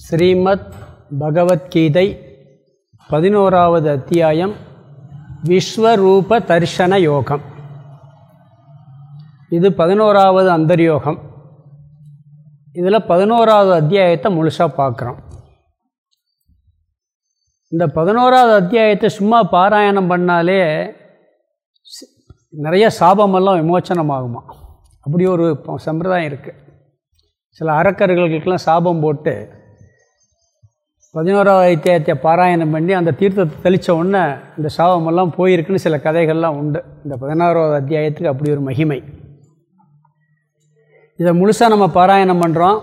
ஸ்ரீமத் பகவத்கீதை பதினோராவது அத்தியாயம் விஸ்வரூப தர்ஷன யோகம். இது பதினோராவது அந்தர்யோகம். இதில் பதினோராவது அத்தியாயத்தை முழுசாக பார்க்குறோம். இந்த பதினோராவது அத்தியாயத்தை சும்மா பாராயணம் பண்ணாலே நிறைய சாபமெல்லாம் விமோச்சனமாகுமா? அப்படி ஒரு சம்பிரதாயம் இருக்குது சில அறக்கர்களுக்கெல்லாம் சாபம் போட்டு பதினோராவது அத்தியாயத்தை பாராயணம் பண்ணி அந்த தீர்த்தத்தை தெளித்த உடனே இந்த சாபமெல்லாம் போயிருக்குன்னு சில கதைகள்லாம் உண்டு. இந்த பதினாறாவது அத்தியாயத்துக்கு அப்படி ஒரு மகிமை. இதை முழுசாக நம்ம பாராயணம் பண்ணுறோம்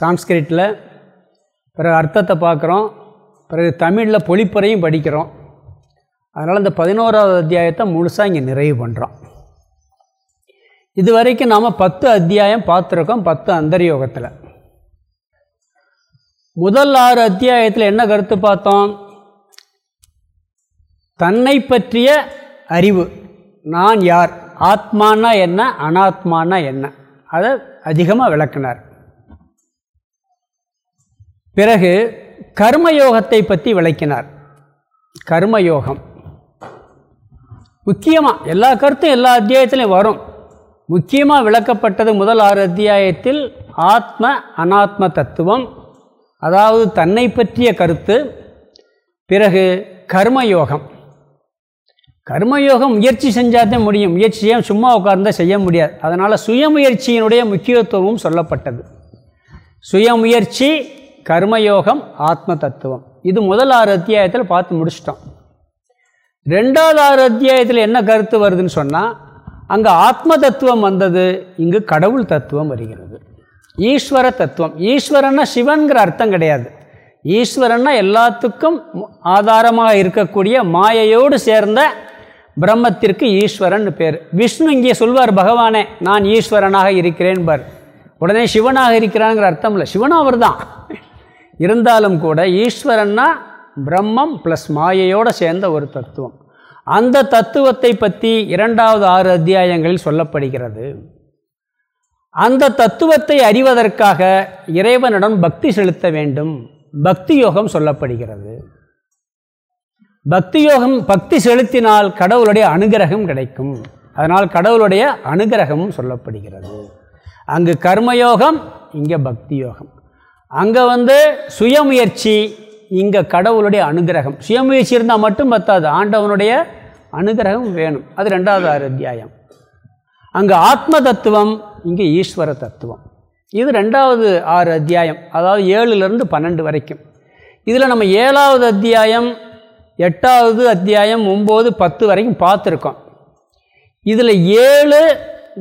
சான்ஸ்கிரிட்டில் பிறகு அர்த்தத்தை பார்க்குறோம். பிறகு தமிழில் பொழிப்பறையும் படிக்கிறோம். அதனால் இந்த பதினோராவது அத்தியாயத்தை முழுசாக இங்கே நிறைவு பண்ணுறோம் இது வரைக்கும் நாம் பத்து அத்தியாயம் பார்த்துருக்கோம் பத்து அந்தர்யோகத்தில். முதல் ஆறு அத்தியாயத்தில் என்ன கருத்து பார்த்தோம்? தன்னை பற்றிய அறிவு. நான் யார்? ஆத்மானா என்ன? அனாத்மானா என்ன? அதை அதிகமாக விளக்கினார். பிறகு கர்மயோகத்தை பற்றி விளக்கினார். கர்மயோகம். முக்கியமாக எல்லா கருத்தும் எல்லா அத்தியாயத்திலையும் வரும். முக்கியமாக விளக்கப்பட்டது முதல் ஆறு அத்தியாயத்தில் ஆத்ம அனாத்ம தத்துவம். அதாவது தன்னை பற்றிய கருத்து பிறகு கர்மயோகம். கர்மயோகம் முயற்சி செஞ்சாதான் முடியும். முயற்சியே சும்மா உட்கார்ந்தால் செய்ய முடியாது. அதனால் சுயமுயற்சியினுடைய முக்கியத்துவமும் சொல்லப்பட்டது. சுயமுயற்சி கர்மயோகம் ஆத்ம தத்துவம் இது முதல் ஆறு அத்தியாயத்தில் பார்த்து முடிச்சிட்டோம். ரெண்டாவது ஆறு அத்தியாயத்தில் என்ன கருத்து வருதுன்னு சொன்னால் அங்கே ஆத்ம தத்துவம் வந்தது இங்கு கடவுள் தத்துவம் வருகிறது. ஈஸ்வர தத்துவம் ஈஸ்வரன்னா சிவன்கிற அர்த்தம் கிடையாது. ஈஸ்வரன்னா எல்லாத்துக்கும் ஆதாரமாக இருக்கக்கூடிய மாயையோடு சேர்ந்த பிரம்மத்திற்கு ஈஸ்வரன் பேர். விஷ்ணு இங்கே சொல்வார் பகவானே நான் ஈஸ்வரனாக இருக்கிறேன் பார் உடனே சிவனாக இருக்கிறாங்கிற அர்த்தம் இல்லை. சிவனும் அவர் தான் இருந்தாலும் கூட ஈஸ்வரன்னா பிரம்மம் ப்ளஸ் மாயையோடு சேர்ந்த ஒரு தத்துவம். அந்த தத்துவத்தை பற்றி இரண்டாவது ஆறு அத்தியாயங்களில் சொல்லப்படுகிறது. அந்த தத்துவத்தை அறிவதற்காக இறைவனிடம் பக்தி செலுத்த வேண்டும். பக்தி யோகம் சொல்லப்படுகிறது. பக்தி யோகம் பக்தி செலுத்தினால் கடவுளுடைய அனுகிரகம் கிடைக்கும். அதனால் கடவுளுடைய அனுகிரகமும் சொல்லப்படுகிறது. அங்கு கர்மயோகம் இங்கே பக்தி யோகம். அங்கே வந்து சுயமுயற்சி இங்கே கடவுளுடைய அனுகிரகம். சுயமுயற்சி இருந்தால் மட்டும் பத்தாது ஆண்டவனுடைய அனுகிரகம் வேணும். அது ரெண்டாவது அத்தியாயம். அங்கே ஆத்ம தத்துவம் இங்கே ஈஸ்வர தத்துவம். இது ரெண்டாவது ஆறு அத்தியாயம் அதாவது ஏழுலேருந்து பன்னெண்டு வரைக்கும். இதில் நம்ம ஏழாவது அத்தியாயம் எட்டாவது அத்தியாயம் ஒம்பது பத்து வரைக்கும் பார்த்துருக்கோம். இதில் ஏழு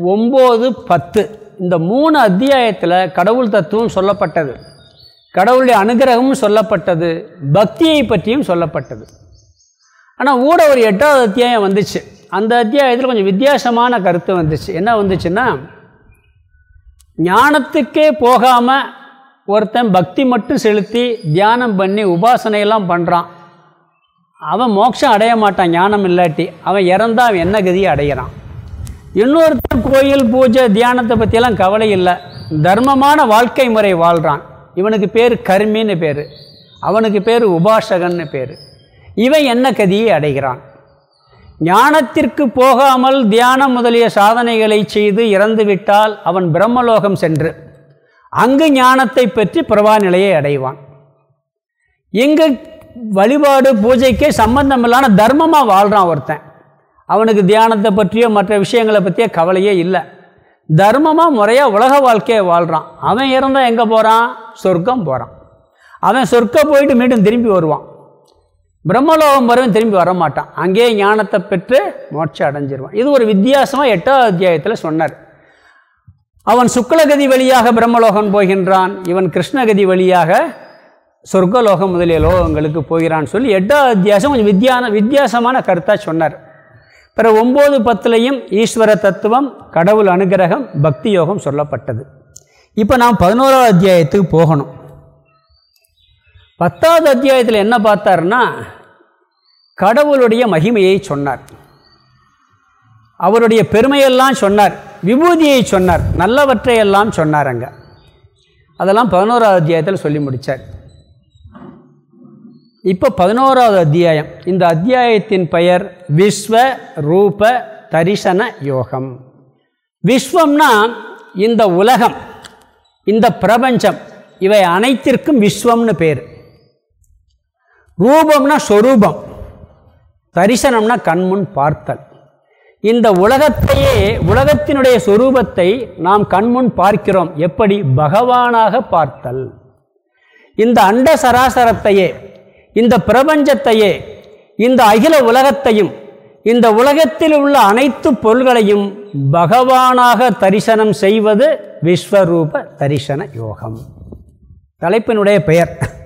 ஒம்பது பத்து இந்த மூணு அத்தியாயத்தில் கடவுள் தத்துவம் சொல்லப்பட்டது. கடவுளுடைய அனுகிரகமும் சொல்லப்பட்டது பக்தியை பற்றியும் சொல்லப்பட்டது. ஆனால் ஊட ஒரு எட்டாவது அத்தியாயம் வந்துச்சு. அந்த அத்தியாயத்தில் கொஞ்சம் வித்தியாசமான கருத்து வந்துச்சு. என்ன வந்துச்சுன்னா ஞானத்துக்கே போகாமல் ஒருத்தன் பக்தி மட்டும் செலுத்தி தியானம் பண்ணி உபாசனையெல்லாம் பண்ணுறான் அவன் மோட்சம் அடைய மாட்டான் ஞானம் இல்லாட்டி. அவன் இறந்தா அவன் என்ன கதியை அடைகிறான் இன்னொருத்தன் கோயில் பூஜை தியானத்தை பற்றியெல்லாம் கவலை இல்லை. தர்மமான வாழ்க்கை முறை வாழ்கிறான் இவனுக்கு பேர் கர்மின்னு பேர். அவனுக்கு பேர் உபாசகன்னு பேர். இவன் என்ன கதியை அடைகிறான்? ஞானத்திற்கு போகாமல் தியானம் முதலிய சாதனைகளை செய்து இறந்துவிட்டால் அவன் பிரம்மலோகம் சென்று அங்கு ஞானத்தை பெற்று பிரபா நிலையை அடைவான். இங்கு வழிபாடு பூஜைக்கே சம்பந்தமில்லான தர்மமாக வாழ்கிறான் ஒருத்தன். அவனுக்கு தியானத்தை பற்றியோ மற்ற விஷயங்களை பற்றியோ கவலையே இல்லை. தர்மமாக முறையாக உலக வாழ்க்கையை வாழ்கிறான் அவன் இருந்தால் எங்கே போகிறான் சொர்க்கம் போகிறான் அவன் சொர்க்கம் போயிட்டு மீண்டும் திரும்பி வருவான். பிரம்மலோகம் வரவன் திரும்பி வர மாட்டான் அங்கேயே ஞானத்தை பெற்று மோட்சம் அடைஞ்சிருவான். இது ஒரு வித்தியாசமாக எட்டாவது அத்தியாயத்தில் சொன்னார். அவன் சுக்லகதி வழியாக பிரம்மலோகம் போகின்றான். இவன் கிருஷ்ணகதி வழியாக சொர்க்கலோகம் முதலிய லோகங்களுக்கு போகிறான்னு சொல்லி எட்டாவது அத்தியாசம் கொஞ்சம் வித்தியான வித்தியாசமான கருத்தாக சொன்னார். பிற ஒம்பது பத்துலையும் ஈஸ்வர தத்துவம் கடவுள் அனுகிரகம் பக்தி யோகம் சொல்லப்பட்டது. இப்போ நாம் பதினோராவது அத்தியாயத்துக்கு போகணும். பத்தாவது அத்தியாயத்தில் என்ன பார்த்தாருன்னா கடவுளுடைய மகிமையை சொன்னார். அவருடைய பெருமையெல்லாம் சொன்னார். விபூதியை சொன்னார். நல்லவற்றையெல்லாம் சொன்னார் அங்கே. அதெல்லாம் பதினோராவது அத்தியாயத்தில் சொல்லி முடித்தார் இப்போ பதினோராவது அத்தியாயம். இந்த அத்தியாயத்தின் பெயர் விஸ்வ ரூப தரிசன யோகம். விஸ்வம்னா இந்த உலகம் இந்த பிரபஞ்சம் இவை அனைத்திற்கும் விஸ்வம்னு பேர். ரூபம்னா ஸ்வரூபம் தரிசனம்னா கண்முன் பார்த்தல். இந்த உலகத்தையே உலகத்தினுடைய சொரூபத்தை நாம் கண்முன் பார்க்கிறோம். எப்படி? பகவானாக பார்த்தல். இந்த அண்ட சராசரத்தையே இந்த பிரபஞ்சத்தையே இந்த அகில உலகத்தையும் இந்த உலகத்தில் உள்ள அனைத்து பொருள்களையும் பகவானாக தரிசனம் செய்வது விஸ்வரூப தரிசன யோகம். தலைப்பினுடைய பெயர்.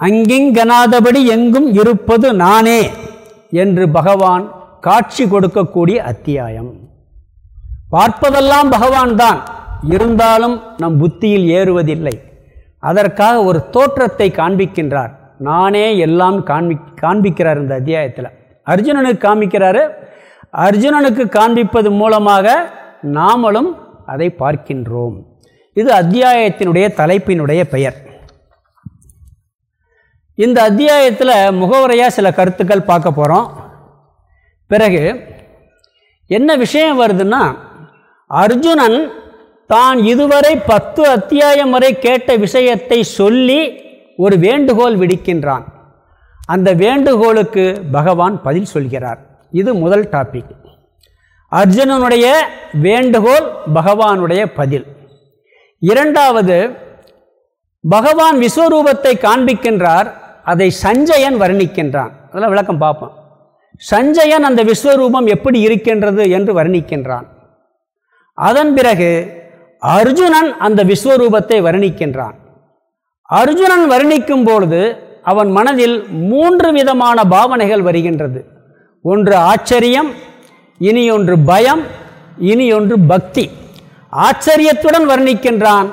அங்கிங்கனாதபடி எங்கும் இருப்பது நானே என்று பகவான் காட்சி கொடுக்கக்கூடிய அத்தியாயம். பார்ப்பதெல்லாம் பகவான் தான் இருந்தாலும் நம் புத்தியில் ஏறுவதில்லை. அதற்காக ஒரு தோற்றத்தை காண்பிக்கின்றார். நானே எல்லாம் காண்பி காண்பிக்கிறார் இந்த அத்தியாயத்தில். அர்ஜுனனுக்கு காண்பிக்கிறாரு. அர்ஜுனனுக்கு காண்பிப்பது மூலமாக நாமளும் அதை பார்க்கின்றோம். இது அத்தியாயத்தினுடைய தலைப்பினுடைய பெயர். இந்த அத்தியாயத்தில் முகவரையாக சில கருத்துக்கள் பார்க்க போகிறோம் பிறகு என்ன விஷயம் வருதுன்னா அர்ஜுனன் தான் இதுவரை பத்து அத்தியாயம் வரை கேட்ட விஷயத்தை சொல்லி ஒரு வேண்டுகோள் விடுக்கின்றான். அந்த வேண்டுகோளுக்கு பகவான் பதில் சொல்கிறார். இது முதல் டாபிக் அர்ஜுனனுடைய வேண்டுகோள் பகவானுடைய பதில். இரண்டாவது பகவான் விஸ்வரூபத்தை காண்பிக்கின்றார். அதை சஞ்சயன் வர்ணிக்கின்றான். அதெல்லாம் விளக்கம் பார்ப்போம். சஞ்சயன் அந்த விஸ்வரூபம் எப்படி இருக்கின்றது என்று வர்ணிக்கின்றான். அதன் பிறகு அர்ஜுனன் அந்த விஸ்வரூபத்தை வர்ணிக்கின்றான். அர்ஜுனன் வர்ணிக்கும் பொழுது அவன் மனதில் மூன்று விதமான பாவனைகள் வருகின்றது. ஒன்று ஆச்சரியம் இனி ஒன்று பயம் இனி ஒன்று பக்தி. ஆச்சரியத்துடன் வர்ணிக்கின்றான்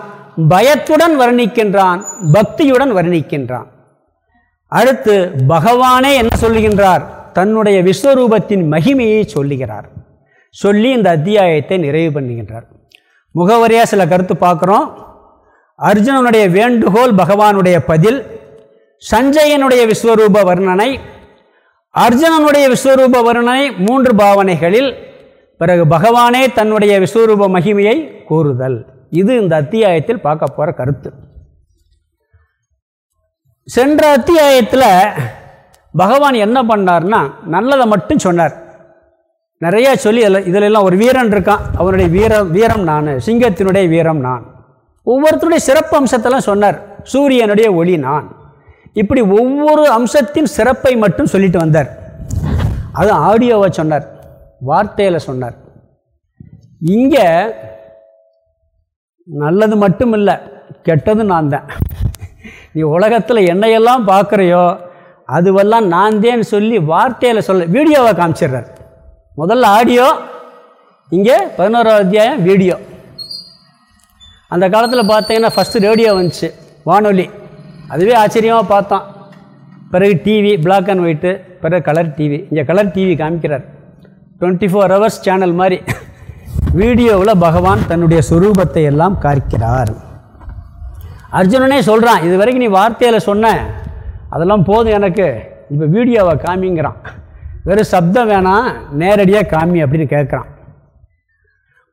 பயத்துடன் வர்ணிக்கின்றான் பக்தியுடன் வர்ணிக்கின்றான். அடுத்து பகவானே என்ன சொல்லுகின்றார்? தன்னுடைய விஸ்வரூபத்தின் மகிமையை சொல்லுகிறார். சொல்லி இந்த அத்தியாயத்தை நிறைவு பண்ணுகின்றார். முகவரியாக சில கருத்து பார்க்குறோம். அர்ஜுனனுடைய வேண்டுகோள் பகவானுடைய பதில் சஞ்சயனுடைய விஸ்வரூப வர்ணனை அர்ஜுனனுடைய விஸ்வரூப வர்ணனை மூன்று பாவனைகளில் பிறகு பகவானே தன்னுடைய விஸ்வரூப மகிமையை கூறுதல். இது இந்த அத்தியாயத்தில் பார்க்க போகிற கருத்து. சென்ற அத்தியாயத்தில் பகவான் என்ன பண்ணார்னா நல்லதை மட்டும் சொன்னார். நிறையா சொல்லி இதில் இதிலெல்லாம் ஒரு வீரன் இருக்கான். அவனுடைய வீரம் வீரம் நான். சிங்கத்தினுடைய வீரம் நான். ஒவ்வொருத்தருடைய சிறப்பு அம்சத்தெல்லாம் சொன்னார். சூரியனுடைய ஒளி நான். இப்படி ஒவ்வொரு அம்சத்தின் சிறப்பை மட்டும் சொல்லிட்டு வந்தார். அது ஆடியோவை சொன்னார். வார்த்தையில் சொன்னார். இங்கே நல்லது மட்டும் இல்லை கெட்டது நான் தான் நீ உலகத்தில் என்னையெல்லாம் பார்க்குறையோ அதுவெல்லாம் நான் தேன்னு சொல்லி வார்த்தையில் சொல்ல வீடியோவை காமிச்சிடுறார். முதல்ல ஆடியோ இங்கே பதினோராவது அத்தியாயம் வீடியோ அந்த காலத்தில் பார்த்தீங்கன்னா ஃபஸ்ட்டு ரேடியோ வந்துச்சு வானொலி. அதுவே ஆச்சரியமாக பார்த்தோம் பிறகு டிவி பிளாக் அண்ட் ஒயிட்டு பிறகு கலர் டிவி இங்கே கலர் டிவி காமிக்கிறார். டுவெண்ட்டி ஃபோர் ஹவர்ஸ் சேனல் மாதிரி. வீடியோவில் பகவான் தன்னுடைய சுரூபத்தை எல்லாம் காய்க்கிறார் அர்ஜுனனே சொல்கிறான் இது வரைக்கும் நீ வார்த்தையில் சொன்ன அதெல்லாம் போதும் எனக்கு. இப்போ வீடியோவை காமிங்கிறான். வெறும் சப்தம் வேணாம் நேரடியாக காமி அப்படின்னு கேட்குறான்.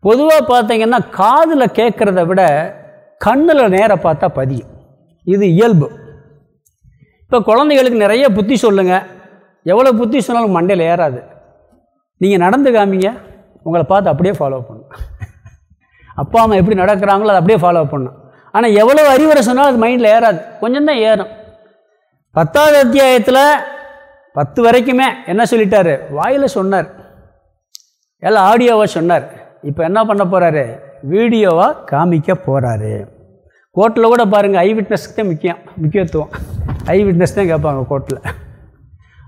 பொதுவாக பார்த்தீங்கன்னா காதில் கேட்குறத விட கண்ணில் நேராக பார்த்தா பதியும். இது இயல்பு. இப்போ குழந்தைகளுக்கு நிறைய புத்தி சொல்லுங்கள் எவ்வளோ புத்தி சொன்னாலும் மண்டையில் ஏறாது. நீங்கள் நடந்து காமிங்க உங்களை பார்த்து அப்படியே ஃபாலோ பண்ணும் அப்பா அம்மா எப்படி நடக்கிறாங்களோ அதை அப்படியே ஃபாலோ பண்ணும் ஆனால் எவ்வளோ அறிவுரை சொன்னாலும் அது மைண்டில் ஏறாது. கொஞ்சம் தான் ஏறும். பத்தாவது அத்தியாயத்தில் பத்து வரைக்குமே என்ன சொல்லிட்டார்? வாயில் சொன்னார். எல்லாம் ஆடியோவாக சொன்னார். இப்போ என்ன பண்ண போகிறாரு வீடியோவாக காமிக்க போகிறாரு கோர்ட்டில் கூட பாருங்கள் ஐ விட்னஸ்க்கு தான் முக்கியம் முக்கியத்துவம். ஐ விட்னஸ் தான் கேட்பாங்க கோர்ட்டில்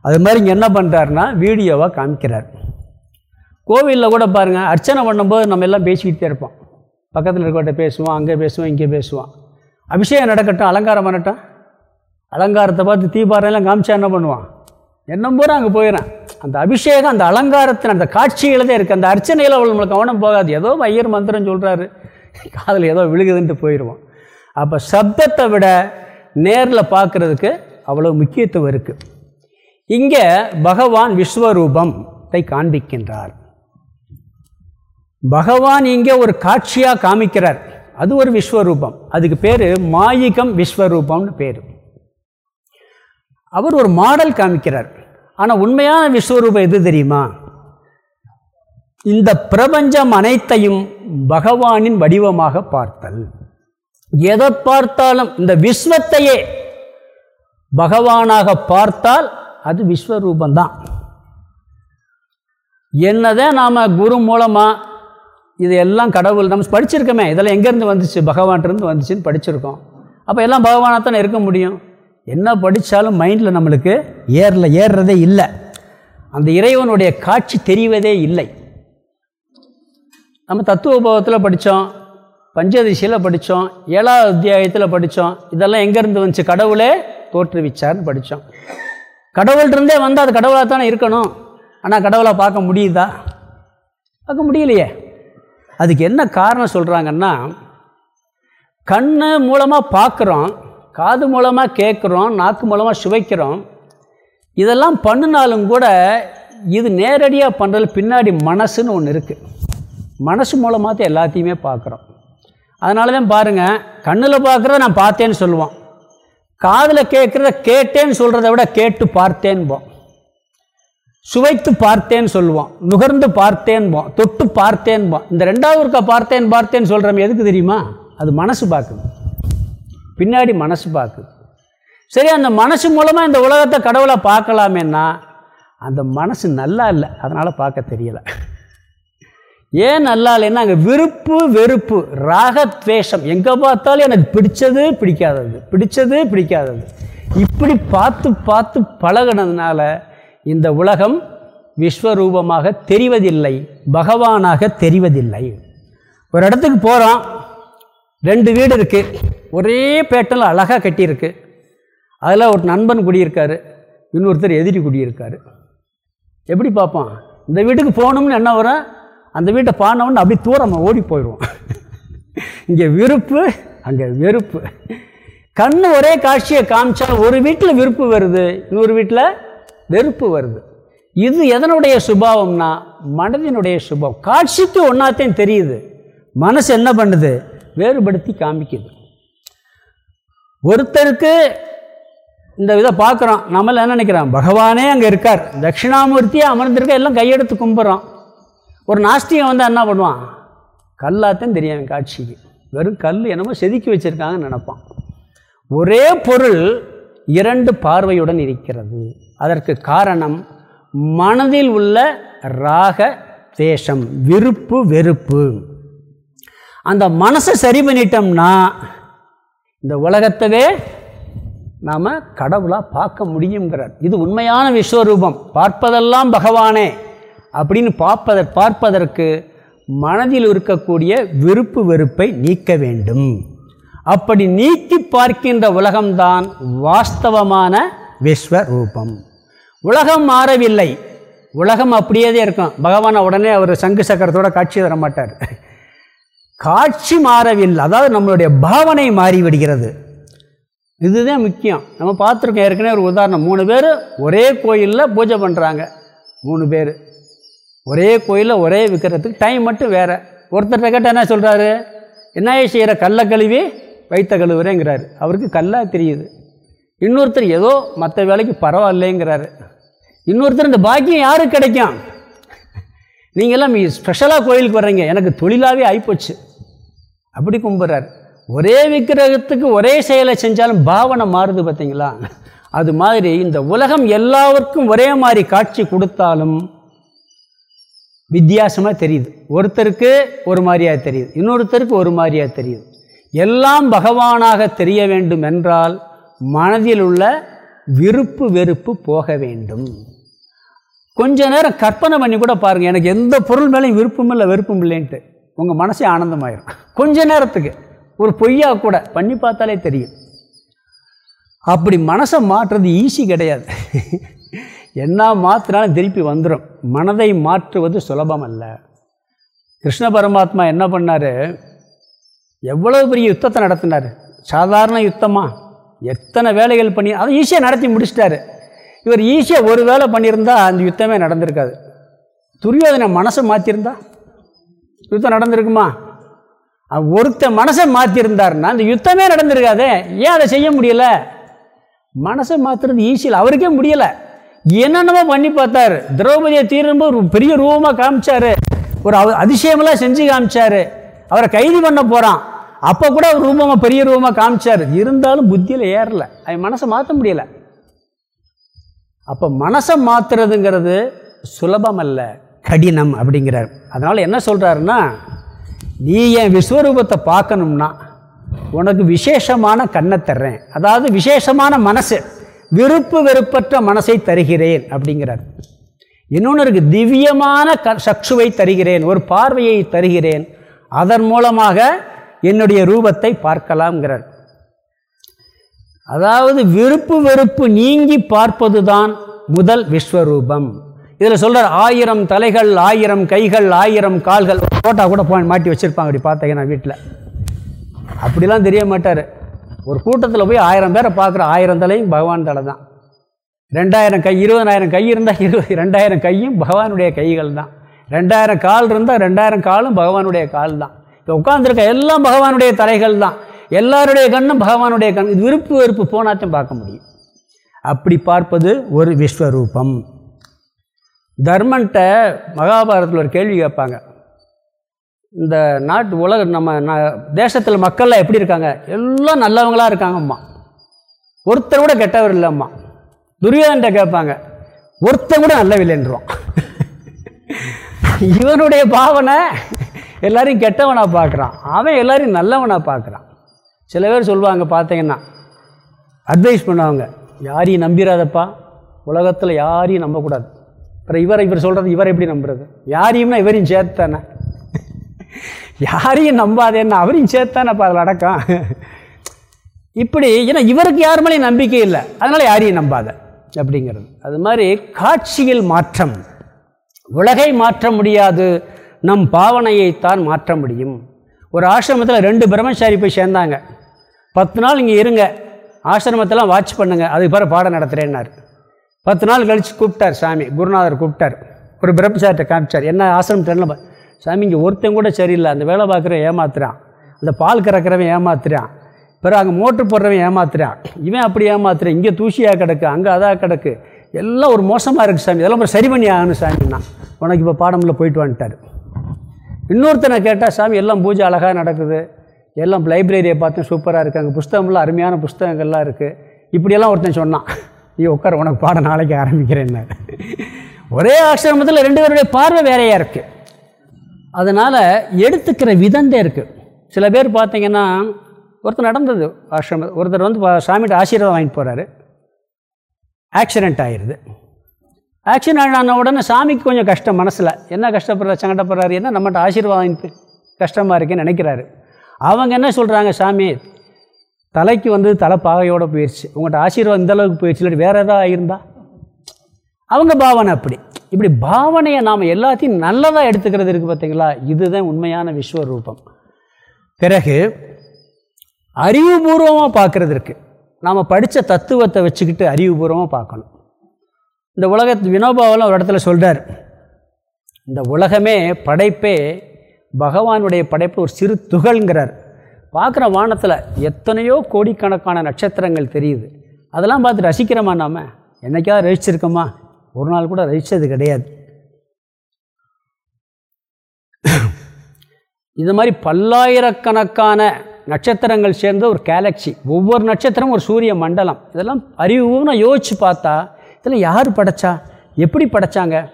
அது மாதிரி இங்கே என்ன பண்ணுறாருனா வீடியோவாக காமிக்கிறார். கோவிலில் கூட பாருங்கள் அர்ச்சனை பண்ணும்போது நம்ம எல்லாம் பேசிக்கிட்டே இருப்போம். பக்கத்தில் இருக்கவட்ட பேசுவோம் அங்கே பேசுவோம் இங்கே பேசுவான். அபிஷேகம் நடக்கட்டும் அலங்காரம் பண்ணட்டும். அலங்காரத்தை பார்த்து தீபாரெல்லாம் காமிச்சா என்ன பண்ணுவான்? என்ன பூரா அங்கே போயிடறான் அந்த அபிஷேகம் அந்த அலங்காரத்தின் அந்த காட்சியில் தான் இருக்குது அந்த அர்ச்சனையில் அவள் நம்மளுக்கு கவனம் போகாது. ஏதோ ஐயர் மந்திரம் சொல்கிறாரு காதில் ஏதோ விழுகுதுன்ட்டு போயிடுவோம் அப்போ சப்தத்தை விட நேரில் பார்க்குறதுக்கு அவ்வளோ முக்கியத்துவம் இருக்குது இங்கே பகவான் விஸ்வரூபத்தை காண்பிக்கின்றார். பகவான் இங்கே ஒரு காட்சியாக காமிக்கிறார். அது ஒரு விஸ்வரூபம். அதுக்கு பேர் மாயிகம் விஸ்வரூபம்னு பேர். அவர் ஒரு மாடல் காமிக்கிறார். ஆனால் உண்மையான விஸ்வரூபம் எது தெரியுமா? இந்த பிரபஞ்சம் அனைத்தையும் பகவானின் வடிவமாக பார்த்தல். எதை பார்த்தாலும் இந்த விஸ்வத்தையே பகவானாக பார்த்தால் அது விஸ்வரூபந்தான் என்னதான் நாம் குரு மூலமாக இது எல்லாம் கடவுள் நம்ம படிச்சிருக்கோமே. இதெல்லாம் எங்கேருந்து வந்துச்சு? பகவான்கிட்டருந்து வந்துச்சுன்னு படிச்சிருக்கோம். அப்போ எல்லாம் பகவானாக தானே இருக்க முடியும்? என்ன படித்தாலும் மைண்டில் நம்மளுக்கு ஏறல ஏறுறதே இல்லை. அந்த இறைவனுடைய காட்சி தெரிவதே இல்லை. நம்ம தத்துவபோகத்தில் படித்தோம் பஞ்சதிசையில் படித்தோம் ஏழாவது அத்தியாயத்தில் படித்தோம் இதெல்லாம் எங்கேருந்து வந்துச்சு? கடவுளே தோற்றுவிச்சார்னு படித்தோம் கடவுள்கிட்டருந்தே வந்தால் அது கடவுளாக தானே இருக்கணும். ஆனால் கடவுளாக பார்க்க முடியுதா? பார்க்க முடியலையே. அதுக்கு என்ன காரணம் சொல்கிறாங்கன்னா கண் மூலமாக பார்க்குறோம் காது மூலமாக கேட்குறோம் நாக்கு மூலமாக சுவைக்கிறோம். இதெல்லாம் பண்ணினாலும் கூட இது நேரடியாக பண்ணுறது பின்னாடி மனசுன்னு ஒன்று இருக்குது மனசு மூலமாக தான் எல்லாத்தையுமே பார்க்குறோம் அதனால தான் பாருங்கள் கண்ணில் பார்க்குறத நான் பார்த்தேன்னு சொல்லுவோம். காதில் கேட்குறத கேட்டேன்னு சொல்கிறத விட கேட்டு பார்த்தேன்போம். சுவைத்து பார்த்தேன்னு சொல்லுவோம் நுகர்ந்து பார்த்தேன்போம் தொட்டு பார்த்தேன்போம் இந்த ரெண்டாவது இருக்கா பார்த்தேன் பார்த்தேன்னு சொல்கிறோம் எதுக்கு தெரியுமா? அது மனசு பார்க்குது பின்னாடி மனசு பார்க்குது சரி அந்த மனசு மூலமாக இந்த உலகத்தை கடவுளை பார்க்கலாமேன்னா அந்த மனசு நல்லா இல்லை. அதனால் பார்க்க தெரியலை. ஏன் நல்லா இல்லைன்னா அங்கே விருப்பு வெறுப்பு ராகத்வேஷம். எங்கே பார்த்தாலும் எனக்கு பிடிச்சது பிடிக்காதது. பிடிச்சது பிடிக்காதது. இப்படி பார்த்து பார்த்து பழகினதுனால இந்த உலகம் விஸ்வரூபமாக தெரிவதில்லை பகவானாக தெரிவதில்லை. ஒரு இடத்துக்கு போகிறோம் ரெண்டு வீடு இருக்குது ஒரே பேட்டில் அழகாக கட்டியிருக்கு. அதில் ஒரு நண்பன் குடியிருக்காரு இன்னொருத்தர் எதிரி குடியிருக்காரு. எப்படி பார்ப்பான் இந்த வீட்டுக்கு போகணும்னு என்ன வரும்? அந்த வீட்டை பாடினவொன்னு அப்படி தூரம் ஓடி போயிடுவோம். இங்கே விருப்பு அங்கே வெறுப்பு. கண் ஒரே காட்சியை காமிச்சா ஒரு வீட்டில் விருப்பு வருது இன்னொரு வீட்டில் வெறுப்பு வருது. இது எதனுடைய சுபாவம்னா? மனதினுடைய சுபாவம். காட்சிக்கு ஒன்றாத்தையும் தெரியுது. மனசு என்ன பண்ணுது? வேறுபடுத்தி காமிக்குது. ஒருத்தருக்கு இந்த இதை பார்க்குறோம். நம்மள என்ன நினைக்கிறோம் பகவானே அங்கே இருக்கார். தட்சிணாமூர்த்தியாக அமர்ந்திருக்க எல்லாம் கையெடுத்து கும்பிட்றோம் ஒரு நாஸ்திகம் வந்து என்ன பண்ணுவான்? கல்லாத்தான் தெரியும் காட்சிக்கு. வெறும் கல் என்னமோ செதுக்கி வச்சுருக்காங்கன்னு நினப்பான். ஒரே பொருள் இரண்டு பார்வையுடன் இருக்கிறது. அதற்கு காரணம் மனதில் உள்ள ராக தேசம் விருப்பு வெறுப்பு. அந்த மனசை சரி பண்ணிட்டோம்னா இந்த உலகத்தவே நாம் கடவுளாக பார்க்க முடியுங்கிறார் இது உண்மையான விஸ்வரூபம். பார்ப்பதெல்லாம் பகவானே அப்படின்னு பார்ப்பத பார்ப்பதற்கு மனதில் இருக்கக்கூடிய விருப்பு வெறுப்பை நீக்க வேண்டும். அப்படி நீக்கி பார்க்கின்ற உலகம்தான் வாஸ்தவமான விஸ்வரூபம். உலகம் மாறவில்லை. உலகம் அப்படியே தான் இருக்கும். பகவானை உடனே அவர் சங்கு சக்கரத்தோட காட்சி தர மாட்டார். காட்சி மாறவில்லை. அதாவது நம்மளுடைய பாவனை மாறிவிடுகிறது. இதுதான் முக்கியம். நம்ம பார்த்துருக்கோம். ஏற்கனவே ஒரு உதாரணம். மூணு பேர் ஒரே கோயிலில் பூஜை பண்ணுறாங்க மூணு பேர். ஒரே கோயிலில் ஒரே விற்கிறதுக்கு டைம் மட்டும் வேறு. ஒருத்தர்கிட்ட கேட்டால் என்ன சொல்கிறாரு என்ன செய்கிற கல்லை கழுவி வைத்த கழுவுறேங்கிறாரு. அவருக்கு கல்லாக தெரியுது. இன்னொருத்தர் ஏதோ மற்ற வேலைக்கு பரவாயில்லைங்கிறாரு. இன்னொருத்தர் இந்த பாக்கியம் யாருக்கு கிடைக்கும்? நீங்கள்லாம் ஸ்பெஷலாக கோயிலுக்கு வர்றீங்க. எனக்கு தொழிலாகவே ஆகிப்போச்சு அப்படி கும்பிட்றாரு. ஒரே விக்கிரகத்துக்கு ஒரே செயலை செஞ்சாலும் பாவனை மாறுது பார்த்தீங்களா அது மாதிரி இந்த உலகம் எல்லாருக்கும் ஒரே மாதிரி காட்சி கொடுத்தாலும் வித்தியாசமாக தெரியுது. ஒருத்தருக்கு ஒரு மாதிரியாக தெரியுது. இன்னொருத்தருக்கு ஒரு மாதிரியாக தெரியுது. எல்லாம் பகவானாக தெரிய வேண்டும் என்றால் மனதில் உள்ள விருப்பு வெறுப்பு போக வேண்டும். கொஞ்ச நேரம் கற்பனை பண்ணி கூட பாருங்கள் எனக்கு எந்த பொருள் மேலேயும் விருப்பம் இல்லை வெறுப்பும் இல்லைன்ட்டு. உங்கள் மனசே ஆனந்தமாயிரும். கொஞ்ச நேரத்துக்கு ஒரு பொய்யா கூட பண்ணி பார்த்தாலே தெரியும். அப்படி மனசை மாற்றுறது ஈஸி கிடையாது. என்ன மாற்றினாலும் திருப்பி வந்துடும் மனதை மாற்றுவது சுலபம் அல்ல கிருஷ்ண பரமாத்மா என்ன பண்ணார்? எவ்வளோ பெரிய யுத்தத்தை நடத்தினார்? சாதாரண யுத்தமாக எத்தனை வேலைகள் பண்ணி அதை ஈஸியாக நடத்தி முடிச்சிட்டாரு. இவர் ஈஸியாக ஒரு வேலை பண்ணியிருந்தா அந்த யுத்தமே நடந்திருக்காது. துரியோதனை மனசை மாற்றிருந்தா யுத்தம் நடந்திருக்குமா? ஒருத்த மனசை மாற்றிருந்தாருன்னா அந்த யுத்தமே நடந்திருக்காதே. ஏன் அதை செய்ய முடியல? மனசை மாற்றுறது ஈஸியில் அவருக்கே முடியலை. என்னென்னமோ பண்ணி பார்த்தார். திரௌபதியை தீரும்போது ஒரு பெரிய ரூபமாக காமிச்சார். ஒரு அதிசயமெல்லாம் செஞ்சு காமிச்சார். அவரை கைது பண்ண போகிறான் அப்போ கூட அவர் ரூபமாக பெரிய ரூபமாக காமிச்சார். இருந்தாலும் புத்தியில் ஏறல. அவன் மனசை மாற்ற முடியலை. அப்போ மனசை மாற்றுறதுங்கிறது சுலபம் அல்ல கடினம் அப்படிங்கிறார். அதனால் என்ன சொல்கிறாருன்னா நீ என் விஸ்வரூபத்தை பார்க்கணும்னா உனக்கு விசேஷமான கண்ணை தர்றேன். அதாவது விசேஷமான மனசு விருப்பு வெறுப்பற்ற மனசை தருகிறேன் அப்படிங்கிறார். இன்னொன்று இருக்குது திவ்யமான க சக்ஷுவை தருகிறேன் ஒரு பார்வையை தருகிறேன். அதன் மூலமாக என்னுடைய ரூபத்தை பார்க்கலாம்ங்கிறார். அதாவது விருப்பு வெறுப்பு நீங்கி பார்ப்பது தான் முதல் விஸ்வரூபம். இதில் சொல்கிறார் ஆயிரம் தலைகள் ஆயிரம் கைகள் ஆயிரம் கால்கள் ஃபோட்டோ கூட போய் மாட்டி வச்சுருப்பாங்க அப்படி பார்த்தீங்கன்னா வீட்டில் அப்படிலாம் தெரிய மாட்டார். ஒரு கூட்டத்தில் போய் ஆயிரம் பேரை பார்க்குற ஆயிரம் தலையும் பகவான் தலை தான். ரெண்டாயிரம் கை இருபதாயிரம் கை இருந்தால் இருபது ரெண்டாயிரம் கையும் பகவானுடைய கைகள் தான். ரெண்டாயிரம் கால் இருந்தால் ரெண்டாயிரம் காலும் பகவானுடைய கால் தான். இப்போ உட்காந்துருக்க எல்லாம் பகவானுடைய தலைகள் தான். எல்லாருடைய கண்ணும் பகவானுடைய கண். இது விருப்பு வெறுப்பு போனாச்சும் பார்க்க முடியும். அப்படி பார்ப்பது ஒரு விஸ்வரூபம். தர்மன்ட்ட மகாபாரதத்தில் ஒரு கேள்வி கேட்பாங்க. இந்த நாட்டு உலக நம்ம தேசத்தில் மக்கள்லாம் எப்படி இருக்காங்க? எல்லாம் நல்லவங்களாக இருக்காங்கம்மா. ஒருத்தர் கூட கெட்டவர் இல்லைம்மா. துரியோதன்ட்ட கேட்பாங்க. ஒருத்தர் கூட நல்லவில்லைன்றான் இவனுடைய பாவனை எல்லாரையும் கெட்டவனாக பார்க்குறான். அவன் எல்லாரையும் நல்லவனாக பார்க்குறான். சில பேர் சொல்லுவாங்க பார்த்தீங்கன்னா அட்வைஸ் பண்ணுவாங்க யாரையும் நம்பிடாதப்பா உலகத்தில் யாரையும் நம்பக்கூடாது. அப்புறம் இவரை இவர் சொல்கிறது இவரை எப்படி நம்புறது? யாரையும்னா இவரையும் சேர்த்தானே. யாரையும் நம்பாதேன்னா அவரையும் சேர்த்தானப்பா அதில் அடக்கம். இப்படி ஏன்னா இவருக்கு யார் மேலேயும் நம்பிக்கை இல்லை. அதனால் யாரையும் நம்பாத அப்படிங்கிறது. அது மாதிரி காட்சியில் மாற்றம். உலகை மாற்ற முடியாது. நம் பாவனையைத்தான் மாற்ற முடியும். ஒரு ஆசிரமத்தில் ரெண்டு பிரம்மச்சாரி போய் சேர்ந்தாங்க. பத்து நாள் இங்கே இருங்க. ஆசிரமத்தெல்லாம் வாட்ச் பண்ணுங்கள் அதுக்கு பிறகு பாடம் நடத்துகிறேன்னார் பத்து நாள் கழித்து கூப்பிட்டார் சாமி. குருநாதர் கூப்பிட்டார். ஒரு பிரம்மச்சாரிட்ட காமிச்சார். என்ன ஆசிரமத்தில் சாமி இங்கே ஒருத்தன் கூட சரியில்லை. அந்த வேலை பார்க்குற ஏமாத்துறான். அந்த பால் கறக்கிறவன் ஏமாத்துறான். பிறகு அங்கே மோட்ரு போடுறவன் ஏமாத்துறான். இவன் அப்படி ஏமாத்துறான். இங்கே தூசியாக கிடக்கு. அங்கே அதாக கிடக்கு. எல்லாம் ஒரு மோசமாக இருக்குது சாமி. இதெல்லாம் சரி பண்ணி ஆகணும் சாமின்னா. உனக்கு இப்போ பாடமில் போயிட்டு வந்துட்டார். இன்னொருத்தனை கேட்டால் சாமி எல்லாம் பூஜை அழகாக நடக்குது. எல்லாம் லைப்ரரியை பார்த்து சூப்பராக இருக்குது அங்கே புஸ்தகம்லாம் அருமையான புஸ்தகங்கள்லாம் இருக்குது இப்படியெல்லாம் ஒருத்தன் சொன்னான். நீ உட்கார உனக்கு பாடம் நாளைக்கு ஆரம்பிக்கிறேன்னு ஒரே ஆசிரமத்தில் ரெண்டு பேருடைய பார்வை வேறையாக இருக்குது அதனால் எடுத்துக்கிற விதந்தே இருக்குது சில பேர் பார்த்திங்கன்னா ஒருத்தர் நடந்தது ஆசிரமம் ஒருத்தர் வந்து சாமிகிட்ட ஆசீர்வாதம் வாங்கிட்டு போகிறாரு ஆக்சிடெண்ட் ஆயிடுது ஆக்சிடென்ட் ஆன உடனே சாமிக்கு கொஞ்சம் கஷ்டம் மனசில். என்ன கஷ்டப்படுறாரு சங்கடப்படுறாரு என்ன நம்மகிட்ட ஆசீர்வாதம் கஷ்டமாக இருக்குன்னு நினைக்கிறாரு. அவங்க என்ன சொல்கிறாங்க சாமி தலைக்கு வந்து தலை பாகையோடு போயிடுச்சு உங்கள்கிட்ட ஆசீர்வாதம் இந்தளவுக்கு போயிடுச்சு இல்லை வேறு எதாவது ஆயிருந்தா? அவங்க பாவனை அப்படி. இப்படி பாவனையை நாம் எல்லாத்தையும் நல்லதாக எடுத்துக்கிறது இருக்குது பார்த்தீங்களா இதுதான் உண்மையான விஸ்வரூபம். பிறகு அறிவுபூர்வமாக பார்க்குறது இருக்குது நாம் படித்த தத்துவத்தை வச்சுக்கிட்டு அறிவுபூர்வமாக பார்க்கணும். இந்த உலகத்து வினோபாவெல்லாம் ஒரு இடத்துல சொல்கிறார் இந்த உலகமே படைப்பே பகவானுடைய படைப்பு ஒரு சிறு துகள்ங்கிறார். பார்க்குற வானத்தில் எத்தனையோ கோடிக்கணக்கான நட்சத்திரங்கள் தெரியுது. அதெல்லாம் பார்த்து ரசிக்கிறோமா நாம்? என்றைக்காவது ரசிச்சிருக்கோமா? ஒரு நாள் கூட ரசித்தது கிடையாது. இது மாதிரி பல்லாயிரக்கணக்கான நட்சத்திரங்கள் சேர்ந்த ஒரு கேலக்சி ஒவ்வொரு நட்சத்திரமும் ஒரு சூரிய மண்டலம். இதெல்லாம் அறிவுன்னு யோசித்து பார்த்தா இதில் யார் படைச்சா? எப்படி படைச்சாங்க?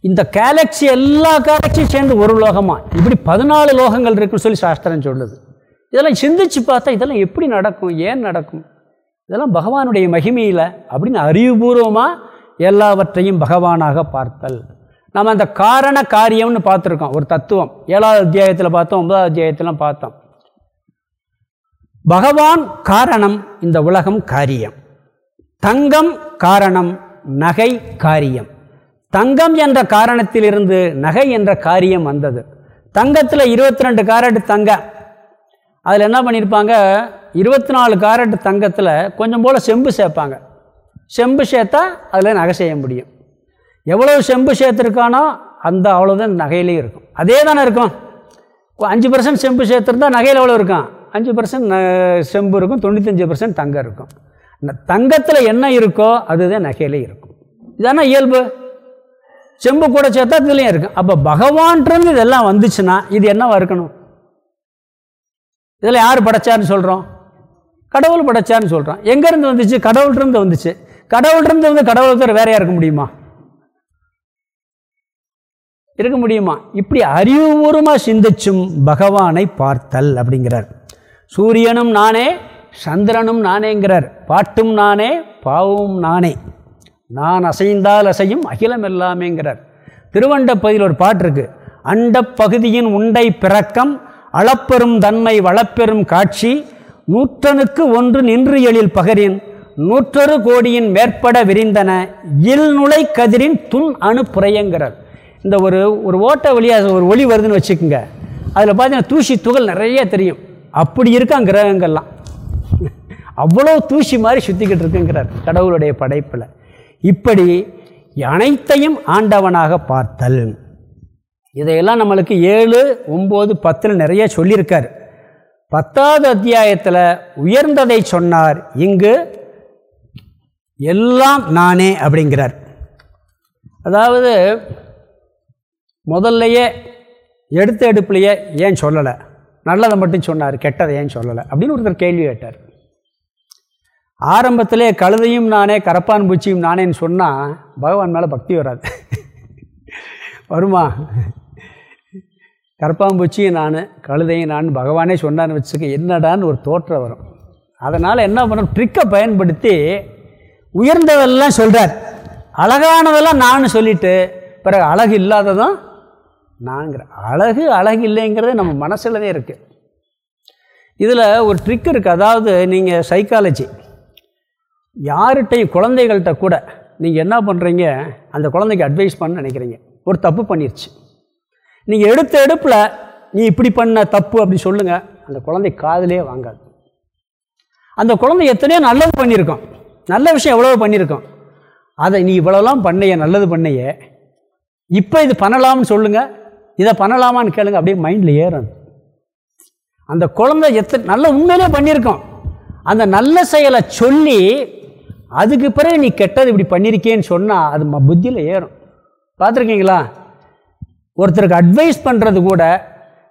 இந்த கேலக்சி எல்லா கேலக்சியும் சேர்ந்து ஒரு லோகமாக இப்படி பதினாலு லோகங்கள் இருக்குன்னு சொல்லி சாஸ்திரம் சொல்லுது. இதெல்லாம் சிந்திச்சு பார்த்தா இதெல்லாம் எப்படி நடக்கும்? ஏன் நடக்கும்? இதெல்லாம் பகவானுடைய மகிமையில் அப்படின்னு அறிவுபூர்வமாக எல்லாவற்றையும் பகவானாக பார்த்தல். நம்ம அந்த காரண காரியம்னு பார்த்துருக்கோம். ஒரு தத்துவம். ஏழாவது அத்தியாயத்தில் பார்த்தோம் ஒன்பதாவது அத்தியாயத்திலாம் பார்த்தோம். பகவான் காரணம் இந்த உலகம் காரியம். தங்கம் காரணம் நகை காரியம். தங்கம் என்ற காரணத்திலிருந்து நகை என்ற காரியம் வந்தது. தங்கத்தில் இருபத்தி ரெண்டு காரட்டு தங்க. அதில் என்ன பண்ணியிருப்பாங்க இருபத்தி நாலு காரட் தங்கத்தில் கொஞ்சம் போல் செம்பு சேர்ப்பாங்க. செம்பு சேர்த்தா அதில் நகை செய்ய முடியும். எவ்வளோ செம்பு சேர்த்துருக்கானோ அந்த அவ்வளோதான் நகையிலையும் இருக்கும். அதே தானே இருக்கும். அஞ்சு பர்சன்ட் செம்பு சேர்த்துருந்தா நகையில் எவ்வளோ இருக்கும்? அஞ்சு பர்சன்ட் செம்பு இருக்கும் தொண்ணூத்தஞ்சு பர்சன்ட் தங்கம் இருக்கும். தங்கத்தில் என்ன இருக்கோ அதுதான் நகையிலே இருக்கும். இதானே இயல்பு? செம்பு கூட சேர்த்தா இதுலேயும் இருக்கும் அப்போ பகவான்றது இதெல்லாம் வந்துச்சுன்னா இது என்னவா இருக்கணும்? இதில் யார் படைச்சார்னு சொல்கிறோம் கடவுள் படைச்சார்னு சொல்கிறோம் எங்கேருந்து வந்துச்சு? கடவுள்கிட்ட வந்துச்சு. கடவுள்கிட்டருந்து வந்து கடவுள் தவிர வேறையாக இருக்க முடியுமா? இருக்க முடியுமா? இப்படி அறிவுபூர்வமாக சிந்திச்சும் பகவானை பார்த்தல் அப்படிங்கிறார். சூரியனும் நானே சந்திரனும் நானேங்கிறார். பாட்டும் நானே பாவமும் நானே. நான் அசைந்தால் அசையும் அகிலம் எல்லாமேங்கிறார். திருவண்டப்பதியில் ஒரு பாட்டு இருக்கு. அண்ட பகுதியின் உண்டை பிறக்கம் அளப்பெரும் தன்மை வளப்பெரும் காட்சி நூற்றனுக்கு ஒன்று நின்று எழில் பகரின் நூற்றொரு கோடியின் மேற்பட விரிந்தன இல் நுழை கதிரின் துன் அணு புறையங்கிறார் இந்த ஒரு ஒரு ஓட்ட வழியாக ஒரு ஒளி வருதுன்னு வச்சுக்கோங்க. அதில் பார்த்தீங்கன்னா தூசி துகள் நிறைய தெரியும். அப்படி இருக்கான் கிரகங்கள்லாம். அவ்வளோ தூசி மாதிரி சுற்றிக்கிட்டு இருக்குங்கிறார் கடவுளுடைய படைப்பில். இப்படி அனைத்தையும் ஆண்டவனாக பார்த்தல். இதையெல்லாம் நம்மளுக்கு ஏழு ஒம்பது பத்தில் நிறைய சொல்லியிருக்கார். பத்தாவது அத்தியாயத்தில் உயர்ந்ததை சொன்னார் இங்கு எல்லாம் நானே அப்படிங்கிறார். அதாவது முதல்லையே எடுத்த எடுப்புலையே ஏன் சொல்லலை? நல்லதை மட்டும் சொன்னார் கெட்டதை ஏன் சொல்லலை? அப்படின்னு ஒருத்தர் கேள்வி கேட்டார். ஆரம்பத்திலே கழுதையும் நானே கரப்பான் பூச்சியும் நானேன்னு சொன்னால் பகவான் மேலே பக்தி வராது. வருமா? கரப்பாம்பூச்சியும் நான் கழுதையும் நான் பகவானே சொன்னான்னு வச்சுக்க என்னடான்னு ஒரு தோற்றம் வரும். அதனால் என்ன பண்ண ட்ரிக்கை பயன்படுத்தி உயர்ந்தவெல்லாம் சொல்கிறார் அழகானதெல்லாம் நான் சொல்லிவிட்டு பிறகு அழகு இல்லாததும் நாங்கிற அழகு அழகு இல்லைங்கிறது நம்ம மனசில் தான் இருக்குது இதில் ஒரு ட்ரிக் இருக்குது அதாவது நீங்கள் சைக்காலஜி யார்கிட்டையும் குழந்தைகள்கிட்ட கூட நீங்கள் என்ன பண்ணுறீங்க அந்த குழந்தைக்கு அட்வைஸ் பண்ண நினைக்கிறீங்க. ஒரு தப்பு பண்ணிருச்சு. நீங்கள் எடுத்த எடுப்பில் நீ இப்படி பண்ண தப்பு அப்படி சொல்லுங்கள் அந்த குழந்தை காதலே வாங்காது. அந்த குழந்தை எத்தனையோ நல்லது பண்ணியிருக்கோம் நல்ல விஷயம் எவ்வளோ பண்ணியிருக்கோம் அதை நீ இவ்வளோலாம் பண்ணைய நல்லது பண்ணைய. இப்போ இது பண்ணலாம்னு சொல்லுங்கள் இதை பண்ணலாமான்னு கேளுங்க. அப்படியே மைண்டில் ஏறும். அந்த குழந்தை எத்தனை நல்ல உண்மையிலே பண்ணியிருக்கோம் அந்த நல்ல செயலை சொல்லி அதுக்கு பிறகு நீ கெட்டது இப்படி பண்ணியிருக்கேன்னு சொன்னால் அது புத்தியில் ஏறும். பார்த்துருக்கீங்களா? ஒருத்தருக்கு அட்வைஸ் பண்ணுறது கூட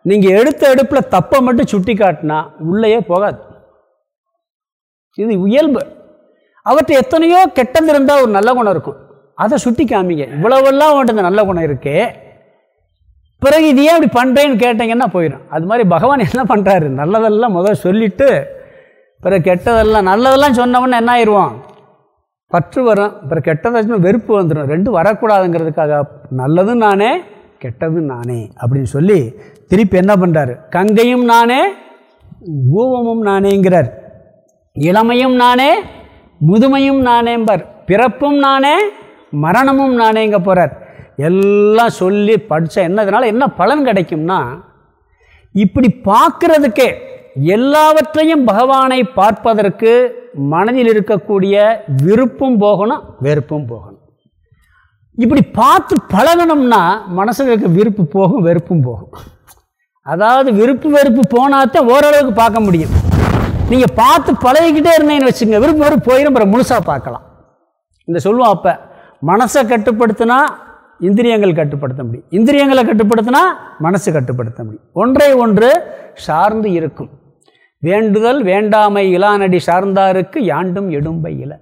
நீங்கள் எடுத்த எடுப்பில் தப்பை மட்டும் சுட்டி காட்டினா உள்ளேயே போகாது. இது இயல்பு. அவர்கிட்ட எத்தனையோ கெட்டது இருந்தால் ஒரு நல்ல குணம் இருக்கும். அதை சுட்டி காமிங்க. இவ்வளவெல்லாம் அவன்கிட்ட நல்ல குணம் இருக்குது பிறகு இது ஏன் இப்படி பண்ணுறேன்னு கேட்டிங்கன்னா போயிடும் அது மாதிரி பகவான் என்ன பண்ணுறாரு நல்லதெல்லாம் முதல் சொல்லிவிட்டு பிறகு கெட்டதெல்லாம் நல்லதெல்லாம் சொன்னவொன்னே என்ன ஆயிடுவான் பற்று வரும். அப்புறம் கெட்டதாச்சும் வெறுப்பு வந்துடும் ரெண்டும் வரக்கூடாதுங்கிறதுக்காக நல்லதும் நானே கெட்டதும் நானே அப்படின்னு சொல்லி திருப்பி என்ன பண்ணுறாரு கங்கையும் நானே கூவமும் நானேங்கிறார். இளமையும் நானே முதுமையும் நானேம்பர். பிறப்பும் நானே மரணமும் நானேங்க போகிறார் எல்லாம் சொல்லி படித்த என்னதுனால என்ன பலன் கிடைக்கும்னா இப்படி பார்க்குறதுக்கே எல்லாவற்றையும் பகவானை பார்ப்பதற்கு மனதில் இருக்கக்கூடிய விருப்பம் போகணும் வெறுப்பும் போகணும். இப்படி பார்த்து பழகணும்னா மனசில் இருக்க விருப்பு போகும் வெறுப்பும் போகும். அதாவது விருப்பு வெறுப்பு போனாத்தான் ஓரளவுக்கு பார்க்க முடியும். நீங்கள் பார்த்து பழகிக்கிட்டே இருந்தீங்கன்னு வச்சுங்க விருப்பம் வெறுப்பு போயிடும் அப்புறம் முழுசாக பார்க்கலாம். இந்த சொல்லுவோம் அப்போ மனசை கட்டுப்படுத்தினா இந்திரியங்கள் கட்டுப்படுத்த முடியும். இந்திரியங்களை கட்டுப்படுத்தினா மனசு கட்டுப்படுத்த முடியும். ஒன்றை ஒன்று சார்ந்து இருக்கும். வேண்டுதல் வேண்டாமை இலானடி சார்ந்தாருக்கு யாண்டும் எடும்பை இல.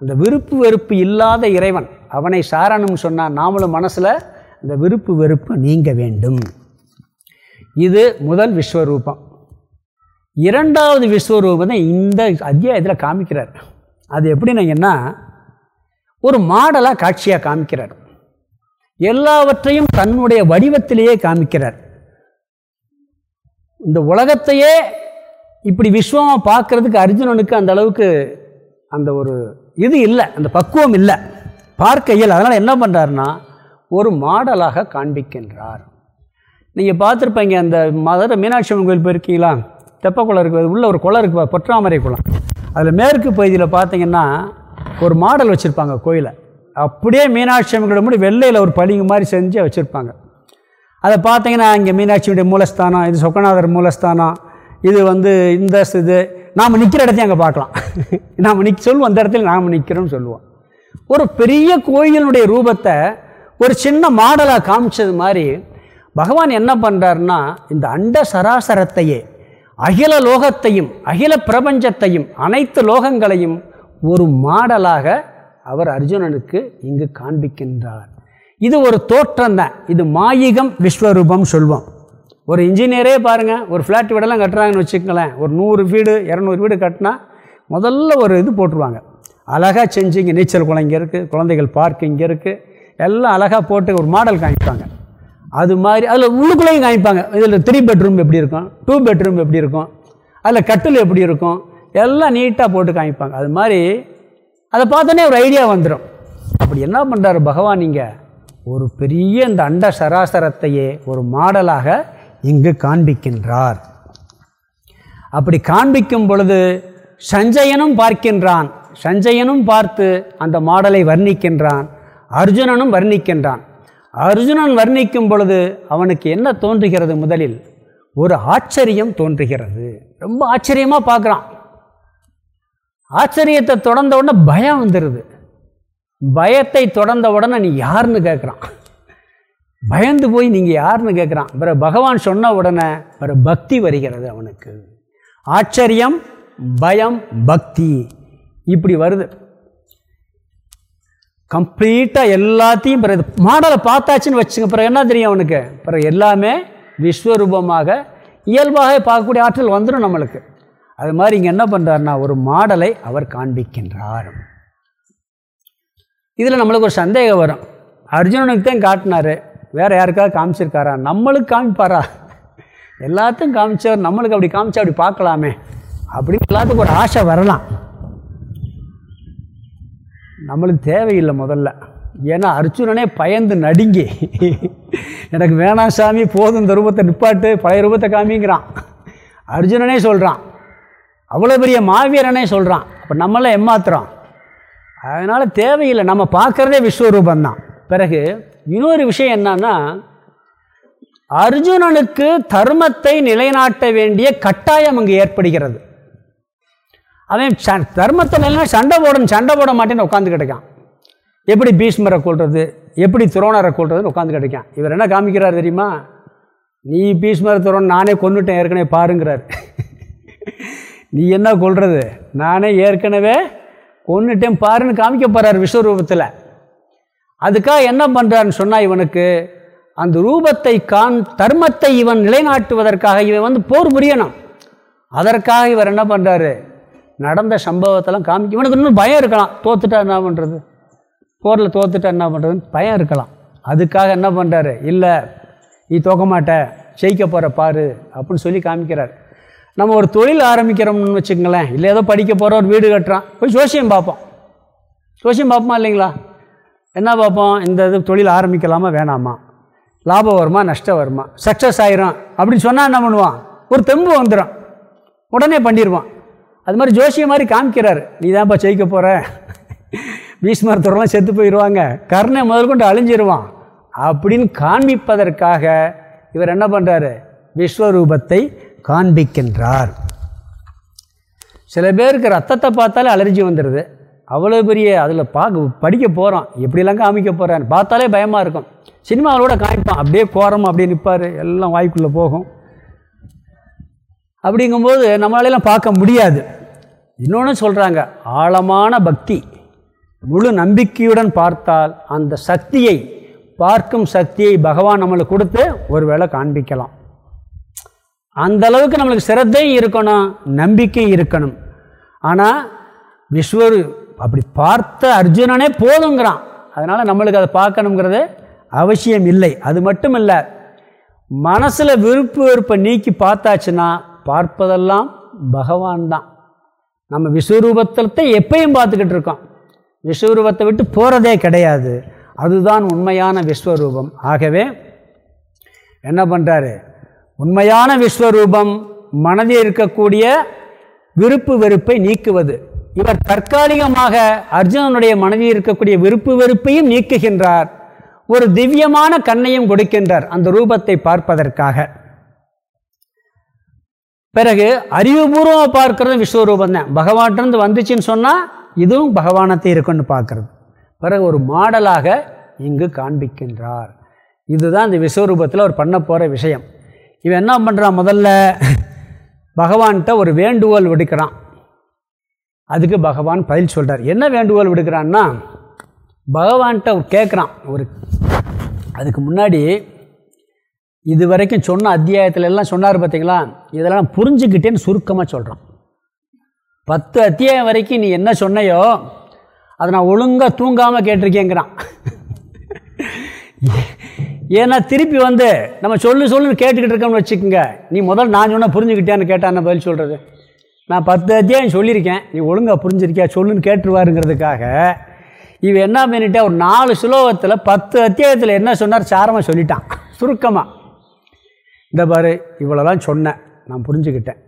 அந்த விருப்பு வெறுப்பு இல்லாத இறைவன் அவனை சாரணும் சொன்னால் நாமளும் மனசில் அந்த விருப்பு வெறுப்பு நீங்க வேண்டும். இது முதல் விஸ்வரூபம். இரண்டாவது விஸ்வரூபம் இந்த அத்தியாயத்தில் காமிக்கிறார். அது எப்படின்னீங்கன்னா ஒரு மாடலாக காட்சியாக காமிக்கிறார். எல்லாவற்றையும் தன்னுடைய வடிவத்திலேயே காமிக்கிறார். இந்த உலகத்தையே இப்படி விஸ்வமாக பார்க்குறதுக்கு அர்ஜுனனுக்கு அந்த அளவுக்கு அந்த ஒரு இது இல்லை அந்த பக்குவம் இல்லை. பார்க்க இயல். அதனால் என்ன பண்ணுறாருன்னா ஒரு மாடலாக காண்பிக்கின்றார். நீங்கள் பார்த்துருப்பீங்க அந்த மதுரை மீனாட்சி அம்மன் கோயில் போயிருக்கீங்களா? தெப்ப குளம் இருக்குது உள்ள ஒரு குளம் இருக்குது பொற்றாமரை குளம். அதில் மேற்கு பகுதியில் பார்த்தீங்கன்னா ஒரு மாடல் வச்சுருப்பாங்க கோயிலை. அப்படியே மீனாட்சி அம்மன் முடி வெள்ளையில் ஒரு பளிங்கு மாதிரி செஞ்சு வச்சுருப்பாங்க. அதை பார்த்தீங்கன்னா இங்கே மீனாட்சியுடைய மூலஸ்தானம் இது சொக்கநாதர் மூலஸ்தானம் இது வந்து இந்த இது நாம் நிற்கிற இடத்தையும் அங்கே பார்க்கலாம். நாம் நிக் சொல்லுவோம் அந்த இடத்துல நாம் நிற்கிறோம்னு சொல்லுவோம். ஒரு பெரிய கோயிலினுடைய ரூபத்தை ஒரு சின்ன மாடலாக காமிச்சது மாதிரி பகவான் என்ன பண்ணுறாருன்னா இந்த அண்ட சராசரத்தையே அகில லோகத்தையும் அகில பிரபஞ்சத்தையும் அனைத்து லோகங்களையும் ஒரு மாடலாக அவர் அர்ஜுனனுக்கு இங்கு காண்பிக்கின்றார். இது ஒரு தோற்றம் தான். இது மாயிகம் விஸ்வரூபம் சொல்வோம். ஒரு இன்ஜினியரே பாருங்கள் ஒரு ஃப்ளாட் வீடெல்லாம் கட்டுறாங்கன்னு வச்சுக்கங்களேன். ஒரு நூறு வீடு இரநூறு வீடு கட்டினா முதல்ல ஒரு இது போட்டுருவாங்க. அழகாக செஞ்சு இங்கே நீச்சல் குளம் இங்கே இருக்குது குழந்தைகள் பார்க் இங்கே இருக்குது எல்லாம் அழகாக போட்டு ஒரு மாடல் காமிப்பாங்க. அது மாதிரி அதில் உள்ளுக்குள்ளேயும் காமிப்பாங்க. இதில் த்ரீ பெட்ரூம் எப்படி இருக்கும் டூ பெட்ரூம் எப்படி இருக்கும் அதில் கட்டில் எப்படி இருக்கும் எல்லாம் நீட்டாக போட்டு காமிப்பாங்க. அது மாதிரி அதை பார்த்தோன்னே ஒரு ஐடியா வந்துடும் அப்படி என்ன பண்ணுறாரு பகவான் இங்கே? ஒரு பெரிய இந்த அண்ட சராசரத்தையே ஒரு மாடலாக இங்கு காண்பிக்கின்றார். அப்படி காண்பிக்கும் பொழுது சஞ்சயனும் பார்க்கின்றான். சஞ்சயனும் பார்த்து அந்த மாடலை வர்ணிக்கின்றான். அர்ஜுனனும் வர்ணிக்கின்றான். அர்ஜுனன் வர்ணிக்கும் பொழுது அவனுக்கு என்ன தோன்றுகிறது முதலில்? ஒரு ஆச்சரியம் தோன்றுகிறது. ரொம்ப ஆச்சரியமாக பார்க்குறான். ஆச்சரியத்தை தொடர்ந்த உடனே பயம் வந்துடுது பயத்தை தொடர்ந்த உடனே நீ யாருன்னு கேட்குறான். பயந்து போய் நீங்கள் யாருன்னு கேட்குறான் பிற பகவான் சொன்ன உடனே பிற பக்தி வருகிறது அவனுக்கு. ஆச்சரியம் பயம் பக்தி இப்படி வருது. கம்ப்ளீட்டாக எல்லாத்தையும் பிறகு மாடலை பார்த்தாச்சுன்னு வச்சுங்க பிறகு என்ன தெரியும் அவனுக்கு? பிறகு எல்லாமே விஸ்வரூபமாக இயல்பாக பார்க்கக்கூடிய ஆற்றல் வந்துடும் நம்மளுக்கு. அது மாதிரி இங்கே என்ன பண்ணுறாருனா ஒரு மாடலை அவர் காண்பிக்கின்றார். இதில் நம்மளுக்கு ஒரு சந்தேகம் வரும். அர்ஜுனனுக்கு தான் காட்டினார் வேறு யாருக்காவது காமிச்சிருக்காரா? நம்மளுக்கு காமிப்பாரா? எல்லாத்தையும் காமிச்சவர் நம்மளுக்கு அப்படி காமிச்சா அப்படி பார்க்கலாமே. அப்படின்னு எல்லாத்துக்கும் ஒரு ஆசை வரலாம். நம்மளுக்கு தேவையில்லை முதல்ல. ஏன்னா அர்ஜுனனே பயந்து நடுங்கி. எனக்கு வேணாம் சாமி போதும் இந்த ரூபத்தை நிப்பாட்டு பழைய ரூபத்தை காமிங்கிறான். அர்ஜுனனே சொல்கிறான் அவ்வளோ பெரிய மாவீரனே சொல்கிறான் அப்போ நம்மளாம் ஏமாத்துறோம் அதனால் தேவையில்லை. நம்ம பார்க்குறதே விஸ்வரூபந்தான் பிறகு இன்னொரு விஷயம் என்னன்னா அர்ஜுனனுக்கு தர்மத்தை நிலைநாட்ட வேண்டிய கட்டாயம் அங்கு ஏற்படுகிறது. அவன் ச தர்மத்தில் எல்லாம் சண்டை போடணும் சண்டை போட மாட்டேன்னு உட்காந்து கிடைக்கான் எப்படி பீஷ்மரை கொள்வது எப்படி துரோணரை கொள்றதுன்னு உட்காந்து கிடைக்கான் இவர் என்ன காமிக்கிறார் தெரியுமா? நீ பீஷ்மர துரோன் நானே கொண்டுட்டேன் ஏற்கனவே பாருங்கிறார். நீ என்ன கொள்வது நானே ஏற்கனவே கொண்டுட்டேன் பாருன்னு காமிக்க போகிறார் விஸ்வரூபத்தில். அதுக்காக என்ன பண்ணுறாருன்னு சொன்னால் இவனுக்கு அந்த ரூபத்தை கான் தர்மத்தை இவன் நிலைநாட்டுவதற்காக இவன் வந்து போர் புரியணும். அதற்காக இவர் என்ன பண்ணுறாரு நடந்த சம்பவத்தெல்லாம் காமிக்க இவனுக்கு இன்னும் பயம் இருக்கலாம். தோத்துட்டா என்ன பண்ணுறது போரில் தோத்துட்டா என்ன பண்ணுறதுன்னு பயம் இருக்கலாம். அதுக்காக என்ன பண்ணுறாரு இல்லை நீ தோக்க மாட்ட ஜெயிக்க போகிற பாரு அப்படின்னு சொல்லி காமிக்கிறார். நம்ம ஒரு தொழில் ஆரம்பிக்கிறோம்னு வச்சுக்கங்களேன். இல்லை ஏதோ படிக்க போகிற ஒரு வீடு கட்டுறான். போய் ஜோசியம் பார்ப்போம். ஜோசியம் பார்ப்போமா இல்லைங்களா? என்ன பார்ப்போம்? இந்த இது தொழில் ஆரம்பிக்கலாமா வேணாமா? லாபம் வருமா நஷ்டம் வருமா? சக்ஸஸ் ஆயிரும். அப்படின்னு சொன்னால் என்ன பண்ணுவான்? ஒரு தெம்பு வந்துடும் உடனே பண்ணிடுவான் அது மாதிரி ஜோசியம் மாதிரி காமிக்கிறார். நீ தான்ப்பா ஜெயிக்க போகிற பீஷ்மரத்தோடலாம் செத்து போயிடுவாங்க கர்ணை முதல் கொண்டு அழிஞ்சிருவான். அப்படின்னு காண்பிப்பதற்காக இவர் என்ன பண்ணுறாரு விஸ்வரூபத்தை காண்பிக்கின்றார். சில பேருக்கு ரத்தத்தை பார்த்தாலே அலர்ஜி வந்துடுது அவ்வளோ பெரிய அதில் பார்க்க படிக்க போகிறோம் எப்படிலாம் காமிக்க போகிறான்னு பார்த்தாலே பயமாக இருக்கும். சினிமாவோட காமிப்பான். அப்படியே கோரம் அப்படியே நிற்பார் எல்லாம் வாய்க்குள்ளே போகும். அப்படிங்கும்போது நம்மளாலெல்லாம் பார்க்க முடியாது. இன்னொன்று சொல்கிறாங்க ஆழமான பக்தி. முழு நம்பிக்கையுடன் பார்த்தால் அந்த சக்தியை பார்க்கும் சக்தியை பகவான் நம்மளுக்கு கொடுத்து ஒரு வேளை காண்பிக்கலாம். அந்த அளவுக்கு நம்மளுக்கு சிரத்தையும் இருக்கணும் நம்பிக்கையும் இருக்கணும். ஆனால் விஸ்வரு அப்படி பார்த்த அர்ஜுனனே போதுங்கிறான். அதனால் நம்மளுக்கு அதை பார்க்கணுங்கிறது அவசியம் இல்லை. அது மட்டும் இல்லை மனசில் விருப்பு வெறுப்பை நீக்கி பார்த்தாச்சுன்னா பார்ப்பதெல்லாம் பகவான் தான். நம்ம விஸ்வரூபத்தை எப்பயும் பார்த்துக்கிட்டு இருக்கோம். விஸ்வரூபத்தை விட்டு போகிறதே கிடையாது. அதுதான் உண்மையான விஸ்வரூபம். ஆகவே என்ன பண்ணுறாரு உண்மையான விஸ்வரூபம் மனதில் இருக்கக்கூடிய விருப்பு வெறுப்பை நீக்குவது. இவர் தற்காலிகமாக அர்ஜுனனுடைய மனதில் இருக்கக்கூடிய விருப்பு வெறுப்பையும் நீக்குகின்றார். ஒரு திவ்யமான கண்ணையும் கொடுக்கின்றார் அந்த ரூபத்தை பார்ப்பதற்காக. பிறகு அறிவுபூர்வமாக பார்க்கறது விஸ்வரூபம் தான். பகவான்கிட்ட வந்துச்சுன்னு சொன்னால் இதுவும் பகவானத்தை இருக்குன்னு பார்க்கறது. பிறகு ஒரு மாடலாக இங்கு காண்பிக்கின்றார். இதுதான் இந்த விஸ்வரூபத்தில் அவர் பண்ண போகிற விஷயம். இவன் என்ன பண்ணுறான் முதல்ல? பகவான்கிட்ட ஒரு வேண்டுகோள் விடுக்கிறான். அதுக்கு பகவான் பதில் சொல்கிறார் என்ன வேண்டுகோள் விடுக்கிறான்னா பகவான்கிட்ட கேட்குறான் ஒரு அதுக்கு முன்னாடி இது வரைக்கும் சொன்ன அத்தியாயத்துல எல்லாம் சொன்னார் பார்த்தீங்களா இதெல்லாம் புரிஞ்சுக்கிட்டேன்னு சுருக்கமாக சொல்கிறான் பத்து அத்தியாயம் வரைக்கும் நீ என்ன சொன்னையோ அதை நான் ஒழுங்காக தூங்காமல் கேட்டிருக்கேங்கிறான். ஏன்னா திருப்பி வந்து நம்ம சொல்லு சொல்லுன்னு கேட்டுக்கிட்டு இருக்கோம்னு வச்சுக்கோங்க. நீ முதல் நான் சொன்னால் புரிஞ்சுக்கிட்டேன்னு கேட்டான்னு பதில் சொல்கிறது நான் பத்து அத்தியாயம் சொல்லியிருக்கேன். நீ ஒழுங்காக புரிஞ்சிருக்கியா? சொல்லுன்னு கேட்டுருவாருங்கிறதுக்காக. இவன் என்ன பண்ணிட்டா ஒரு நாலு சுலோகத்தில் பத்து அத்தியாயத்தில் என்ன சொன்னார்? சாரமாக சொல்லிட்டான். சுருக்கமாக இந்த பாரு இவ்வளோலாம் சொன்னேன். நான் புரிஞ்சுக்கிட்டேன்.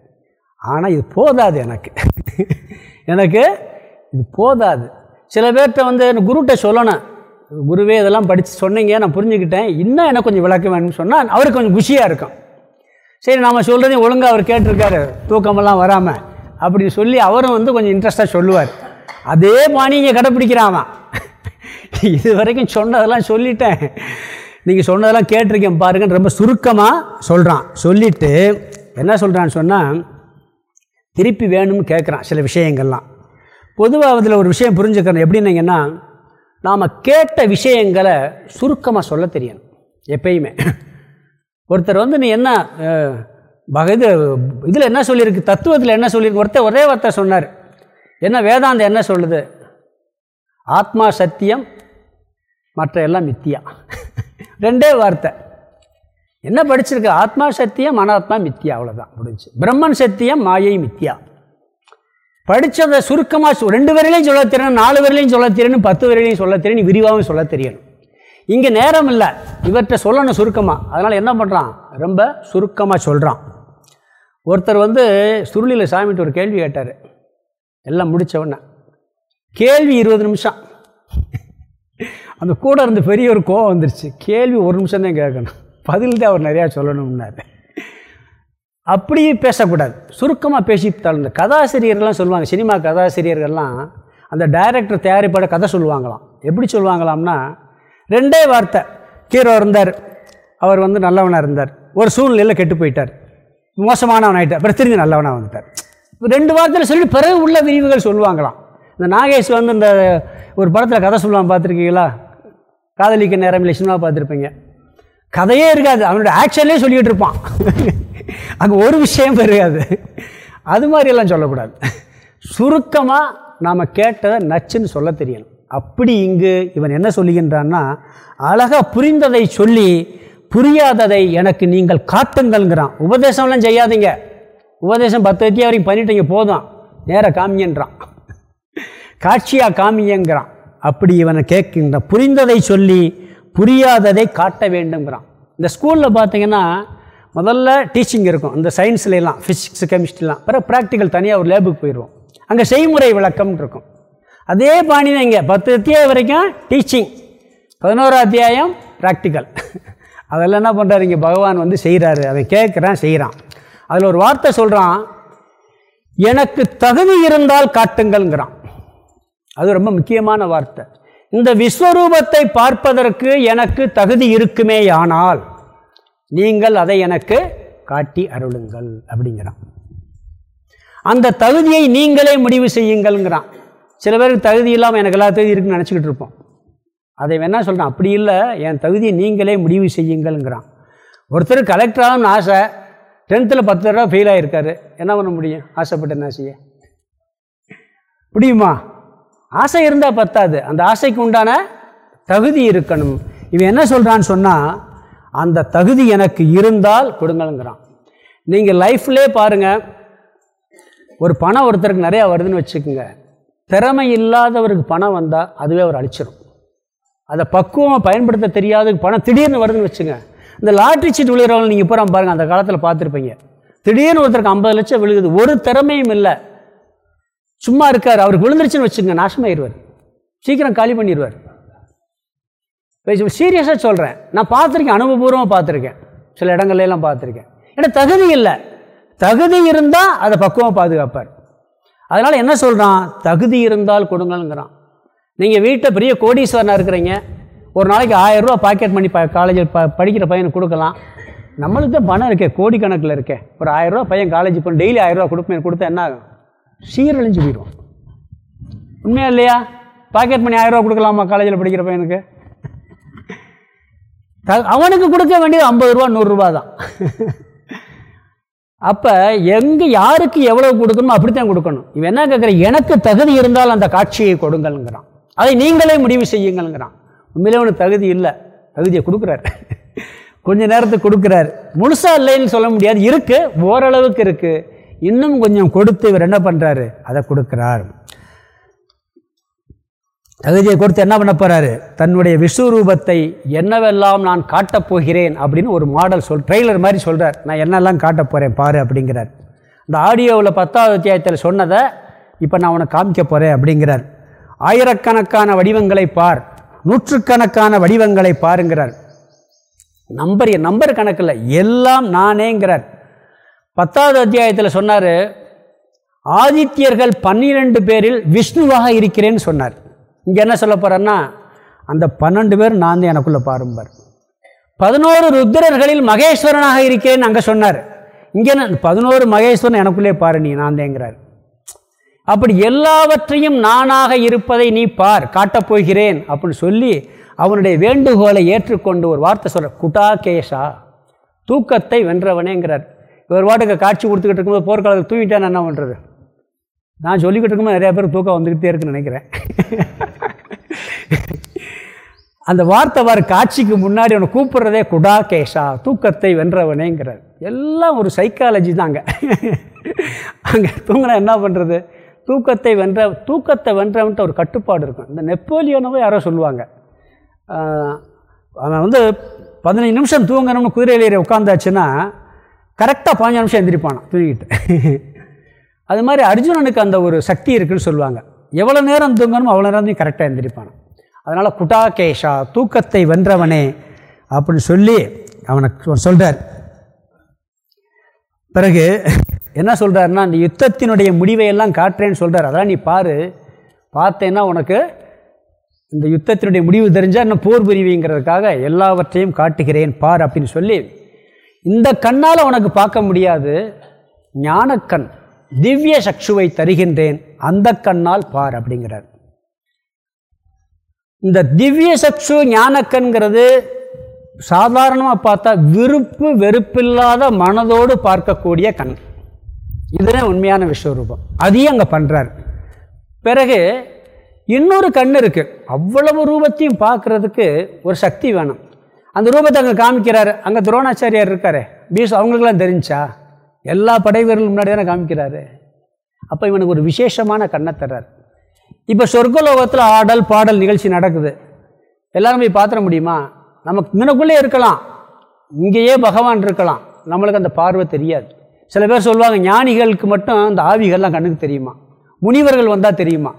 ஆனால் இது போதாது எனக்கு. எனக்கு இது போதாது. சில பேர்கிட்ட வந்து குருகிட்ட சொல்லணும். குருவே இதெல்லாம் படித்து சொன்னீங்க நான் புரிஞ்சுக்கிட்டேன். இன்னும் எனக்கு கொஞ்சம் விளக்க வேணும்னு சொன்னால் அவருக்கு கொஞ்சம் குஷியாக இருக்கும். சரி நாம் சொல்கிறதையும் ஒழுங்காக அவர் கேட்டிருக்காரு. தூக்கமெல்லாம் வராமல் அப்படின்னு சொல்லி அவரும் வந்து கொஞ்சம் இன்ட்ரெஸ்ட்டாக சொல்லுவார். அதே பாணி இங்கே கடைப்பிடிக்கிறான் இது வரைக்கும் சொன்னதெல்லாம் சொல்லிட்டேன். நீங்கள் சொன்னதெல்லாம் கேட்டிருக்கேன் பாருங்கன்னு ரொம்ப சுருக்கமாக சொல்கிறான் சொல்லிவிட்டு என்ன சொல்கிறான்னு சொன்னால் திருப்பி வேணும்னு கேட்குறான் சில விஷயங்கள்லாம். பொதுவாக அதில் ஒரு விஷயம் புரிஞ்சுக்கிறேன் எப்படின்னீங்கன்னா நாம் கேட்ட விஷயங்களை சுருக்கமாக சொல்ல தெரியணும். எப்பயுமே. ஒருத்தர் வந்து நீ என்ன அஹ், இது இதில் என்ன சொல்லியிருக்கு? தத்துவத்தில் என்ன சொல்லியிருக்கு? ஒருத்தர் ஒரே வார்த்தை சொன்னார். என்ன வேதாந்தம் என்ன சொல்லுது? ஆத்மா சத்தியம் மற்ற எல்லாம் மித்தியா? ரெண்டே வார்த்தை. என்ன படிச்சிருக்கு? ஆத்மா சத்தியம் அனாத்மா மித்தியா அவ்வளோதான் முடிஞ்சு. பிரம்மன் சத்தியம் மாயை மித்தியா. படித்ததை சுருக்கமாக ரெண்டு வரையிலையும் சொல்ல தெரியணும் நாலு வரையிலையும் சொல்ல தெரியணும் பத்து வரையிலையும் சொல்ல தெரியணும் விரிவாகவும் சொல்ல தெரியணும். இங்கே நேரம் இல்லை. இவர்கிட்ட சொல்லணும் சுருக்கமாக அதனால் என்ன பண்ணுறான் ரொம்ப சுருக்கமாக சொல்கிறான் ஒருத்தர் வந்து சுருளியில் சாமிட்டு ஒரு கேள்வி கேட்டார். எல்லாம் முடிச்ச கேள்வி இருபது நிமிஷம். அந்த கூட இருந்த பெரிய ஒரு கோவம் வந்துருச்சு. கேள்வி ஒரு நிமிஷம் தான் கேட்கணும். பதில் தான் அவர் நிறையா சொல்லணும்னாரு. அப்படியே பேசக்கூடாது. சுருக்கமாக பேசி இந்த கதாசிரியர்கள்லாம் சொல்லுவாங்க. சினிமா கதாசிரியர்கள்லாம் அந்த டைரக்டர் தயாரிப்பாட கதை சொல்லுவாங்களாம். எப்படி சொல்லுவாங்களாம்னா ரெண்டே வார்த்தை. ஹீரோ இருந்தார். அவர் வந்து நல்லவனாக இருந்தார். ஒரு சூழ்நிலையில் கெட்டு போயிட்டார். மோசமானவன் ஆகிட்டார் அப்புறம் திரும்பி நல்லவனாக வந்துட்டார். ரெண்டு வார்த்தையில் சொல்லி பிறகு உள்ள விரிவுகள் சொல்லுவாங்களாம். இந்த நாகேஷ் வந்து இந்த ஒரு படத்தில் கதை சொல்லுவான் பார்த்துருக்கீங்களா? காதலிக்க நேரம் இல்லை சினிமா பார்த்துருப்பீங்க. கதையே இருக்காது. அவனோட ஆக்ஷன்லேயே சொல்லிக்கிட்டு இருப்பான். அங்கே ஒரு விஷயம் இருக்காது. அது மாதிரியெல்லாம் சொல்லக்கூடாது. சுருக்கமாக நாம் கேட்டதை நச்சுன்னு சொல்ல தெரியணும். அப்படி இங்கு இவன் என்ன சொல்லுகின்றான்னா அழகாக புரிந்ததை சொல்லி புரியாததை எனக்கு நீங்கள் காட்டுங்கள்ங்கிறான். உபதேசம்லாம் செய்யாதீங்க. உபதேசம் பத்து வத்தியா வரைக்கும் பண்ணிட்டீங்க போதும். நேராக காமியன்றான். காட்சியாக காமியங்கிறான். அப்படி இவனை கேட்கின்ற புரிந்ததை சொல்லி புரியாததை காட்ட வேண்டுங்கிறான் இந்த ஸ்கூலில் பார்த்தீங்கன்னா முதல்ல டீச்சிங் இருக்கும். இந்த சயின்ஸ்லாம் ஃபிசிக்ஸ் கெமிஸ்ட்ரிலாம் பிறகு ப்ராக்டிக்கல் தனியாக ஒரு லேபுக்கு போயிடுவோம். அங்கே செய்முறை விளக்கம்னு இருக்கும். அதே பாணி தான் இங்கே. பத்து அத்தியாயம் வரைக்கும் டீச்சிங் பதினோரு அத்தியாயம் ப்ராக்டிக்கல் அதெல்லாம் என்ன பண்ணுறாரு இங்கே? பகவான் வந்து செய்கிறாரு அதை கேட்குறான் செய்கிறான் அதில் ஒரு வார்த்தை சொல்கிறான் எனக்கு தகுதி இருந்தால் காட்டுங்கள்ங்கிறான். அது ரொம்ப முக்கியமான வார்த்தை. இந்த விஸ்வரூபத்தை பார்ப்பதற்கு எனக்கு தகுதி இருக்குமேயானால் நீங்கள் அதை எனக்கு காட்டி அருளுங்கள் அப்படிங்கிறான். அந்த தகுதியை நீங்களே முடிவு செய்யுங்கள்ங்கிறான். சில பேருக்கு தகுதி இல்லாமல் எனக்கு எல்லா தகுதி இருக்குன்னு நினச்சிக்கிட்டு இருப்போம். அதை வேணா சொல்கிறான் அப்படி இல்லை என் தகுதியை நீங்களே முடிவு செய்யுங்கள்ங்கிறான். ஒருத்தர் கலெக்டர் ஆகணும்னு ஆசை டென்த்தில் பத்து தடவை ஃபெயில் ஆகிருக்காரு என்ன பண்ண முடியும்? ஆசைப்பட்டு என்ன செய்ய? முடியுமா ஆசை இருந்தால் பத்தாது. அந்த ஆசைக்கு உண்டான தகுதி இருக்கணும். இவன் என்ன சொல்கிறான்னு சொன்னால் அந்த தகுதி எனக்கு இருந்தால் கொடுங்கள்ங்கிறான். நீங்கள் லைஃப்லே பாருங்கள் ஒரு பணம் ஒருத்தருக்கு நிறையா வருதுன்னு வச்சுக்கோங்க. திறமை இல்லாதவருக்கு பணம் வந்தால் அதுவே அவர் அழிச்சிடும் அதை பக்குவமாக பயன்படுத்த தெரியாத பணம் திடீர்னு வருதுன்னு வச்சுங்க. இந்த லாட்ரி சீட் விழுகிறவங்க நீங்கள் பூரா பாருங்கள் அந்த காலத்தில் பார்த்துருப்பீங்க. திடீர்னு ஒருத்தருக்கு ஐம்பது லட்சம் விழுகுது ஒரு திறமையும் இல்லை. சும்மா இருக்கார் அவருக்கு விழுந்துருச்சுன்னு வச்சுங்க நாசமாயிருவார். சீக்கிரம் காலி பண்ணிடுவார் சீரியஸாக சொல்கிறேன் நான் பார்த்துருக்கேன் அனுபவபூர்வமாக பார்த்துருக்கேன். சில இடங்கள்லாம் பார்த்துருக்கேன். ஏன்னா தகுதி இல்லை. தகுதி இருந்தால் அதை பக்குவமாக பாதுகாப்பார். அதனால் என்ன சொல்கிறான் தகுதி இருந்தால் கொடுங்கள்ங்கிறான். நீங்கள் வீட்டை பெரிய கோடீஸ்வரனாக இருக்கிறீங்க. ஒரு நாளைக்கு ஆயிரரூவா பாக்கெட் பண்ணி ப காலேஜில் ப படிக்கிற பையனுக்கு கொடுக்கலாம். நம்மளுக்கு தான் பணம் இருக்கே கோடிக்கணக்கில் இருக்கே. ஒரு ஆயிரரூவா பையன் காலேஜ் பண்ணி டெய்லி ஆயிரரூவா கொடுப்பேன் கொடுத்தா என்ன ஆகும்? சீரழிஞ்சு போயிடும் உண்மையா இல்லையா? பாக்கெட் பண்ணி ஆயிரரூவா கொடுக்கலாமா காலேஜில் படிக்கிற பையனுக்கு? த- அவனுக்கு கொடுக்க வேண்டியது ஐம்பது ரூபா நூறுரூவா தான். அப்போ எங்கே யாருக்கு எவ்வளவு கொடுக்கணுமோ அப்படித்தான் கொடுக்கணும். இவன் என்ன கேட்குற எனக்கு தகுதி இருந்தால் அந்த காட்சியை கொடுங்கள்ங்கிறான். அதை நீங்களே முடிவு செய்யுங்கள்ங்கிறான். உண்மையிலே அவனுக்கு தகுதி இல்லை. தகுதியை கொடுக்குறாரு. கொஞ்ச நேரத்துக்கு கொடுக்குறாரு. முழுசாக இல்லைன்னு சொல்ல முடியாது. இருக்குது ஓரளவுக்கு இருக்குது இன்னும் கொஞ்சம் கொடுத்து இவர் என்ன பண்ணுறாரு அதை கொடுக்குறாரு. தகுதியை கொடுத்து என்ன பண்ண போகிறாரு தன்னுடைய விஸ்வரூபத்தை என்னவெல்லாம் நான் காட்டப் போகிறேன் அப்படின்னு ஒரு மாடல் சொல் ட்ரெய்லர் மாதிரி சொல்கிறார் நான் என்னெல்லாம் காட்டப் போகிறேன் பாரு அப்படிங்கிறார். இந்த ஆடியோவில் பத்தாவது அத்தியாயத்தில் சொன்னதை இப்போ நான் உனக்கு காமிக்க போகிறேன் அப்படிங்கிறார். ஆயிரக்கணக்கான வடிவங்களை பார் நூற்றுக்கணக்கான வடிவங்களை பாருங்கிறார். நம்பர் நம்பர் கணக்கில் எல்லாம் நானேங்கிறார். பத்தாவது அத்தியாயத்தில் சொன்னார் ஆதித்யர்கள் பன்னிரெண்டு பேரில் விஷ்ணுவாக இருக்கிறேன்னு சொன்னார். இங்கே என்ன சொல்ல போகிறேன்னா அந்த பன்னெண்டு பேர் நான் தான் எனக்குள்ளே பாரும்பார். பதினோரு ருத்ரர்களில் மகேஸ்வரனாக இருக்கிறேன்னு அங்கே சொன்னார். இங்கே என்ன பதினோரு மகேஸ்வரன் எனக்குள்ளே பாரு நீ நான் தேங்கிறார் அப்படி எல்லாவற்றையும் நானாக இருப்பதை நீ பார் காட்டப் போகிறேன் அப்படின்னு சொல்லி அவனுடைய வேண்டுகோளை ஏற்றுக்கொண்டு ஒரு வார்த்தை சொல்கிற குட்டா கேஷா தூக்கத்தை வென்றவனேங்கிறார். இவர் வாட்டுக்கு காட்சி கொடுத்துக்கிட்டு இருக்கும்போது போர்க்காலத்தில் தூங்கிட்டான் என்ன பண்ணுறது நான் சொல்லிக்கிட்டு இருக்கும்போது நிறைய பேர் தூக்கம் வந்துக்கிட்டே இருக்குன்னு நினைக்கிறேன். அந்த வார்த்தை வர காட்சிக்கு முன்னாடி அவனை கூப்பிட்றதே குடா கேஷா தூக்கத்தை வென்றவனேங்கிறார். எல்லாம் ஒரு சைக்காலஜி தாங்க அங்கே. தூங்கினா என்ன பண்ணுறது தூக்கத்தை வென்ற தூக்கத்தை வென்றவன்ட்டு ஒரு கட்டுப்பாடு இருக்கும். இந்த நெப்போலியனவே யாரோ சொல்லுவாங்க. அவன் வந்து பதினஞ்சு நிமிஷம் தூங்கணும்னு குதிரையிலேயே உட்காந்தாச்சுன்னா கரெக்டாக பதினஞ்சு நிமிஷம் எந்திரிப்பானான் தூங்கிட்டு. அது மாதிரி அர்ஜுனனுக்கு அந்த ஒரு சக்தி இருக்குன்னு சொல்லுவாங்க. எவ்வளோ நேரம் தூங்கணுமோ அவ்வளோ நேரம் கரெக்டாக எழுந்திருப்பான் அதனால் குட்டாகேஷா தூக்கத்தை வென்றவனே அப்படின்னு சொல்லி அவனுக்கு சொல்கிறார் பிறகு என்ன சொல்கிறாருன்னா அந்த யுத்தத்தினுடைய முடிவை எல்லாம் காட்டுறேன்னு சொல்கிறார் அதான் நீ பாரு. பார்த்தேன்னா உனக்கு இந்த யுத்தத்தினுடைய முடிவு தெரிஞ்சால் இன்னும் போர் புரிவிங்கிறதுக்காக எல்லாவற்றையும் காட்டுகிறேன் பார் அப்படின்னு சொல்லி இந்த கண்ணால் உனக்கு பார்க்க முடியாது. ஞானக்கண் திவ்ய சக்ஷுவை தருகின்றேன். அந்த கண்ணால் பார் அப்படிங்கிறார். இந்த திவ்ய சக்ஷு ஞானக்கண்கிறது சாதாரணமாக பார்த்தா விருப்பு வெறுப்பில்லாத மனதோடு பார்க்கக்கூடிய கண். இதுதான் உண்மையான விஸ்வரூபம். அதையும் அங்கே பண்ணுறார் பிறகு இன்னொரு கண் இருக்குது அவ்வளவு ரூபத்தையும் பார்க்குறதுக்கு ஒரு சக்தி வேணும். அந்த ரூபத்தை அங்கே காமிக்கிறாரு. அங்கே துரோணாச்சாரியார் இருக்காரு. பீஸ் அவங்களுக்கெல்லாம் தெரிஞ்சா? எல்லா படை வீரர்கள் முன்னாடி தானே காமிக்கிறாரு. அப்போ இவனுக்கு ஒரு விசேஷமான கண்ணை தர்றார். இப்போ சொர்க்கலோகத்தில் ஆடல் பாடல் நிகழ்ச்சி நடக்குது. எல்லாரும் போய் பார்த்துட முடியுமா? நமக்கு இங்கனக்குள்ளே இருக்கலாம். இங்கேயே பகவான் இருக்கலாம். நம்மளுக்கு அந்த பார்வை தெரியாது. சில பேர் சொல்லுவாங்க ஞானிகளுக்கு மட்டும் அந்த ஆவிகள்லாம் கண்ணுக்கு தெரியுமா? முனிவர்கள் வந்தால் தெரியுமா?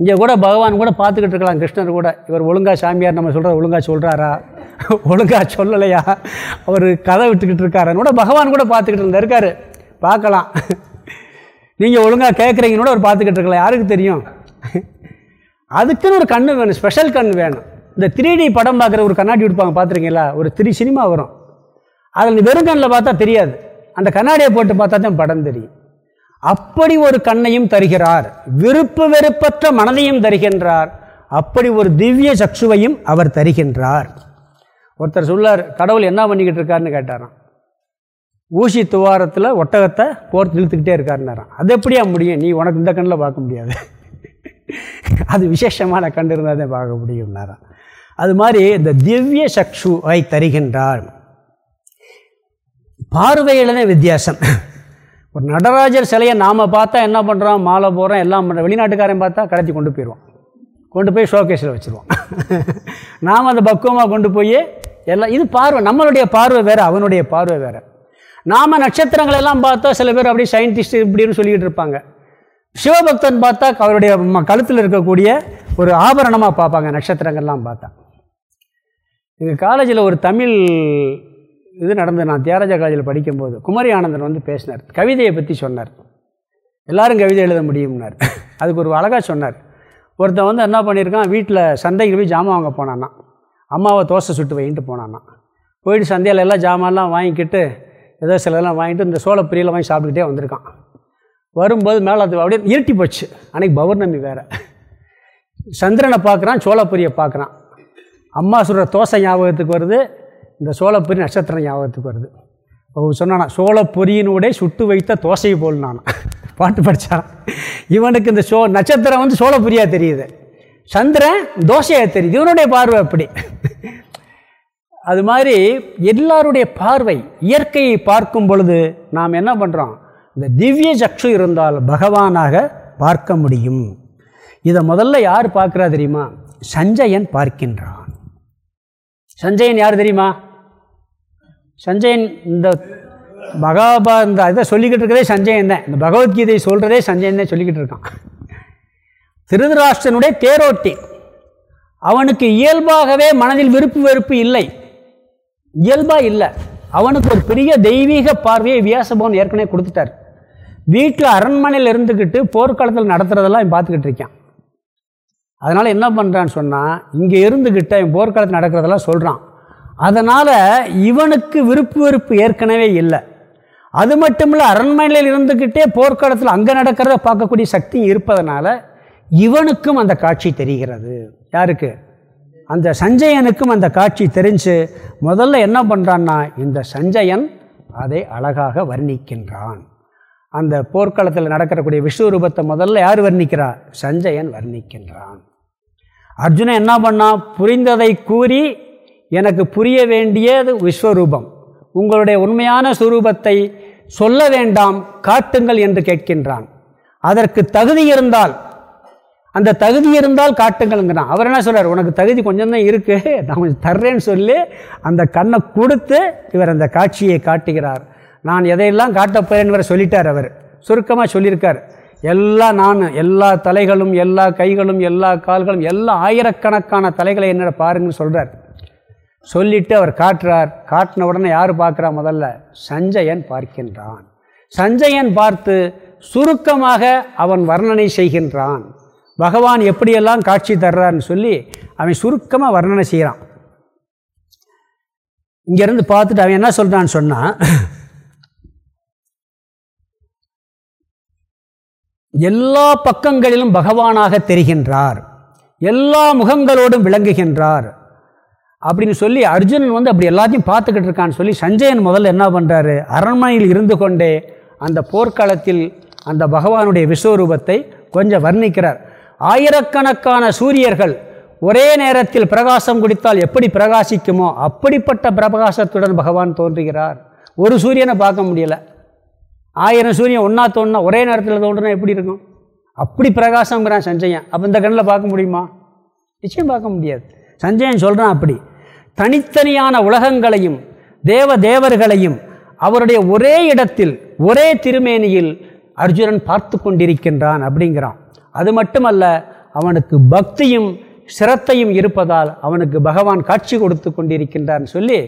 இங்கே கூட பகவான் கூட பார்த்துக்கிட்டு இருக்கலாம் கிருஷ்ணர் கூட. இவர் ஒழுங்காக சாமியார் நம்ம சொல்கிற ஒழுங்காக சொல்கிறாரா ஒழுங்கா சொல்லலையா? அவர் கதை விட்டுக்கிட்டு இருக்காரான்னு கூட பகவான் கூட பார்த்துக்கிட்டு இருந்தா பார்க்கலாம். நீங்கள் ஒழுங்காக கேட்குறீங்கன்னு கூட அவர் பார்த்துக்கிட்டு இருக்கலாம் யாருக்கு தெரியும்? அதுக்குன்னு ஒரு கண்ணு வேணும் ஸ்பெஷல் கண் வேணும். இந்த த்ரீ டி படம் பார்க்குற ஒரு கண்ணாடி கொடுப்பாங்க பார்த்துருக்கீங்களா? ஒரு த்ரீ சினிமா வரும். அதில் வெறும் கண்ணில் பார்த்தா தெரியாது. அந்த கண்ணாடியை போட்டு பார்த்தா தான் படம் தெரியும். அப்படி ஒரு கண்ணையும் தருகிறார். விருப்பு வெறுப்பற்ற மனதையும் தருகின்றார். அப்படி ஒரு திவ்ய சக்ஷுவையும் அவர் தருகின்றார். ஒருத்தர் சொல்லார் கடவுள் என்ன பண்ணிக்கிட்டு இருக்காருன்னு கேட்டாராம். ஊசி துவாரத்தில் ஒட்டகத்தை போர்த்து இழுத்துக்கிட்டே இருக்காருன்னாராம். அது எப்படியா முடியும்? நீ உனக்கு இந்த கண்ணில் பார்க்க முடியாது. அது விசேஷமான கண்டு இருந்தால் தான் பார்க்க முடியும்னாராம். அது மாதிரி இந்த திவ்ய சக்ஷுவை தருகின்றார். பார்வையில்தான் வித்தியாசம். ஒரு நடராஜர் சிலையை நாம் பார்த்தா என்ன பண்ணுறோம் மாலை போகிறோம் எல்லாம் பண்ணுறோம் வெளிநாட்டுக்காரன் பார்த்தா கடத்தி கொண்டு போயிடுவோம் கொண்டு போய் ஷோகேஸில் வச்சுருவோம் நாம் அதை பக்குவமாக கொண்டு போய் எல்லாம் இது பார்வை. நம்மளுடைய பார்வை வேறு அவனுடைய பார்வை வேறு. நாம் நட்சத்திரங்கள் எல்லாம் பார்த்தா சில பேர் அப்படியே சயின்டிஸ்ட் இப்படின்னு சொல்லிக்கிட்டு இருப்பாங்க. சிவபக்தன் பார்த்தா அவருடைய ம- கழுத்தில் இருக்கக்கூடிய ஒரு ஆபரணமாக பார்ப்பாங்க நட்சத்திரங்கள்லாம் பார்த்தா. எங்கள் காலேஜில் ஒரு தமிழ் இது நடந்தது. நான் தியாகராஜா காலேஜில் படிக்கும்போது குமரி ஆனந்தன் வந்து பேசினார். கவிதையை பற்றி சொன்னார். எல்லோரும் கவிதை எழுத முடியும்னார். அதுக்கு ஒரு அழகாக சொன்னார். ஒருத்தன் வந்து என்ன பண்ணியிருக்கான்? வீட்டில் சந்தைக்கு போய் ஜாமான் வாங்க போனான்னா அம்மாவை தோசை சுட்டு வைன்ட்டு போனான்னா போயிட்டு சந்தையில் எல்லாம் ஜாமான்லாம் வாங்கிக்கிட்டு ஏதோ சிலதெல்லாம் வாங்கிட்டு இந்த சோளப்பிரியில் வாங்கி சாப்பிட்டுக்கிட்டே வந்திருக்கான். வரும்போது மேலே அது அப்படியே இருட்டி போச்சு. அன்றைக்கி பௌர்ணமி வேறு. சந்திரனை பார்க்குறான் சோளப்பொரியை பார்க்குறான். அம்மா சுடுற தோசை ஞாபகத்துக்கு வருது. இந்த சோளப்பொரி நட்சத்திரம் ஞாபகத்துக்கு வருது. சொன்னானா சோளப்பொரியினூடே சுட்டு வைத்த தோசை போல் நான். பாட்டு படித்தான் இவனுக்கு இந்த சோ நட்சத்திரம் வந்து சோளப்பொரியாக தெரியுது. சந்திரன் தோசையாக தெரியுது. இவனுடைய பார்வை அப்படி. அது மாதிரி எல்லாருடைய பார்வை இயற்கையை பார்க்கும் பொழுது நாம் என்ன பண்ணுறோம் இந்த திவ்ய சக்ஷு இருந்தால் பகவானாக பார்க்க முடியும். இதை முதல்ல யார் பார்க்குறா தெரியுமா? சஞ்சயன் பார்க்கின்றான். சஞ்சயன் யார் தெரியுமா? சஞ்சயன் இந்த பகவபா இந்த இதை சொல்லிக்கிட்டு இருக்கிறதே சஞ்சயன் தான். இந்த பகவத்கீதையை சொல்கிறதே சஞ்சயன் தான் சொல்லிக்கிட்டு இருக்கான். திருதராஷ்டனுடைய தேரோட்டி. அவனுக்கு இயல்பாகவே மனதில் விருப்பு வெறுப்பு இல்லை. இயல்பாக இல்லை. அவனுக்கு ஒரு பெரிய தெய்வீக பார்வையை வியாசபவன் ஏற்கனவே கொடுத்துட்டார். வீட்டில் அரண்மனையில் இருந்துக்கிட்டு போர்க்காலத்தில் நடத்துகிறதெல்லாம் பார்த்துக்கிட்டு இருக்கான். அதனால் என்ன பண்ணுறான்னு சொன்னால் இங்கே இருந்துக்கிட்டு அவன் நடக்கிறதெல்லாம் சொல்கிறான் அதனால் இவனுக்கு விருப்பு வெறுப்பு ஏற்கனவே இல்லை. அது மட்டும் இல்லை அரண்மனையில் இருந்துக்கிட்டே போர்க்களத்தில் அங்கே நடக்கிறத பார்க்கக்கூடிய சக்தி இருப்பதனால இவனுக்கும் அந்த காட்சி தெரிகிறது. யாருக்கு? அந்த சஞ்சயனுக்கும் அந்த காட்சி தெரிஞ்சு முதல்ல என்ன பண்ணுறான்னா இந்த சஞ்சயன் அதை அழகாக வர்ணிக்கின்றான். அந்த போர்க்களத்தில் நடக்கிறக்கூடிய விஸ்வரூபத்தை முதல்ல யார் வர்ணிக்கிறா? சஞ்சயன் வர்ணிக்கின்றான். அர்ஜுனன் என்ன பண்ணான்? புரிந்ததை கூறி எனக்கு புரிய வேண்டியது விஸ்வரூபம். உங்களுடைய உண்மையான சுரூபத்தை சொல்ல வேண்டாம் காட்டுங்கள் என்று கேட்கின்றான். அதற்கு தகுதி இருந்தால் அந்த தகுதி இருந்தால் காட்டுங்கள்ங்கிறான் அவர் என்ன சொல்கிறார் உனக்கு தகுதி கொஞ்சம் தான் இருக்குது நான் கொஞ்சம் தர்றேன்னு சொல்லி அந்த கண்ணை கொடுத்து இவர் அந்த காட்சியை காட்டுகிறார். நான் எதையெல்லாம் காட்டப்போகிறேன் இவர் சொல்லிட்டார் அவர். சுருக்கமாக சொல்லியிருக்கார். எல்லா நான் எல்லா தலைகளும் எல்லா கைகளும் எல்லா கால்களும் எல்லா ஆயிரக்கணக்கான தலைகளை என்னோட பாருங்கன்னு சொல்கிறார் சொல்லிட்டு அவர் காட்டுறார். காட்டின உடனே யார் பார்க்குறா? முதல்ல சஞ்சயன் பார்க்கின்றான். சஞ்சயன் பார்த்து சுருக்கமாக அவன் வர்ணனை செய்கின்றான். பகவான் எப்படியெல்லாம் காட்சி தர்றான்னு சொல்லி அவன் சுருக்கமாக வர்ணனை செய்கிறான். இங்கேருந்து பார்த்துட்டு அவன் என்ன சொல்கிறான்னு சொன்னால் எல்லா பக்கங்களிலும் பகவானாக தெரிகின்றார். எல்லா முகங்களோடும் விளங்குகின்றார். அப்படின்னு சொல்லி அர்ஜுனன் வந்து அப்படி எல்லாத்தையும் பார்த்துக்கிட்டு இருக்கான்னு சொல்லி சஞ்சயன் முதல்ல என்ன பண்ணுறாரு அரண்மனையில் இருந்து கொண்டே அந்த போர்க்களத்தில் அந்த பகவானுடைய விஸ்வரூபத்தை கொஞ்சம் வர்ணிக்கிறார். ஆயிரக்கணக்கான சூரியர்கள் ஒரே நேரத்தில் பிரகாசம் குடித்தால் எப்படி பிரகாசிக்குமோ அப்படிப்பட்ட பிரகாசத்துடன் பகவான் தோன்றுகிறார். ஒரு சூரியனை பார்க்க முடியலை. ஆயிரம் சூரியன் ஒன்றா தோணுனா ஒரே நேரத்தில் தோன்றுனா எப்படி இருக்கும்? அப்படி பிரகாசங்கிறான் சஞ்சயன். அப்போ இந்த கண்ணில் பார்க்க முடியுமா? நிச்சயம் பார்க்க முடியாது. சஞ்சயன் சொல்கிறான் அப்படி. தனித்தனியான உலகங்களையும் தேவ தேவர்களையும் அவருடைய ஒரே இடத்தில் ஒரே திருமேனியில் அர்ஜுனன் பார்த்து கொண்டிருக்கின்றான் அப்படிங்கிறான். அது மட்டுமல்ல அவனுக்கு பக்தியும் சிரத்தையும் இருப்பதால் அவனுக்கு பகவான் காட்சி கொடுத்து கொண்டிருக்கின்றான்னு சொல்லி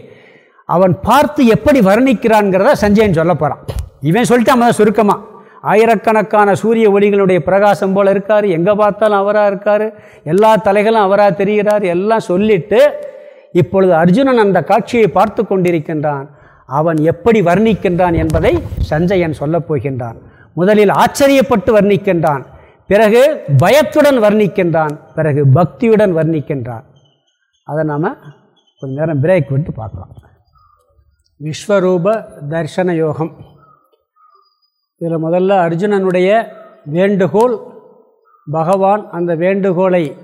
அவன் பார்த்து எப்படி வர்ணிக்கிறான்ங்கிறத சஞ்சயன் சொல்ல போகிறான் இவன் சொல்லிட்டான் முதல்ல சுருக்கமாக ஆயிரக்கணக்கான சூரிய ஒளிகளுடைய பிரகாசம் போல் இருக்கார் எங்கே பார்த்தாலும் அவராக இருக்கார் எல்லா தலைகளும் அவராக தெரிகிறார் எல்லாம் சொல்லிட்டு இப்பொழுது அர்ஜுனன் அந்த காட்சியை பார்த்து கொண்டிருக்கின்றான். அவன் எப்படி வர்ணிக்கின்றான் என்பதை சஞ்சயன் சொல்லப் போகின்றான். முதலில் ஆச்சரியப்பட்டு வர்ணிக்கின்றான். பிறகு பயத்துடன் வர்ணிக்கின்றான். பிறகு பக்தியுடன் வர்ணிக்கின்றான். அதை நாம் கொஞ்ச நேரம் பிரேக் விட்டு பார்க்கலாம். விஸ்வரூப தர்சன யோகம். இதில் முதல்ல அர்ஜுனனுடைய வேண்டுகோள் பகவான் அந்த வேண்டுகோளை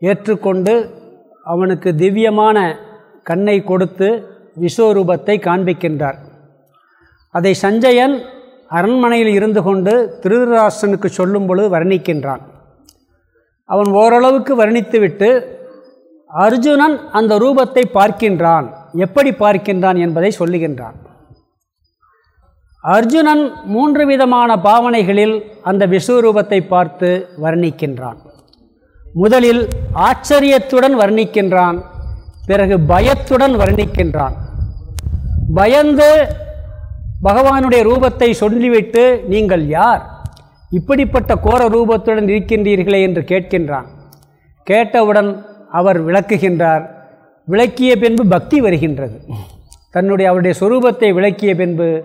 ஏற்றுக்கொண்டு அவனுக்கு திவ்யமான கண்ணை கொடுத்து விஸ்வரூபத்தை காண்பிக்கின்றார். அதை சஞ்சயன் அரண்மனையில் இருந்து கொண்டு திருதராசனுக்கு சொல்லும் பொழுது வர்ணிக்கின்றான். அவன் ஓரளவுக்கு வர்ணித்துவிட்டு அர்ஜுனன் அந்த ரூபத்தை பார்க்கின்றான். எப்படி பார்க்கின்றான் என்பதை சொல்லுகின்றான். அர்ஜுனன் மூன்று விதமான பாவனைகளில் அந்த விஸ்வரூபத்தை பார்த்து வர்ணிக்கின்றான். முதலில் ஆச்சரியத்துடன் வர்ணிக்கின்றான் பிறகு பயத்துடன் வர்ணிக்கின்றான். பயந்து பகவானுடைய ரூபத்தை சொல்லிவிட்டு நீங்கள் யார்? இப்படிப்பட்ட கோர ரூபத்துடன் இருக்கின்றீர்களே என்று கேட்கின்றான். கேட்டவுடன் அவர் விளக்குகின்றார். விளக்கிய பின்பு பக்தி வருகின்றது. தன்னுடைய அவருடைய சொரூபத்தை விளக்கிய பின்பு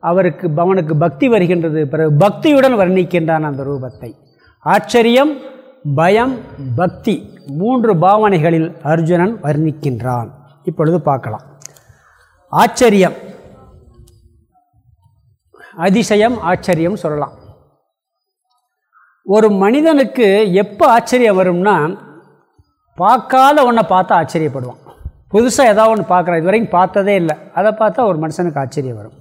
அவருக்கு அவனுக்கு பக்தி வருகின்றது. பிறகு பக்தியுடன் வர்ணிக்கின்றான் அந்த ரூபத்தை. ஆச்சரியம் பயம் பக்தி மூன்று பாவனைகளில் அர்ஜுனன் வர்ணிக்கின்றான். இப்பொழுது பார்க்கலாம். ஆச்சரியம். அதிசயம் ஆச்சரியம் சொல்லலாம். ஒரு மனிதனுக்கு எப்போ ஆச்சரியம் வரும்னா பார்க்காத ஒன்றை பார்த்தா ஆச்சரியப்படுவான். புதுசாக ஏதாவது ஒன்று பார்க்குறான். இது வரைக்கும் பார்த்ததே இல்லை. அதை பார்த்தா ஒரு மனுஷனுக்கு ஆச்சரியம் வரும்.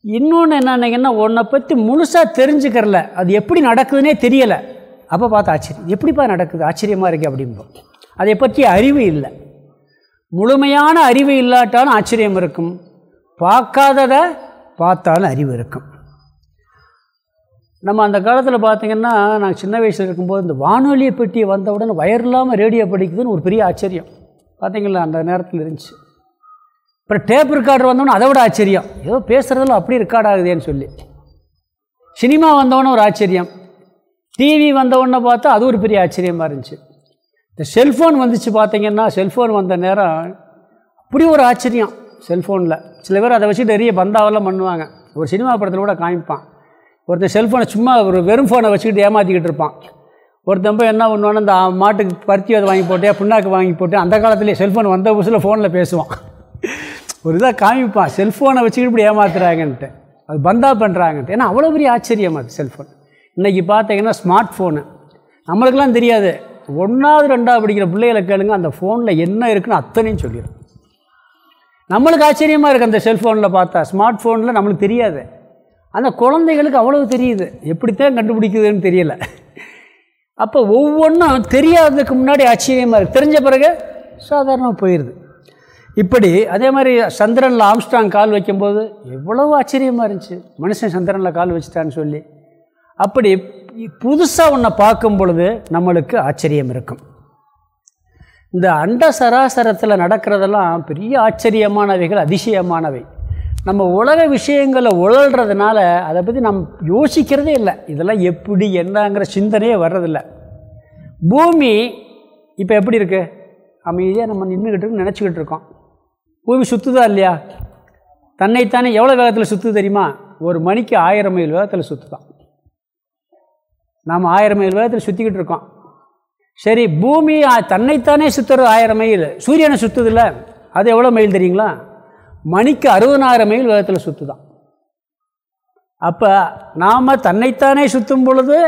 இன்னொன்று என்னென்னங்கன்னா உன்னை பற்றி முழுசாக தெரிஞ்சுக்கிறல. அது எப்படி நடக்குதுன்னே தெரியலை. அப்போ பார்த்து ஆச்சரியம். எப்படிப்பா நடக்குது? ஆச்சரியமாக இருக்குது அப்படிம்போம் அதை பற்றி அறிவு இல்லை. முழுமையான அறிவு இல்லாட்டாலும் ஆச்சரியம் இருக்கும். பார்க்காததை பார்த்தாலும் அறிவு இருக்கும். நம்ம அந்த காலத்தில் பார்த்திங்கன்னா நான் சின்ன வயசில் இருக்கும்போது இந்த வானொலியை பெட்டி வந்தவுடனே வயர் இல்லாமல் ரேடியோ படிக்குதுன்னு ஒரு பெரிய ஆச்சரியம். பார்த்தீங்களா? அந்த நேரத்தில் இருந்துச்சு. அப்புறம் டேப் ரெக்கார்டர் வந்தோடனே அதை விட ஆச்சரியம். ஏதோ பேசுகிறதில் அப்படி ரெக்கார்ட் ஆகுதேன்னு சொல்லி. சினிமா வந்தவொடனே ஒரு ஆச்சரியம். டிவி வந்தவுடனே பார்த்தா அது ஒரு பெரிய ஆச்சரியமாக இருந்துச்சு. இந்த செல்ஃபோன் வந்துச்சு பார்த்தீங்கன்னா செல்ஃபோன் வந்த நேரம் அப்படி ஒரு ஆச்சரியம் செல்ஃபோனில் சில பேர் அதை வச்சு நிறைய பந்தாவெல்லாம் பண்ணுவாங்க. ஒரு சினிமா படத்தில் கூட காமிப்பான். ஒருத்தன் செல்ஃபோனை சும்மா ஒரு வெறும் ஃபோனை வச்சுக்கிட்டு ஏமாற்றிக்கிட்டு இருப்பான். ஒருத்தன் போய் என்ன பண்ணுவானு இந்த மாட்டுக்கு பருத்தி அதை வாங்கி போட்டே புண்ணாக்கு வாங்கி போட்டு அந்த காலத்துலேயே செல்ஃபோன் வந்த புதுசில் ஃபோனில் பேசுவான். ஒரு இதாக காமிப்பான். செல்ஃபோனை வச்சுக்கிட்டு இப்படி ஏமாத்துறாங்கன்ட்டு. அது பந்தா பண்ணுறாங்கன்ட்டு ஏன்னா அவ்வளோ பெரிய ஆச்சரியம் அது செல்ஃபோன் இன்றைக்கி பார்த்தீங்கன்னா ஸ்மார்ட் ஃபோனு நம்மளுக்கெல்லாம் தெரியாது. ஒன்றாவது ரெண்டாவது படிக்கிற பிள்ளைகளை கேளுங்க அந்த ஃபோனில் என்ன இருக்குன்னு அத்தனையும் சொல்லிடும் நம்மளுக்கு ஆச்சரியமாக இருக்குது அந்த செல்ஃபோனில் பார்த்தா. ஸ்மார்ட் ஃபோனில் நம்மளுக்கு தெரியாது. அந்த குழந்தைகளுக்கு அவ்வளவு தெரியுது. எப்படித்தான் கண்டுபிடிக்குதுன்னு தெரியல. அப்போ ஒவ்வொன்றும் தெரியாததுக்கு முன்னாடி ஆச்சரியமாக இருக்குது தெரிஞ்ச பிறகு சாதாரணமாக போயிடுது இப்படி அதே மாதிரி சந்திரனில் ஆம்ஸ்டாங் கால் வைக்கும்போது எவ்வளவு ஆச்சரியமாக இருந்துச்சு. மனுஷன் சந்திரனில் கால் வச்சுட்டான்னு சொல்லி. அப்படி புதுசாக ஒன்றை பார்க்கும் பொழுது நம்மளுக்கு ஆச்சரியம் இருக்கும். இந்த அண்ட சராசரத்தில் நடக்கிறதெல்லாம் பெரிய ஆச்சரியமானவைகள் அதிசயமானவை. நம்ம உலக விஷயங்களை உழல்றதுனால அதை பற்றி நம் யோசிக்கிறதே இல்லை. இதெல்லாம் எப்படி என்னங்கிற சிந்தனையே வர்றதில்ல. பூமி இப்போ எப்படி இருக்குது அமைதியாக நம்ம நின்றுக்கிட்டு நினச்சிக்கிட்டு இருக்கோம். பூமி சுற்றுதா இல்லையா? தன்னைத்தானே எவ்வளோ வேகத்தில் சுற்று தெரியுமா? ஒரு மணிக்கு ஆயிரம் மைல் வேகத்தில் சுற்றுதான் நாம் ஆயிரம் மைல் வேகத்தில் சுற்றிக்கிட்டு இருக்கோம். சரி பூமி தன்னைத்தானே சுற்றுறது ஆயிரம் மைல். சூரியனை சுற்றுதில்ல அது எவ்வளோ மைல் தெரியுங்களா? மணிக்கு அறுபதாயிரம் மைல் வேகத்தில் சுற்றுதான் அப்போ நாம் தன்னைத்தானே சுற்றும் பொழுது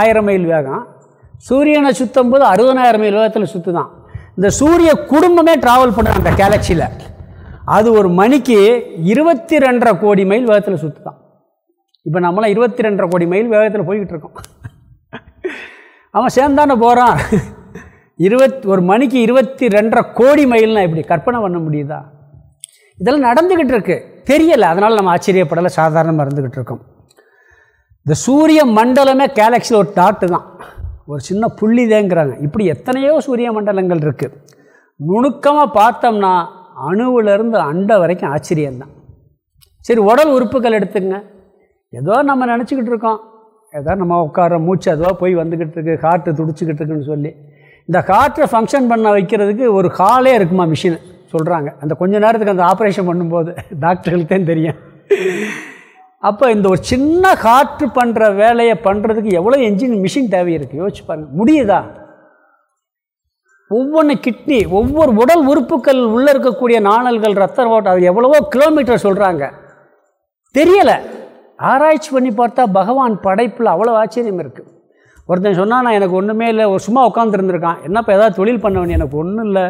ஆயிரம் மைல் வேகம். சூரியனை சுற்றும் போது அறுபதாயிரம் மைல் வேகத்தில் சுற்றுதான் இந்த சூரிய குடும்பமே ட்ராவல் பண்ணுது அந்த கேலக்சியில் அது ஒரு மணிக்கு இருபத்தி ரெண்டரை கோடி மைல் வேகத்தில் சுற்றுதான் இப்போ நம்மளாம் இருபத்தி ரெண்டரை கோடி மைல் வேகத்தில் போய்கிட்டு இருக்கோம். அவன் சேர்ந்தானே போகிறான் இருபத் ஒரு மணிக்கு இருபத்தி ரெண்டரை கோடி மைல்னால் எப்படி கற்பனை பண்ண முடியுதா? இதெல்லாம் நடந்துக்கிட்டு இருக்கு. தெரியலை. அதனால் நம்ம ஆச்சரியப்படலை. சாதாரணமாக இருந்துக்கிட்டு இருக்கோம். இந்த சூரிய மண்டலமே கேலக்சியில் ஒரு டாட்டு தான். ஒரு சின்ன புள்ளி தேங்கிறாங்க இப்படி எத்தனையோ சூரிய மண்டலங்கள் இருக்குது நுணுக்கமாக பார்த்தோம்னா அணுவிலேருந்து அண்டை வரைக்கும் ஆச்சரியம்தான். சரி உடல் உறுப்புகள் எடுத்துங்க ஏதோ நம்ம நினச்சிக்கிட்டு இருக்கோம். ஏதோ நம்ம உட்கார மூச்சு அதுவாக போய் வந்துக்கிட்டு இருக்கு காற்று துடிச்சிக்கிட்டு இருக்குன்னு சொல்லி. இந்த காற்றை ஃபங்க்ஷன் பண்ண வைக்கிறதுக்கு ஒரு ஹாலே இருக்குமா மிஷின் சொல்கிறாங்க அந்த கொஞ்ச நேரத்துக்கு அந்த ஆப்ரேஷன் பண்ணும்போது டாக்டர்களுக்கு தான் தெரியும். அப்போ இந்த ஒரு சின்ன காற்று பண்ணுற வேலையை பண்ணுறதுக்கு எவ்வளோ என்ஜின் மிஷின் தேவை இருக்குது யோசிச்சு பாருங்கள் முடியுதா? ஒவ்வொன்று கிட்னி ஒவ்வொரு உடல் உறுப்புகள் உள்ளே இருக்கக்கூடிய நாணல்கள் ரத்த ஓட்டம் அது எவ்வளவோ கிலோமீட்டர் சொல்கிறாங்க தெரியலை. ஆராய்ச்சி பண்ணி பார்த்தா பகவான் படைப்பில் அவ்வளோ ஆச்சரியம் இருக்குது ஒருத்தன் சொன்னால் நான் எனக்கு ஒன்றுமே இல்லை ஒரு சும்மா உட்காந்துருந்துருக்கான் என்னப்போ ஏதாவது தொழில் பண்ண வேண்டிய எனக்கு ஒன்றும் இல்லை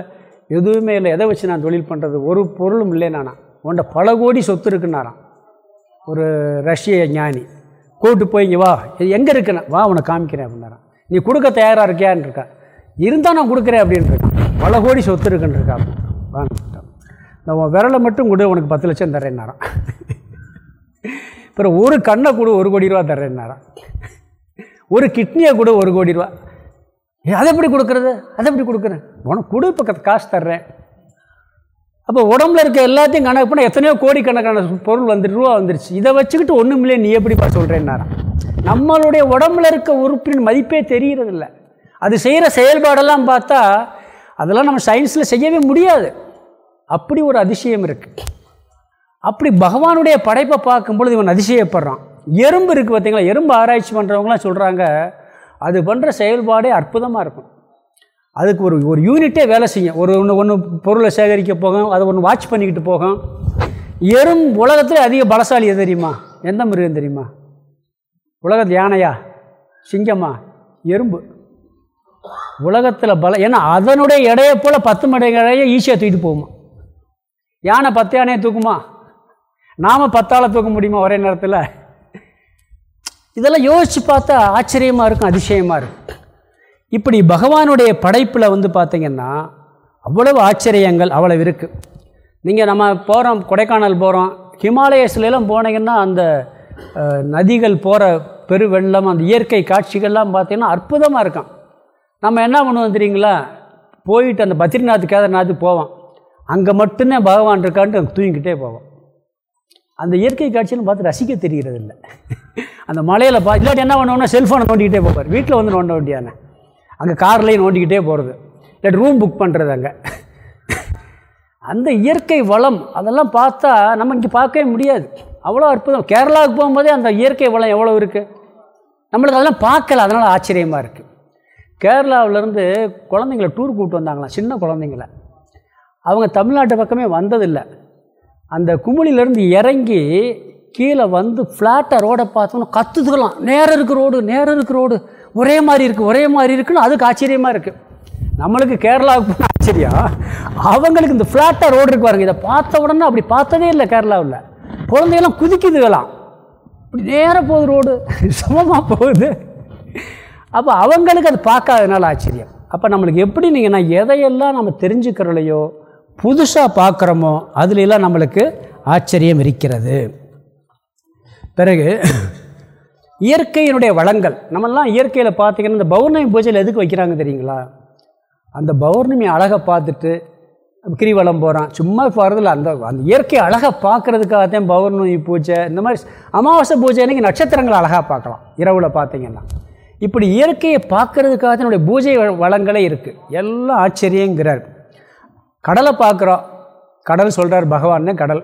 எதுவுமே இல்லை எதை வச்சு நான் தொழில் பண்ணுறது ஒரு பொருளும் இல்லை நானா? உன்ட பல கோடி சொத்து இருக்குன்னாரான் ஒரு ரஷ்ய ஞானி கூப்பிட்டு போய் இங்கே வா எங்கே இருக்குன்னு? வா உன்னை காமிக்கிறேன் அப்படின்னாரான் நீ கொடுக்க தயாராக இருக்கியான்னு இருக்கா. இருந்தால் நான் கொடுக்குறேன் அப்படின்னு இருக்கான். பல கோடி சொத்து இருக்குன்னு இருக்கா? அப்படின்னு. நான் உன் விரலை மட்டும் கொடு உனக்கு பத்து லட்சம் தரேன்னாரான் அப்புறம் ஒரு கண்ணை கூட ஒரு கோடி ரூபா தர்றேன்னாராம் ஒரு கிட்னியை கூட ஒரு கோடி ரூபா. அதை எப்படி கொடுக்குறது? அதை எப்படி கொடுக்குறேன் உனக்கு கொடு இப்போ காசு தர்றேன். அப்போ உடம்புல இருக்க எல்லாத்தையும் கணக்கு பண்ணால் எத்தனையோ கோடிக்கணக்கான பொருள் வந்துட்டு ரூபா வந்துருச்சு. இதை வச்சுக்கிட்டு ஒன்றும் இல்லையே நீ எப்படிப்பா சொல்கிறேன்னாராம் நம்மளுடைய உடம்புல இருக்க உறுப்பின் மதிப்பே தெரிகிறதில்ல அது செய்கிற செயல்பாடெல்லாம் பார்த்தா அதெல்லாம் நம்ம சயின்ஸில் செய்யவே முடியாது. அப்படி ஒரு அதிசயம் இருக்குது அப்படி பகவானுடைய படைப்பை பார்க்கும்பொழுது இவன் அதிசயப்படுறான். எறும்பு இருக்குது பார்த்தீங்களா? எறும்பு ஆராய்ச்சி பண்ணுறவங்களாம் சொல்கிறாங்க அது பண்ணுற செயல்பாடே அற்புதமாக இருக்கும். அதுக்கு ஒரு ஒரு யூனிட்டே வேலை செய்யும். ஒரு ஒன்று ஒன்று பொருளை சேகரிக்க போகும் அதை ஒன்று வாட்ச் பண்ணிக்கிட்டு போகும். எறும் உலகத்தில் அதிக பலசாலி எது தெரியுமா? எந்த மிருகம் தெரியுமா? உலகத்தில் யானையா? சிங்கமா? எறும்பு. உலகத்தில் பல ஏன்னா அதனுடைய எடையை போல் பத்து மடங்கு எடையை ஈஸியாக தூக்கிட்டு போகுமா? யானை பத்து யானையை தூக்குமா? நாம் பத்தாளை தூக்க முடியுமா ஒரே நேரத்தில்? இதெல்லாம் யோசித்து பார்த்தா ஆச்சரியமாக இருக்கும் அதிசயமாக இருக்கும். இப்படி பகவானுடைய படைப்பில் வந்து பார்த்திங்கன்னா அவ்வளவு ஆச்சரியங்கள் அவ்வளவு இருக்குது நீங்கள் நம்ம போகிறோம் கொடைக்கானல் போகிறோம் ஹிமாலயஸ்லாம் போனீங்கன்னா அந்த நதிகள் போகிற பெருவெள்ளம் அந்த இயற்கை காட்சிகள்லாம் பார்த்திங்கன்னா அற்புதமாக இருக்கும். நம்ம என்ன பண்ணுவோம் தெரியுங்களா? போயிட்டு அந்த பத்ரிநாத் கேதார்நாத் போவோம். அங்கே மட்டும்தான் பகவான் இருக்கான்ட்டு தூங்கிக்கிட்டே போவோம். அந்த இயற்கை காட்சியெல்லாம் பார்த்து ரசிக்க தெரிகிறது இல்லை அந்த மலையில் பா இல்லாட்டி என்ன பண்ணுவோம்னா செல்ஃபோனை நோண்டிக்கிட்டே போவார். வீட்டில் வந்து நோண்ட வேண்டியானே அங்கே கார்லேயும் நோண்டிக்கிட்டே போகிறது இல்லாட்டி ரூம் புக் பண்ணுறது அங்கே. அந்த இயற்கை வளம் அதெல்லாம் பார்த்தா நம்ம இங்கே பார்க்கவே முடியாது. அவ்வளோ அற்புதம். கேரளாவுக்கு போகும்போதே அந்த இயற்கை வளம் எவ்வளோ இருக்குது நம்மளுக்கு அதெல்லாம் பார்க்கல. அதனால் ஆச்சரியமாக இருக்குது கேரளாவிலேருந்து குழந்தைங்கள டூர் கூப்பிட்டு வந்தாங்களாம். சின்ன குழந்தைங்கள. அவங்க தமிழ்நாட்டு பக்கமே வந்ததில்லை. அந்த குமிழிலேருந்து இறங்கி கீழே வந்து ஃப்ளாட்டாக ரோடை பார்த்தோன்னா கற்றுக்கலாம் நேரம் இருக்கு ரோடு நேரம் இருக்கு ரோடு ஒரே மாதிரி இருக்குது ஒரே மாதிரி இருக்குன்னு அதுக்கு ஆச்சரியமாக இருக்குது நம்மளுக்கு கேரளாவுக்கு போன ஆச்சரியம். அவங்களுக்கு இந்த ஃப்ளாட்டாக ரோடு இருக்கு பாருங்க. இதை பார்த்த உடனே அப்படி பார்த்ததே இல்லை கேரளாவில். குழந்தையெல்லாம் குதிக்குதுகலாம் இப்படி நேராக போகுது ரோடு சமமாக போகுது. அப்போ அவங்களுக்கு அது பார்க்காதனால ஆச்சரியம். அப்போ நம்மளுக்கு எப்படி நீங்கள் நான் எதையெல்லாம் நம்ம தெரிஞ்சுக்கிறலையோ புதுசாக பார்க்குறோமோ அதுலெல்லாம் நம்மளுக்கு ஆச்சரியம் இருக்கிறது. பிறகு இயற்கையினுடைய வளங்கள். நம்மெல்லாம் இயற்கையில் பார்த்தீங்கன்னா இந்த பௌர்ணமி பூஜையில் எதுக்கு வைக்கிறாங்க தெரியுங்களா? அந்த பௌர்ணமி அழகை பார்த்துட்டு கிரிவலம் போகிறான் சும்மா போகிறதில்ல அந்த அந்த இயற்கை அழகை பார்க்குறதுக்காகத்தான் பௌர்ணமி பூஜை இந்த மாதிரி அமாவாசை பூஜை அன்னைக்கு நட்சத்திரங்களை அழகாக பார்க்கலாம் இரவில் பார்த்திங்கன்னா இப்படி இயற்கையை பார்க்கறதுக்காக தன்னுடைய பூஜை வ- வளங்களே இருக்குது எல்லாம் ஆச்சரியங்கிறார். கடலை பார்க்குறோம். கடல் சொல்கிறார் பகவான் கடல்.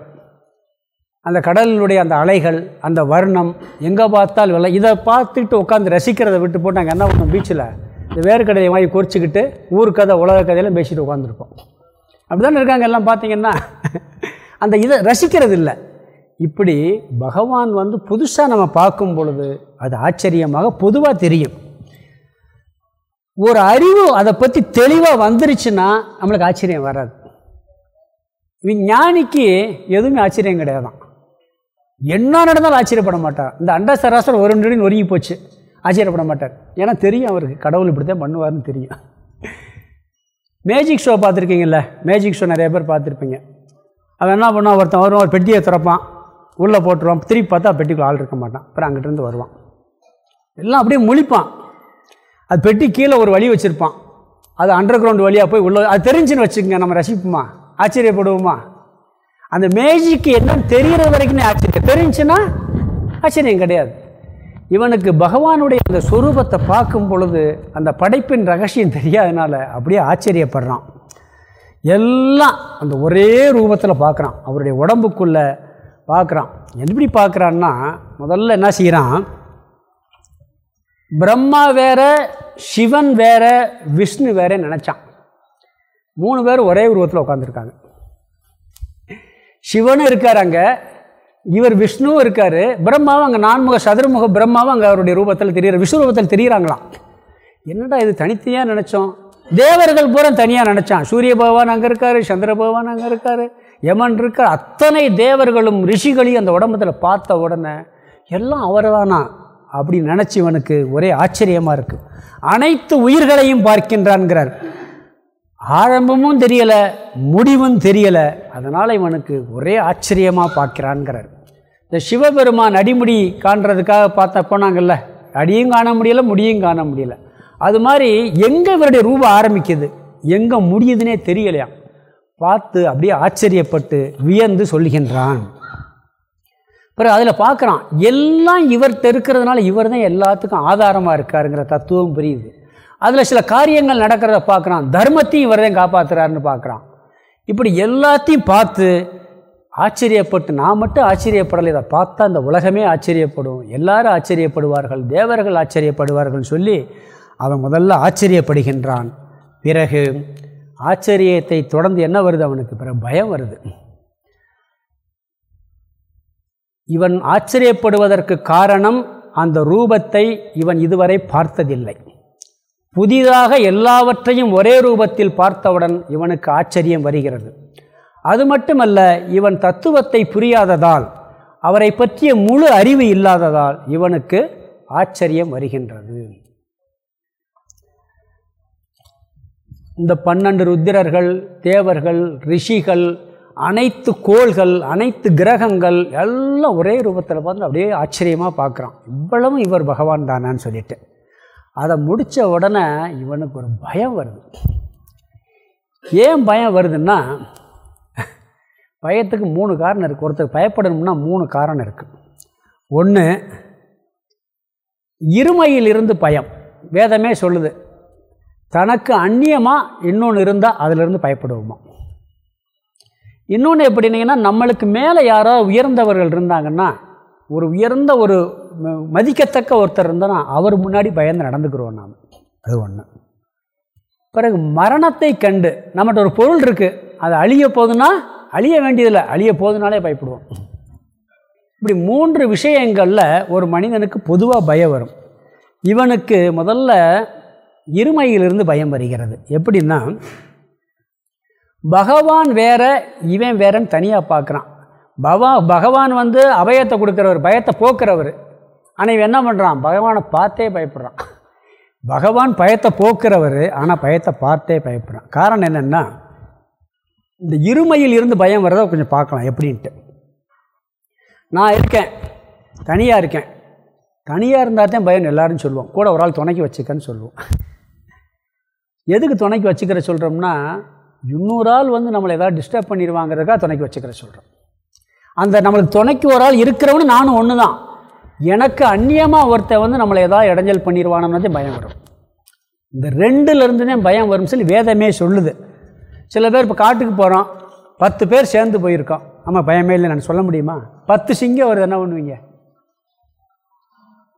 அந்த கடலினுடைய அந்த அலைகள் அந்த வர்ணம் எங்கே பார்த்தால் வெள்ளை. இதை பார்த்துட்டு உட்காந்து ரசிக்கிறதை விட்டு போட்டு நாங்கள் என்ன பண்ணோம்? பீச்சில் இந்த வேர்க்கடையை வாங்கி குறிச்சிக்கிட்டு ஊர் கதை உலக கதையெல்லாம் பேசிட்டு உட்காந்துருப்போம் அப்படி தானே இருக்காங்க எல்லாம் பார்த்தீங்கன்னா. அந்த இதை ரசிக்கிறது இல்லை. இப்படி பகவான் வந்து புதுசாக நம்ம பார்க்கும் பொழுது அது ஆச்சரியமாக பொதுவாக தெரியும். ஒரு அறிவு அதை பற்றி தெளிவாக வந்துருச்சுன்னா நம்மளுக்கு ஆச்சரியம் வராது. விஞ்ஞானிக்கு ஞானிக்கு எதுவுமே ஆச்சரியம் கிடையாதான். என்ன நடந்தாலும் ஆச்சரியப்பட மாட்டார். இந்த அண்டா சராசரம் ஒரு நொடி நொறுங்கி போச்சு. ஆச்சரியப்பட மாட்டார். ஏன்னா தெரியும் அவருக்கு. கடவுள் இப்படி தான் பண்ணுவார்னு தெரியும். மேஜிக் ஷோ பார்த்துருக்கீங்கல்ல? மேஜிக் ஷோ நிறைய பேர் பார்த்துருப்பீங்க. அவன் என்ன பண்ணுவான்? ஒருத்தன் வருவான் ஒரு பெட்டியை திறப்பான். உள்ளே போட்டுருவான். திருப்பி பார்த்தா பெட்டிக்குள்ள ஆள் இருக்க மாட்டான். அப்புறம் அங்கிட்டிருந்து வருவான். எல்லாம் அப்படியே முழிப்பான். அது பெட்டி கீழே ஒரு வழி வச்சுருப்பான். அது அண்டர் கிரவுண்ட் வழியாக போய் உள்ள அது தெரிஞ்சுன்னு வச்சுக்கோங்க நம்ம ரசிப்போமா? ஆச்சரியப்படுவோமா? அந்த மேஜிக்கு என்னன்னு தெரிகிற வரைக்கும் ஆச்சரியம். தெரிஞ்சுன்னா ஆச்சரியம் கிடையாது. இவனுக்கு பகவானுடைய அந்த சொரூபத்தை பார்க்கும் பொழுது அந்த படைப்பின் ரகசியம் தெரியாதனால அப்படியே ஆச்சரியப்படுறான். எல்லாம் அந்த ஒரே ரூபத்தில் பார்க்குறான். அவருடைய உடம்புக்குள்ளே பார்க்குறான். எப்படி பார்க்குறான்னா முதல்ல என்ன செய்கிறான் பிரம்மா வேற சிவன் வேற விஷ்ணு வேற நினச்சான். மூணு பேர் ஒரே உருவத்தில் உட்காந்துருக்காங்க சிவனும் இருக்கார் அங்கே இவர் விஷ்ணுவும் இருக்கார் பிரம்மாவும் அங்கே நான்முக சதுர்முக பிரம்மாவும் அங்கே அவருடைய ரூபத்தில் தெரியுற விஷ்ணு ரூபத்தில் தெரியுறாங்களாம். என்னடா இது தனித்தனியாக நினச்சோம்? தேவர்கள் பூரா தனியாக நினச்சான். சூரிய பகவான் அங்கே இருக்கார் சந்திர பகவான் அங்கே இருக்கார் யமன் இருக்கார். அத்தனை தேவர்களும் ரிஷிகளையும் அந்த உடம்பத்தில் பார்த்த உடனே எல்லாம் அவர்தானா? அப்படி நினச்சி இவனுக்கு ஒரே ஆச்சரியமாக இருக்குது அனைத்து உயிர்களையும் பார்க்கின்றான்கிறார். ஆரம்பமும் தெரியலை முடிவும் தெரியலை. அதனால் இவனுக்கு ஒரே ஆச்சரியமாக பார்க்கிறான்கிறார். இந்த சிவபெருமான் அடிமுடி காண்றதுக்காக பார்த்தா போனாங்கல்ல அடியும் காண முடியல முடியும் காண முடியல. அது மாதிரி எங்கே இவருடைய ரூபம் ஆரம்பிக்குது? எங்கே முடியுதுன்னே தெரியலையாம். பார்த்து அப்படியே ஆச்சரியப்பட்டு வியந்து சொல்லுகின்றான். பிறகு அதில் பார்க்குறான் எல்லாம் இவர்கிட்ட இருக்கிறதுனால இவர் தான் எல்லாத்துக்கும் ஆதாரமாக இருக்காருங்கிற தத்துவம் புரியுது. அதில் சில காரியங்கள் நடக்கிறத பார்க்குறான் தர்மத்தையும் இவர் தான் காப்பாற்றுறாருன்னு பார்க்குறான். இப்படி எல்லாத்தையும் பார்த்து ஆச்சரியப்பட்டு நான் மட்டும் ஆச்சரியப்படலை இதை பார்த்தா அந்த உலகமே ஆச்சரியப்படும். எல்லாரும் ஆச்சரியப்படுவார்கள் தேவர்கள் ஆச்சரியப்படுவார்கள் சொல்லி அவன் முதல்ல ஆச்சரியப்படுகின்றான். பிறகு ஆச்சரியத்தை தொடர்ந்து என்ன வருது அவனுக்கு? பிறகு பயம் வருது. இவன் ஆச்சரியப்படுவதற்கு காரணம் அந்த ரூபத்தை இவன் இதுவரை பார்த்ததில்லை. புதிதாக எல்லாவற்றையும் ஒரே ரூபத்தில் பார்த்தவுடன் இவனுக்கு ஆச்சரியம் வருகிறது. அது மட்டுமல்ல இவன் தத்துவத்தை புரியாததால் அவரை பற்றிய முழு அறிவு இல்லாததால் இவனுக்கு ஆச்சரியம் வருகின்றது. இந்த பன்னெண்டு ருத்திரர்கள் தேவர்கள் ரிஷிகள் அனைத்து கோள்கள் அனைத்து கிரகங்கள் எல்லாம் ஒரே ரூபத்தில் பார்த்து அப்படியே ஆச்சரியமாக பார்க்குறான். இவ்வளவும் இவர் பகவான் தானான்னு சொல்லிட்டு. அதை முடித்த உடனே இவனுக்கு ஒரு பயம் வருது. ஏன் பயம் வருதுன்னா பயத்துக்கு மூணு காரணம் இருக்குது ஒருத்தர் பயப்படணும்னா மூணு காரணம் இருக்குது ஒன்று இருமையிலிருந்து பயம். வேதமே சொல்லுது தனக்கு அந்நியமாக இன்னொன்று இருந்தால் அதிலிருந்து பயப்படுவோமா? இன்னொன்று எப்படினீங்கன்னா நம்மளுக்கு மேலே யாரோ உயர்ந்தவர்கள் இருந்தாங்கன்னா ஒரு உயர்ந்த ஒரு மதிக்கத்தக்க ஒருத்தர் இருந்தானா அவர் முன்னாடி பயந்து நடந்துக்கிறோம் நாம். அது ஒன்று பிறகு மரணத்தை கண்டு நம்மகிட்ட ஒரு பொருள் இருக்குது அது அழிய போதுன்னா அழிய வேண்டியதில்லை. அழிய போதுனாலே பயப்படுவோம். இப்படி மூன்று விஷயங்களில் ஒரு மனிதனுக்கு பொதுவாக பயம் வரும். இவனுக்கு முதல்ல இருமையிலிருந்து பயம் வருகிறது. எப்படின்னா பகவான் வேற இவன் வேறன்னு தனியாக பார்க்குறான். பவா பகவான் வந்து அபயத்தை கொடுக்குறவர் பயத்தை போக்குறவர். ஆனால் இவன் என்ன பண்ணுறான் பகவானை பார்த்தே பயப்படுறான். பகவான் பயத்தை போக்குறவர் ஆனால் பயத்தை பார்த்தே பயப்படுறான். காரணம் என்னென்னா இந்த இருமையில் இருந்து பயம் வர்றதை கொஞ்சம் பார்க்கலாம் எப்படின்ட்டு. நான் இருக்கேன் தனியாக இருக்கேன். தனியாக இருந்தால் தான் பயம் எல்லாரும் சொல்லுவோம் கூட ஒரு ஆள் துணைக்கி வச்சுக்கன்னு சொல்லுவோம். எதுக்கு துணைக்கி வச்சுக்கிற சொல்கிறோம்னா இன்னொரு ஆள் வந்து நம்மளை ஏதாவது டிஸ்டர்ப் பண்ணிடுவாங்கிறதுக்காக துணைக்கு வச்சுக்கிற சொல்கிறோம் அந்த நம்மளுக்கு துணைக்கு ஒரு ஆள் இருக்கிறவனு நானும் ஒன்று தான் எனக்கு அந்நியமாக ஒருத்தர் வந்து நம்மளை ஏதாவது இடைஞ்சல் பண்ணிடுவானோன்னதே பயம் வரும். இந்த ரெண்டுலேருந்து பயம் வரும் சொல்லி வேதமே சொல்லுது. சில பேர் இப்போ காட்டுக்கு போகிறோம் பத்து பேர் சேர்ந்து போயிருக்கோம். ஆமாம் பயமே இல்லை நான் சொல்ல முடியுமா? பத்து சிங்கம் வருது என்ன பண்ணுவீங்க?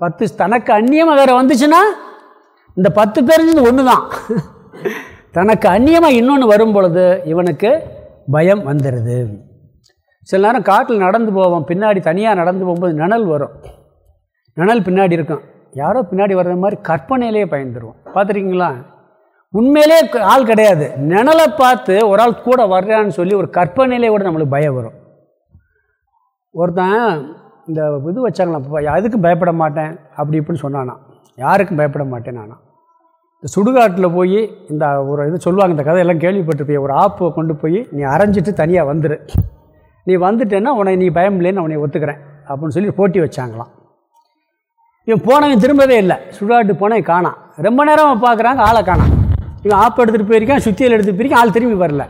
பத்து தனக்கு அந்நியமாக வேறு வந்துச்சுன்னா இந்த பத்து பேர் ஒன்று தான் தனக்கு அந்நியமாக இன்னொன்று வரும் பொழுது இவனுக்கு பயம் வந்துடுது சில நேரம் காட்டில் நடந்து போவோம் பின்னாடி தனியாக நடந்து போகும்போது நிழல் வரும். நிழல் பின்னாடி இருக்கும். யாரோ பின்னாடி வர்ற மாதிரி கற்பனையிலேயே பயந்துருவோம். பார்த்துருக்கீங்களா? உண்மையிலே ஆள் கிடையாது. நிழலை பார்த்து ஒரு ஆள் கூட வர்றான்னு சொல்லி ஒரு கற்பனையிலே கூட நம்மளுக்கு பயம் வரும். ஒருத்தன் இந்த இது வச்சாங்களாம் அதுக்கும் பயப்பட மாட்டேன் அப்படி இப்படின்னு சொன்னானா யாருக்கும் பயப்பட மாட்டேன் நானா இந்த சுடுகாட்டில் போய் இந்த ஒரு இது சொல்லுவாங்க இந்த கதையெல்லாம் கேள்விப்பட்டிருப்பிய ஒரு ஆப்பை கொண்டு போய் நீ அரைஞ்சிட்டு தனியாக வந்துடு நீ வந்துட்டேன்னா உன்னை நீ பயம் இல்லைன்னு உன்னை ஒத்துக்கிறேன் அப்படின்னு சொல்லி போட்டி வச்சாங்களாம். இவன் போனவன் திரும்பவே இல்லை. சுடுகாட்டு போனவன் காணாம் ரொம்ப நேரம் பார்க்குறாங்க ஆளை காணாம் இவன் ஆப்பை எடுத்துகிட்டு போயிருக்கான் சுத்தியில் எடுத்துகிட்டு போயிருக்கான் ஆள் திரும்பி வரல.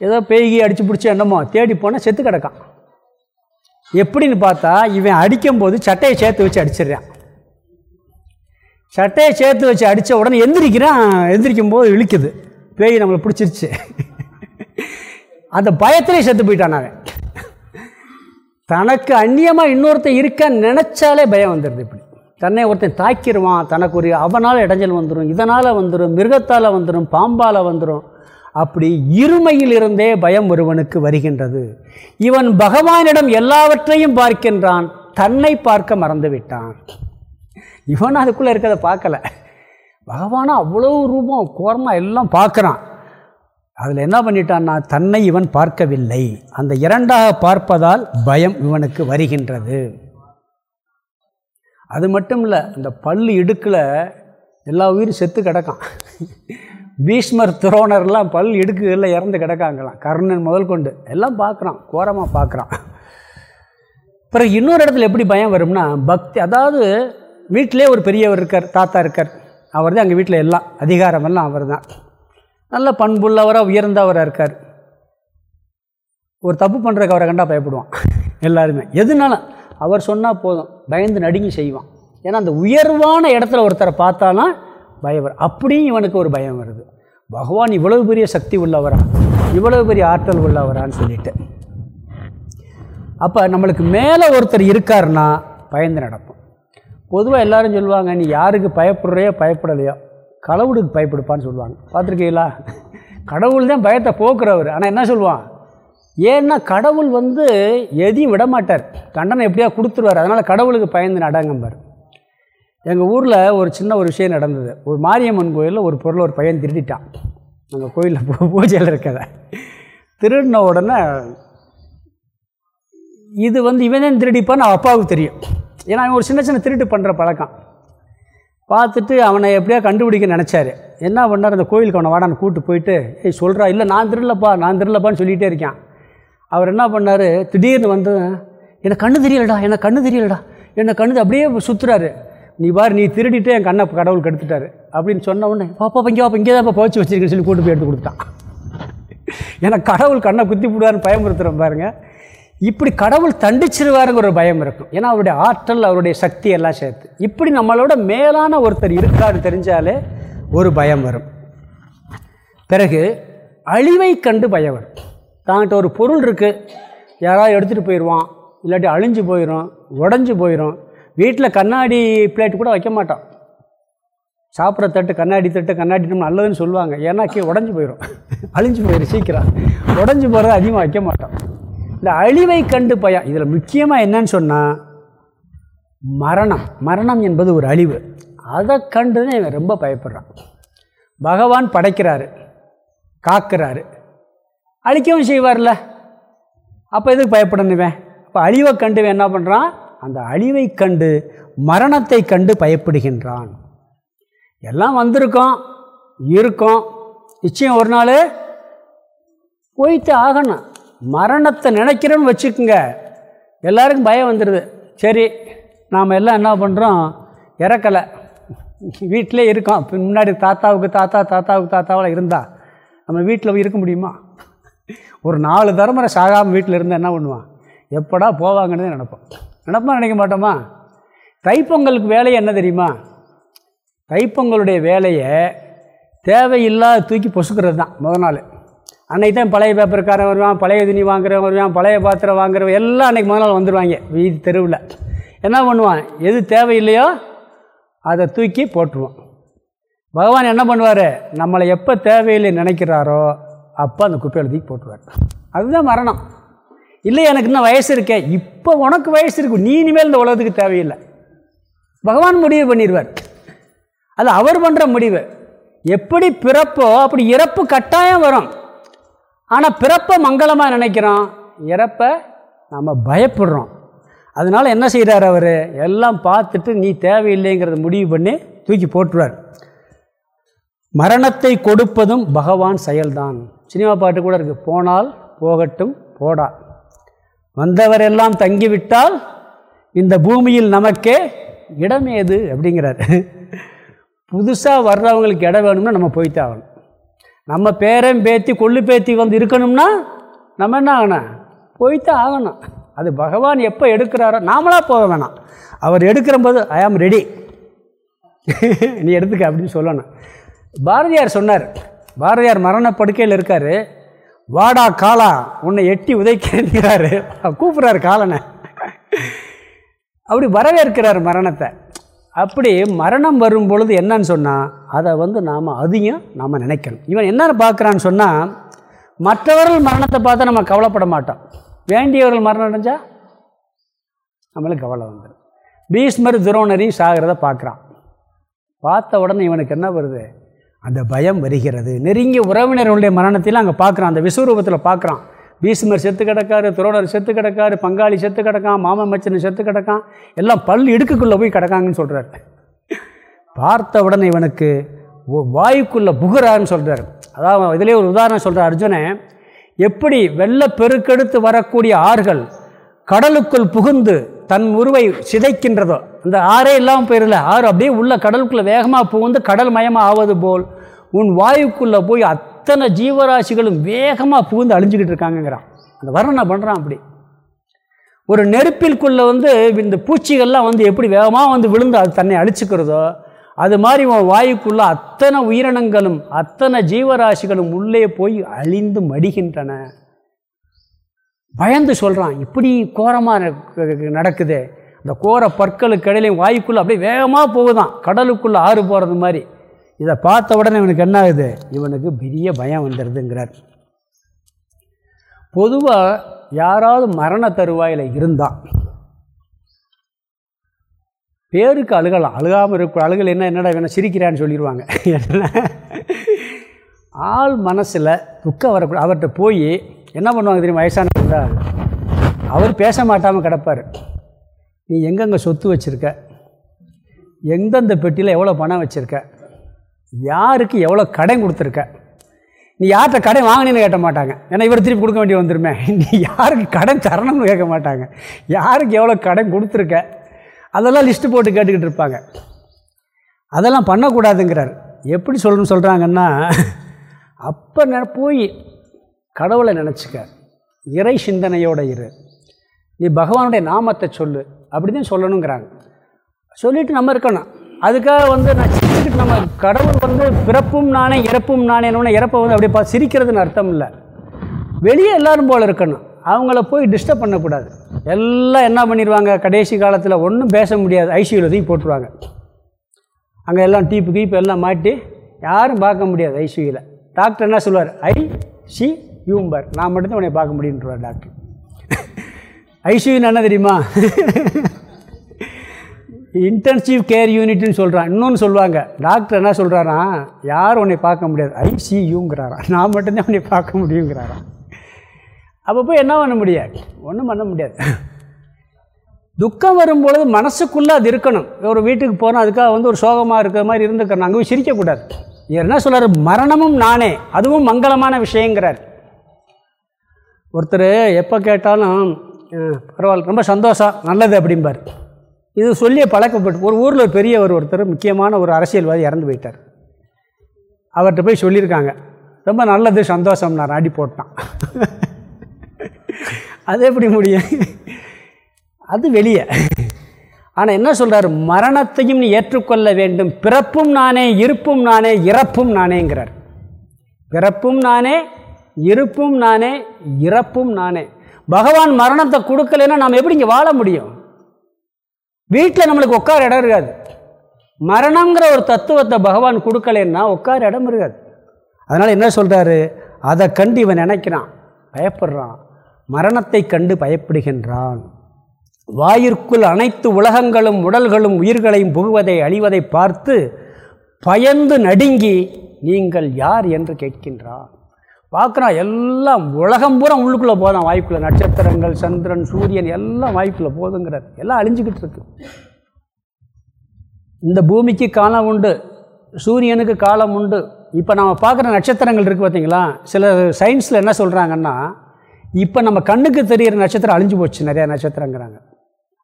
ஏதோ பேய்கி அடித்து பிடிச்சி என்னமோ தேடி போனால் செத்து கிடக்கான். எப்படின்னு பார்த்தா இவன் அடிக்கும்போது சட்டையை சேர்த்து வச்சு அடிச்சிடுறான். சட்டையை சேர்த்து வச்சு அடித்த உடனே எந்திரிக்கிறான். எந்திரிக்கும் போது இழுக்குது. பேய் நம்மளை பிடிச்சிருச்சு. அந்த பயத்திலே செத்து போயிட்டான் அவன். தனக்கு அந்நியமாக இன்னொருத்தன் இருக்க நினச்சாலே பயம் வந்துடுது இப்படி. தன்னை ஒருத்தன் தாக்கிடுவான் தனக்கு ஒரு அவனால் இடைஞ்சல் வந்துடும் இதனால் வந்துடும் மிருகத்தால் வந்துடும் பாம்பால் வந்துடும் அப்படி இருமையிலிருந்தே பயம் ஒருவனுக்கு வருகின்றது. இவன் பகவானிடம் எல்லாவற்றையும் பார்க்கின்றான். தன்னை பார்க்க மறந்து விட்டான் இவன் அதுக்குள்ளே இருக்கிறத பார்க்கல. பகவானா அவ்வளோ ரூபம் கோரமாக எல்லாம் பார்க்குறான். அதில் என்ன பண்ணிட்டான்னா தன்னை இவன் பார்க்கவில்லை. அந்த இரண்டாக பார்ப்பதால் பயம் இவனுக்கு வருகின்றது. அது மட்டும் இல்லை இந்த பல் இடுக்கில் எல்லா உயிரும் செத்து கிடக்கான். பீஷ்மர் துரோணர்லாம் பல் இடுக்குகளில் இறந்து கிடக்காங்களாம். கர்ணன் முதல் கொண்டு. எல்லாம் பார்க்குறான் கோரமாக பார்க்குறான். பிறகு இன்னொரு இடத்துல எப்படி பயம் வரும்னா பக்தி அதாவது வீட்டிலே ஒரு பெரியவர் இருக்கார் தாத்தா இருக்கார். அவர் தான் எங்கள் வீட்டில் எல்லாம் அதிகாரமெல்லாம் அவர் தான் நல்ல பண்புள்ளவராக உயர்ந்தவராக இருக்கார். ஒரு தப்பு பண்ணுறதுக்கு அவரை கண்டா பயப்படுவான் எல்லாருமே. எதுனாலும் அவர் சொன்னால் போதும் பயந்து நடுங்கி செய்வான். ஏன்னா அந்த உயர்வான இடத்துல ஒருத்தரை பார்த்தாலும் பயம் வரும் அப்படியும் இவனுக்கு ஒரு பயம் வருது. பகவான் இவ்வளவு பெரிய சக்தி உள்ளவரா இவ்வளவு பெரிய ஆற்றல் உள்ளவரான்னு சொல்லிட்டு. அப்போ நம்மளுக்கு மேலே ஒருத்தர் இருக்காருன்னா பயந்து நடப்போம். பொதுவாக எல்லாரும் சொல்லுவாங்க நீ யாருக்கு பயப்படுறையோ பயப்படலையோ. கடவுளுக்கு பயப்படுப்பான்னு சொல்லுவாங்க. பார்த்துருக்கீங்களா? கடவுள் தான் பயத்தை போக்குறவர். ஆனால் என்ன சொல்லுவான்? ஏன்னா கடவுள் வந்து எதையும் விட மாட்டார். தண்டனை எப்படியா கொடுத்துருவார். அதனால் கடவுளுக்கு பயந்து நடங்கம்பார் எங்கள் ஊரில் ஒரு சின்ன ஒரு விஷயம் நடந்தது. ஒரு மாரியம்மன் கோயிலில் ஒரு பொருள் ஒரு பையன் திருடிட்டான். அங்கே கோயிலில் பூ பூஜையில் இருக்கதை திருடின உடனே இது வந்து இவன் தான் திருடிப்பான்னு அவன் அப்பாவுக்கு தெரியும். ஏன்னா அவன் ஒரு சின்ன சின்ன திருட்டு பண்ணுற பழக்கம். பார்த்துட்டு அவனை எப்படியா கண்டுபிடிக்க நினச்சாரு. என்ன பண்ணார்? அந்த கோயிலுக்கு அவனை வாடான்னு கூப்பிட்டு போயிட்டு ஏய் சொல்கிறா இல்லை நான் திருடலப்பா நான் திருடலப்பான்னு சொல்லிகிட்டே இருக்கான். அவர் என்ன பண்ணார்? திடீர்னு வந்து எனக்கு கண்ணு தெரியலடா எனக்கு கண்ணு தெரியலடா என்னை கண்ணு அப்படியே சுற்றுறாரு நீ பாரு நீ திருடிட்டு என் கண்ணை கடவுள் கெடுத்துட்டாரு அப்படின்னு சொன்ன உடனே பாப்பா இங்கே பாப்பா இங்கே தான் போச்சு வச்சிருக்கேன்னு சொல்லி கூட்டு போய் எடுத்து கொடுத்தான் எனக்கு கடவுள் கண்ணை குத்தி போடுவார்னு பயமுறுத்துகிறேன் பாருங்கள் இப்படி கடவுள் தண்டிச்சிருவாருங்கிற ஒரு பயம் இருக்கும். ஏன்னா அவருடைய ஆற்றல் அவருடைய சக்தி எல்லாம் சேர்த்து. இப்படி நம்மளோட மேலான ஒருத்தர் இருக்காரு தெரிஞ்சாலே ஒரு பயம் வரும். பிறகு அழிவை கண்டு பயம் வரும். தாங்கிட்ட ஒரு பொருள் இருக்குது யாராவது எடுத்துகிட்டு போயிடுவான் இல்லாட்டி அழிஞ்சு போயிடும் உடஞ்சி போயிடும் வீட்டில் கண்ணாடி பிளேட் கூட வைக்க மாட்டான். சாப்பிட்ற தட்டு கண்ணாடி தட்டு கண்ணாடி நம்ம நல்லதுன்னு சொல்லுவாங்க. ஏன்னா கே உடஞ்சி போயிடும் அழிஞ்சு போயிடும் சீக்கிரம். உடஞ்சி போகிறத அதிகமாக வைக்க மாட்டோம் இந்த அழிவை கண்டு பயம் இதில் முக்கியமாக என்னன்னு சொன்னால் மரணம். மரணம் என்பது ஒரு அழிவு. அதை கண்டுதான் இவன் ரொம்ப பயப்படுறான். பகவான் படைக்கிறாரு காக்கிறாரு. அழிக்கவும் செய்வார்ல. அப்போ எதுக்கு பயப்படணுவேன் அப்போ அழிவை கண்டு என்ன பண்ணுறான் அந்த அழிவை கண்டு மரணத்தை கண்டு பயப்படுகின்றான். எல்லாம் வந்திருக்கோம் இருக்கோம். நிச்சயம் ஒரு நாள் போய்த்து ஆகணும். மரணத்தை நினைக்கிறோன்னு வச்சுக்கோங்க. எல்லாருக்கும் பயம் வந்துடுது சரி நாம் எல்லாம் என்ன பண்ணுறோம் இறக்கலை. வீட்டிலே இருக்கோம். முன்னாடி தாத்தாவுக்கு தாத்தா தாத்தாவுக்கு தாத்தாவில் இருந்தால் நம்ம வீட்டில் இருக்க முடியுமா? ஒரு நாலு தரமுறை சாகாமல் வீட்டில் இருந்தால் என்ன பண்ணுவான்? எப்படா போவாங்கன்னு நினைப்போம். நினப்பா நினைக்க மாட்டோமா? தைப்பொங்கலுக்கு வேலையை என்ன தெரியுமா? தைப்பொங்கலுடைய வேலையை தேவையில்லாத தூக்கி பொசுக்கிறது தான் முத நாள். அன்னைக்கு தான் பழைய பேப்பருக்காரன் வருவான் பழைய துணி வாங்குறவன் வருவான் பழைய பாத்திரம் வாங்குறவன் எல்லாம் அன்றைக்கி முத நாள் வந்துடுவாங்க வீதி தெருவில். என்ன பண்ணுவான்? எது தேவையில்லையோ அதை தூக்கி போட்டுருவான். பகவான் என்ன பண்ணுவார்? நம்மளை எப்போ தேவையில்லை நினைக்கிறாரோ அப்போ அந்த குப்பையில் தூக்கி போட்டுருவார். அதுதான் மரணம். இல்லை எனக்கு இன்னும் வயசு இருக்கே. இப்போ உனக்கு வயசு இருக்கு. நீ இனிமேல் இந்த உலகத்துக்கு தேவையில்லை. பகவான் முடிவு பண்ணிடுவார். அது அவர் பண்ணுற முடிவு. எப்படி பிறப்போ அப்படி இறப்பு கட்டாயம் வரும். ஆனால் பிறப்பை மங்களமாக நினைக்கிறோம். இறப்பை நம்ம பயப்படுறோம். அதனால் என்ன செய்கிறார் அவர்? எல்லாம் பார்த்துட்டு நீ தேவையில்லைங்கிறத முடிவு பண்ணி தூக்கி போட்டுருவார். மரணத்தை கொடுப்பதும் பகவான் செயல்தான். சினிமா பாட்டு கூட இருக்குது போனால் போகட்டும் போடா. வந்தவரெல்லாம் தங்கிவிட்டால் இந்த பூமியில் நமக்கே இடம் ஏது அப்படிங்கிறார். புதுசாக வர்றவங்களுக்கு இடம் வேணும்னா நம்ம போய்த்தாகணும் நம்ம பேரன் பேத்தி கொள்ளு பேத்தி வந்து இருக்கணும்னா நம்ம என்ன ஆகணும்? போய்த்தான் ஆகணும். அது பகவான் எப்போ எடுக்கிறாரோ நாமளாக போக வேணாம். அவர் எடுக்கிற போது ஐ ஆம் ரெடி நீ எடுத்துக்க அப்படின்னு சொல்லணும். பாரதியார் சொன்னார் பாரதியார் மரண படுக்கையில் இருக்கார் வாடா காலா உன்னை எட்டி உதைக்கிறாரு கூப்பிட்றாரு காலனை. அப்படி வரவேற்கிறார் மரணத்தை. அப்படி மரணம் வரும் பொழுது என்னன்னு சொன்னால் அதை வந்து நாம் அதையும் நாம் நினைக்கணும். இவன் என்னென்னு பார்க்குறான்னு சொன்னால் மற்றவர்கள் மரணத்தை பார்த்தா நம்ம கவலைப்பட மாட்டோம். வேண்டியவர்கள் மரணம் அடைஞ்சால் நம்மளுக்கு கவலை வந்துடும் பீஷ்மர் துரோணரி சாகிறத பார்க்குறான். பார்த்த உடனே இவனுக்கு என்ன வருது? அந்த பயம் வருகிறது. நெருங்கிய உறவினர்களுடைய மரணத்தில் அங்கே பார்க்குறான். அந்த விஸ்வரூபத்தில் பார்க்குறான். பீஷ்மர் செத்து கிடக்காரு துரோணர் செத்து கிடக்காரு பங்காளி செத்து கிடக்கான் மாமன் மச்சன் செத்து கிடக்கான். எல்லாம் பல் இடுக்குக்குள்ளே போய் கிடக்காங்கன்னு சொல்கிறார் பார்த்த உடனே இவனுக்கு வாயுக்குள்ளே புகுறாருன்னு சொல்கிறார் அதாவது இதிலே ஒரு உதாரணம் சொல்கிறார் அர்ஜுனன் எப்படி வெள்ள பெருக்கெடுத்து வரக்கூடிய ஆறுகள் கடலுக்குள் புகுந்து தன் உருவை சிதைக்கின்றதோ அந்த ஆறே இல்லாமல் போயிடல ஆறு அப்படியே உள்ள கடலுக்குள்ளே வேகமாக புகுந்து கடல் மயமாக ஆவது போல் உன் வாயுக்குள்ளே போய் அத்தனை ஜீவராசிகளும் வேகமாக புகுந்து அழிஞ்சிக்கிட்டு இருக்காங்கங்கிறான். அந்த வர்ணனை பண்ணுறான் அப்படி. ஒரு நெருப்பிற்குள்ளே வந்து இந்த பூச்சிகள்லாம் வந்து எப்படி வேகமாக வந்து விழுந்து அது தன்னை அழிச்சுக்கிறதோ அது மாதிரி உன் வாயுக்குள்ளே அத்தனை உயிரினங்களும் அத்தனை ஜீவராசிகளும் உள்ளே போய் அழிந்து மடிகின்றன. பயந்து சொல்கிறான் இப்படி கோரமாக நடக்குது. இந்த கோர பற்களுக்கு இடையிலையும் வாயுக்குள்ளே அப்படியே வேகமாக போகுதான். கடலுக்குள்ளே ஆறு போகிறது மாதிரி. இதை பார்த்த உடனே இவனுக்கு என்ன ஆகுது? இவனுக்கு பெரிய பயம் வந்துடுதுங்கிறார் பொதுவாக யாராவது மரண தருவாயில் இருந்தான் பேருக்கு அழுகலாம். அழுகாமல் இருக்க அழுகல் என்ன என்னடா வேணும் சிரிக்கிறான்னு சொல்லிடுவாங்க. ஆள் மனசில் துக்கம் வரக்கூடாது அவர்கிட்ட போய் என்ன பண்ணுவாங்க தெரியும் வயசானவங்க? அவர் பேச மாட்டாமல் கிடப்பார். நீ எங்கெங்கே சொத்து வச்சுருக்க? எந்தெந்த பெட்டியில் எவ்வளோ பணம் வச்சுருக்க? யாருக்கு எவ்வளோ கடன் கொடுத்துருக்க? நீ யார்கிட்ட கடன் வாங்கினேன்னு கேட்ட மாட்டாங்க. ஏன்னா இவர் திருப்பி கொடுக்க வேண்டிய வந்துருமே. நீ யாருக்கு கடன் தரணும்னு கேட்க மாட்டாங்க. யாருக்கு எவ்வளோ கடன் கொடுத்துருக்க? அதெல்லாம் லிஸ்ட்டு போட்டு கேட்டுக்கிட்டு இருப்பாங்க. அதெல்லாம் பண்ணக்கூடாதுங்கிறார். எப்படி சொல்லணும்னு சொல்கிறாங்கன்னா அப்போ போய் கடவுளை நினச்சிக்க. இறை சிந்தனையோட இரு. நீ பகவானுடைய நாமத்தை சொல்லு. அப்படி தான் சொல்லணுங்கிறாங்க. சொல்லிவிட்டு நம்ம இருக்கணும். அதுக்காக வந்து நான் சிரிச்சுக்கிட்டு நம்ம கடவுள் வந்து பிறப்பும் நானே இறப்பும் நானே இறப்பை வந்து அப்படி பார்த்து சிரிக்கிறதுன்னு அர்த்தம் இல்லை. வெளியே எல்லோரும் போல் இருக்கணும். அவங்கள போய் டிஸ்டர்ப் பண்ணக்கூடாது. எல்லாம் என்ன பண்ணிடுவாங்க கடைசி காலத்தில் ஒன்றும் பேச முடியாது. ஐசியூவில் தூக்கி போட்டுருவாங்க. அங்கே எல்லாம் டீப்பு கீப்பு எல்லாம் மாட்டி யாரும் பார்க்க முடியாது ஐசியூவில் டாக்டர் என்ன சொல்லுவார்? ஐ சி யூம்பர் நான் மட்டும்தான் உன்னை பார்க்க முடியுன்றார் டாக்டர் ஐசியூன்னு என்ன தெரியுமா? இன்டென்சிவ் கேர் யூனிட்னு சொல்கிறான் இன்னொன்று சொல்லுவாங்க. டாக்டர் என்ன சொல்கிறாரா யாரும் உன்னை பார்க்க முடியாது. ஐசியூங்கிறாரா நான் மட்டும்தான் உன்னை பார்க்க முடியுங்கிறாரா? அப்போ போய் என்ன பண்ண முடியாது? ஒன்றும் பண்ண முடியாது. துக்கம் வரும்பொழுது மனசுக்குள்ளே அது இருக்கணும். ஒரு வீட்டுக்கு போனால் அதுக்காக வந்து ஒரு சோகமாக இருக்கிற மாதிரி இருந்துக்கிறேன் அங்கே போய் சிரிக்கக்கூடாது. என்ன சொல்கிறார் மரணமும் நானே. அதுவும் மங்களமான விஷயங்கிறார். ஒருத்தர் எப்போ கேட்டாலும் பரவாயில்ல ரொம்ப சந்தோஷம் நல்லது அப்படிம்பார். இது சொல்லியே பழக்கப்பட்டு ஒரு ஊரில் ஒரு பெரியவர் ஒருத்தர் முக்கியமான ஒரு அரசியல்வாதி இறந்து போயிட்டார். அவர்கிட்ட போய் சொல்லியிருக்காங்க. ரொம்ப நல்லது சந்தோஷம் நான் அடி போட்டான். அது எப்படி முடியும்? அது வெளியே. ஆனால் என்ன சொல்கிறார் மரணத்தையும் நீ ஏற்றுக்கொள்ள வேண்டும். பிறப்பும் நானே இருப்பும் நானே இறப்பும் நானேங்கிறார். பிறப்பும் நானே இருப்பும் நானே இறப்பும் நானே. பகவான் மரணத்தை கொடுக்கலைன்னா நாம் எப்படி இங்கே வாழ முடியும்? வீட்டில் நம்மளுக்கு உட்கார இடம் இருக்காது. மரணங்கிற ஒரு தத்துவத்தை பகவான் கொடுக்கலன்னா உட்கார இடம் இருக்காது. அதனால் என்ன சொல்கிறாரு அதை கண்டு இவன் நினைக்கிறான். பயப்படுறான். மரணத்தை கண்டு பயப்படுகின்றான். வாயிற்குள் அனைத்து உலகங்களும் உடல்களும் உயிர்களையும் புகுவதை அழிவதை பார்த்து பயந்து நடுங்கி நீங்கள் யார்? என்று கேட்கின்றான். பார்க்குறான் எல்லாம் உலகம் பூரா உள்ளுக்குள்ளே போதான் வாய்க்குள்ளே. நட்சத்திரங்கள் சந்திரன் சூரியன் எல்லாம் வாய்க்குள்ளே போதுங்கிறார் எல்லாம் அழிஞ்சிக்கிட்டு இருக்கு. இந்த பூமிக்கு காலம் உண்டு சூரியனுக்கு காலம் உண்டு. இப்போ நம்ம பார்க்குற நட்சத்திரங்கள் இருக்குது பார்த்தீங்களா சில சயின்ஸில் என்ன சொல்கிறாங்கன்னா இப்போ நம்ம கண்ணுக்கு தெரிகிற நட்சத்திரம் அழிஞ்சு போச்சு நிறையா நட்சத்திரங்கிறாங்க.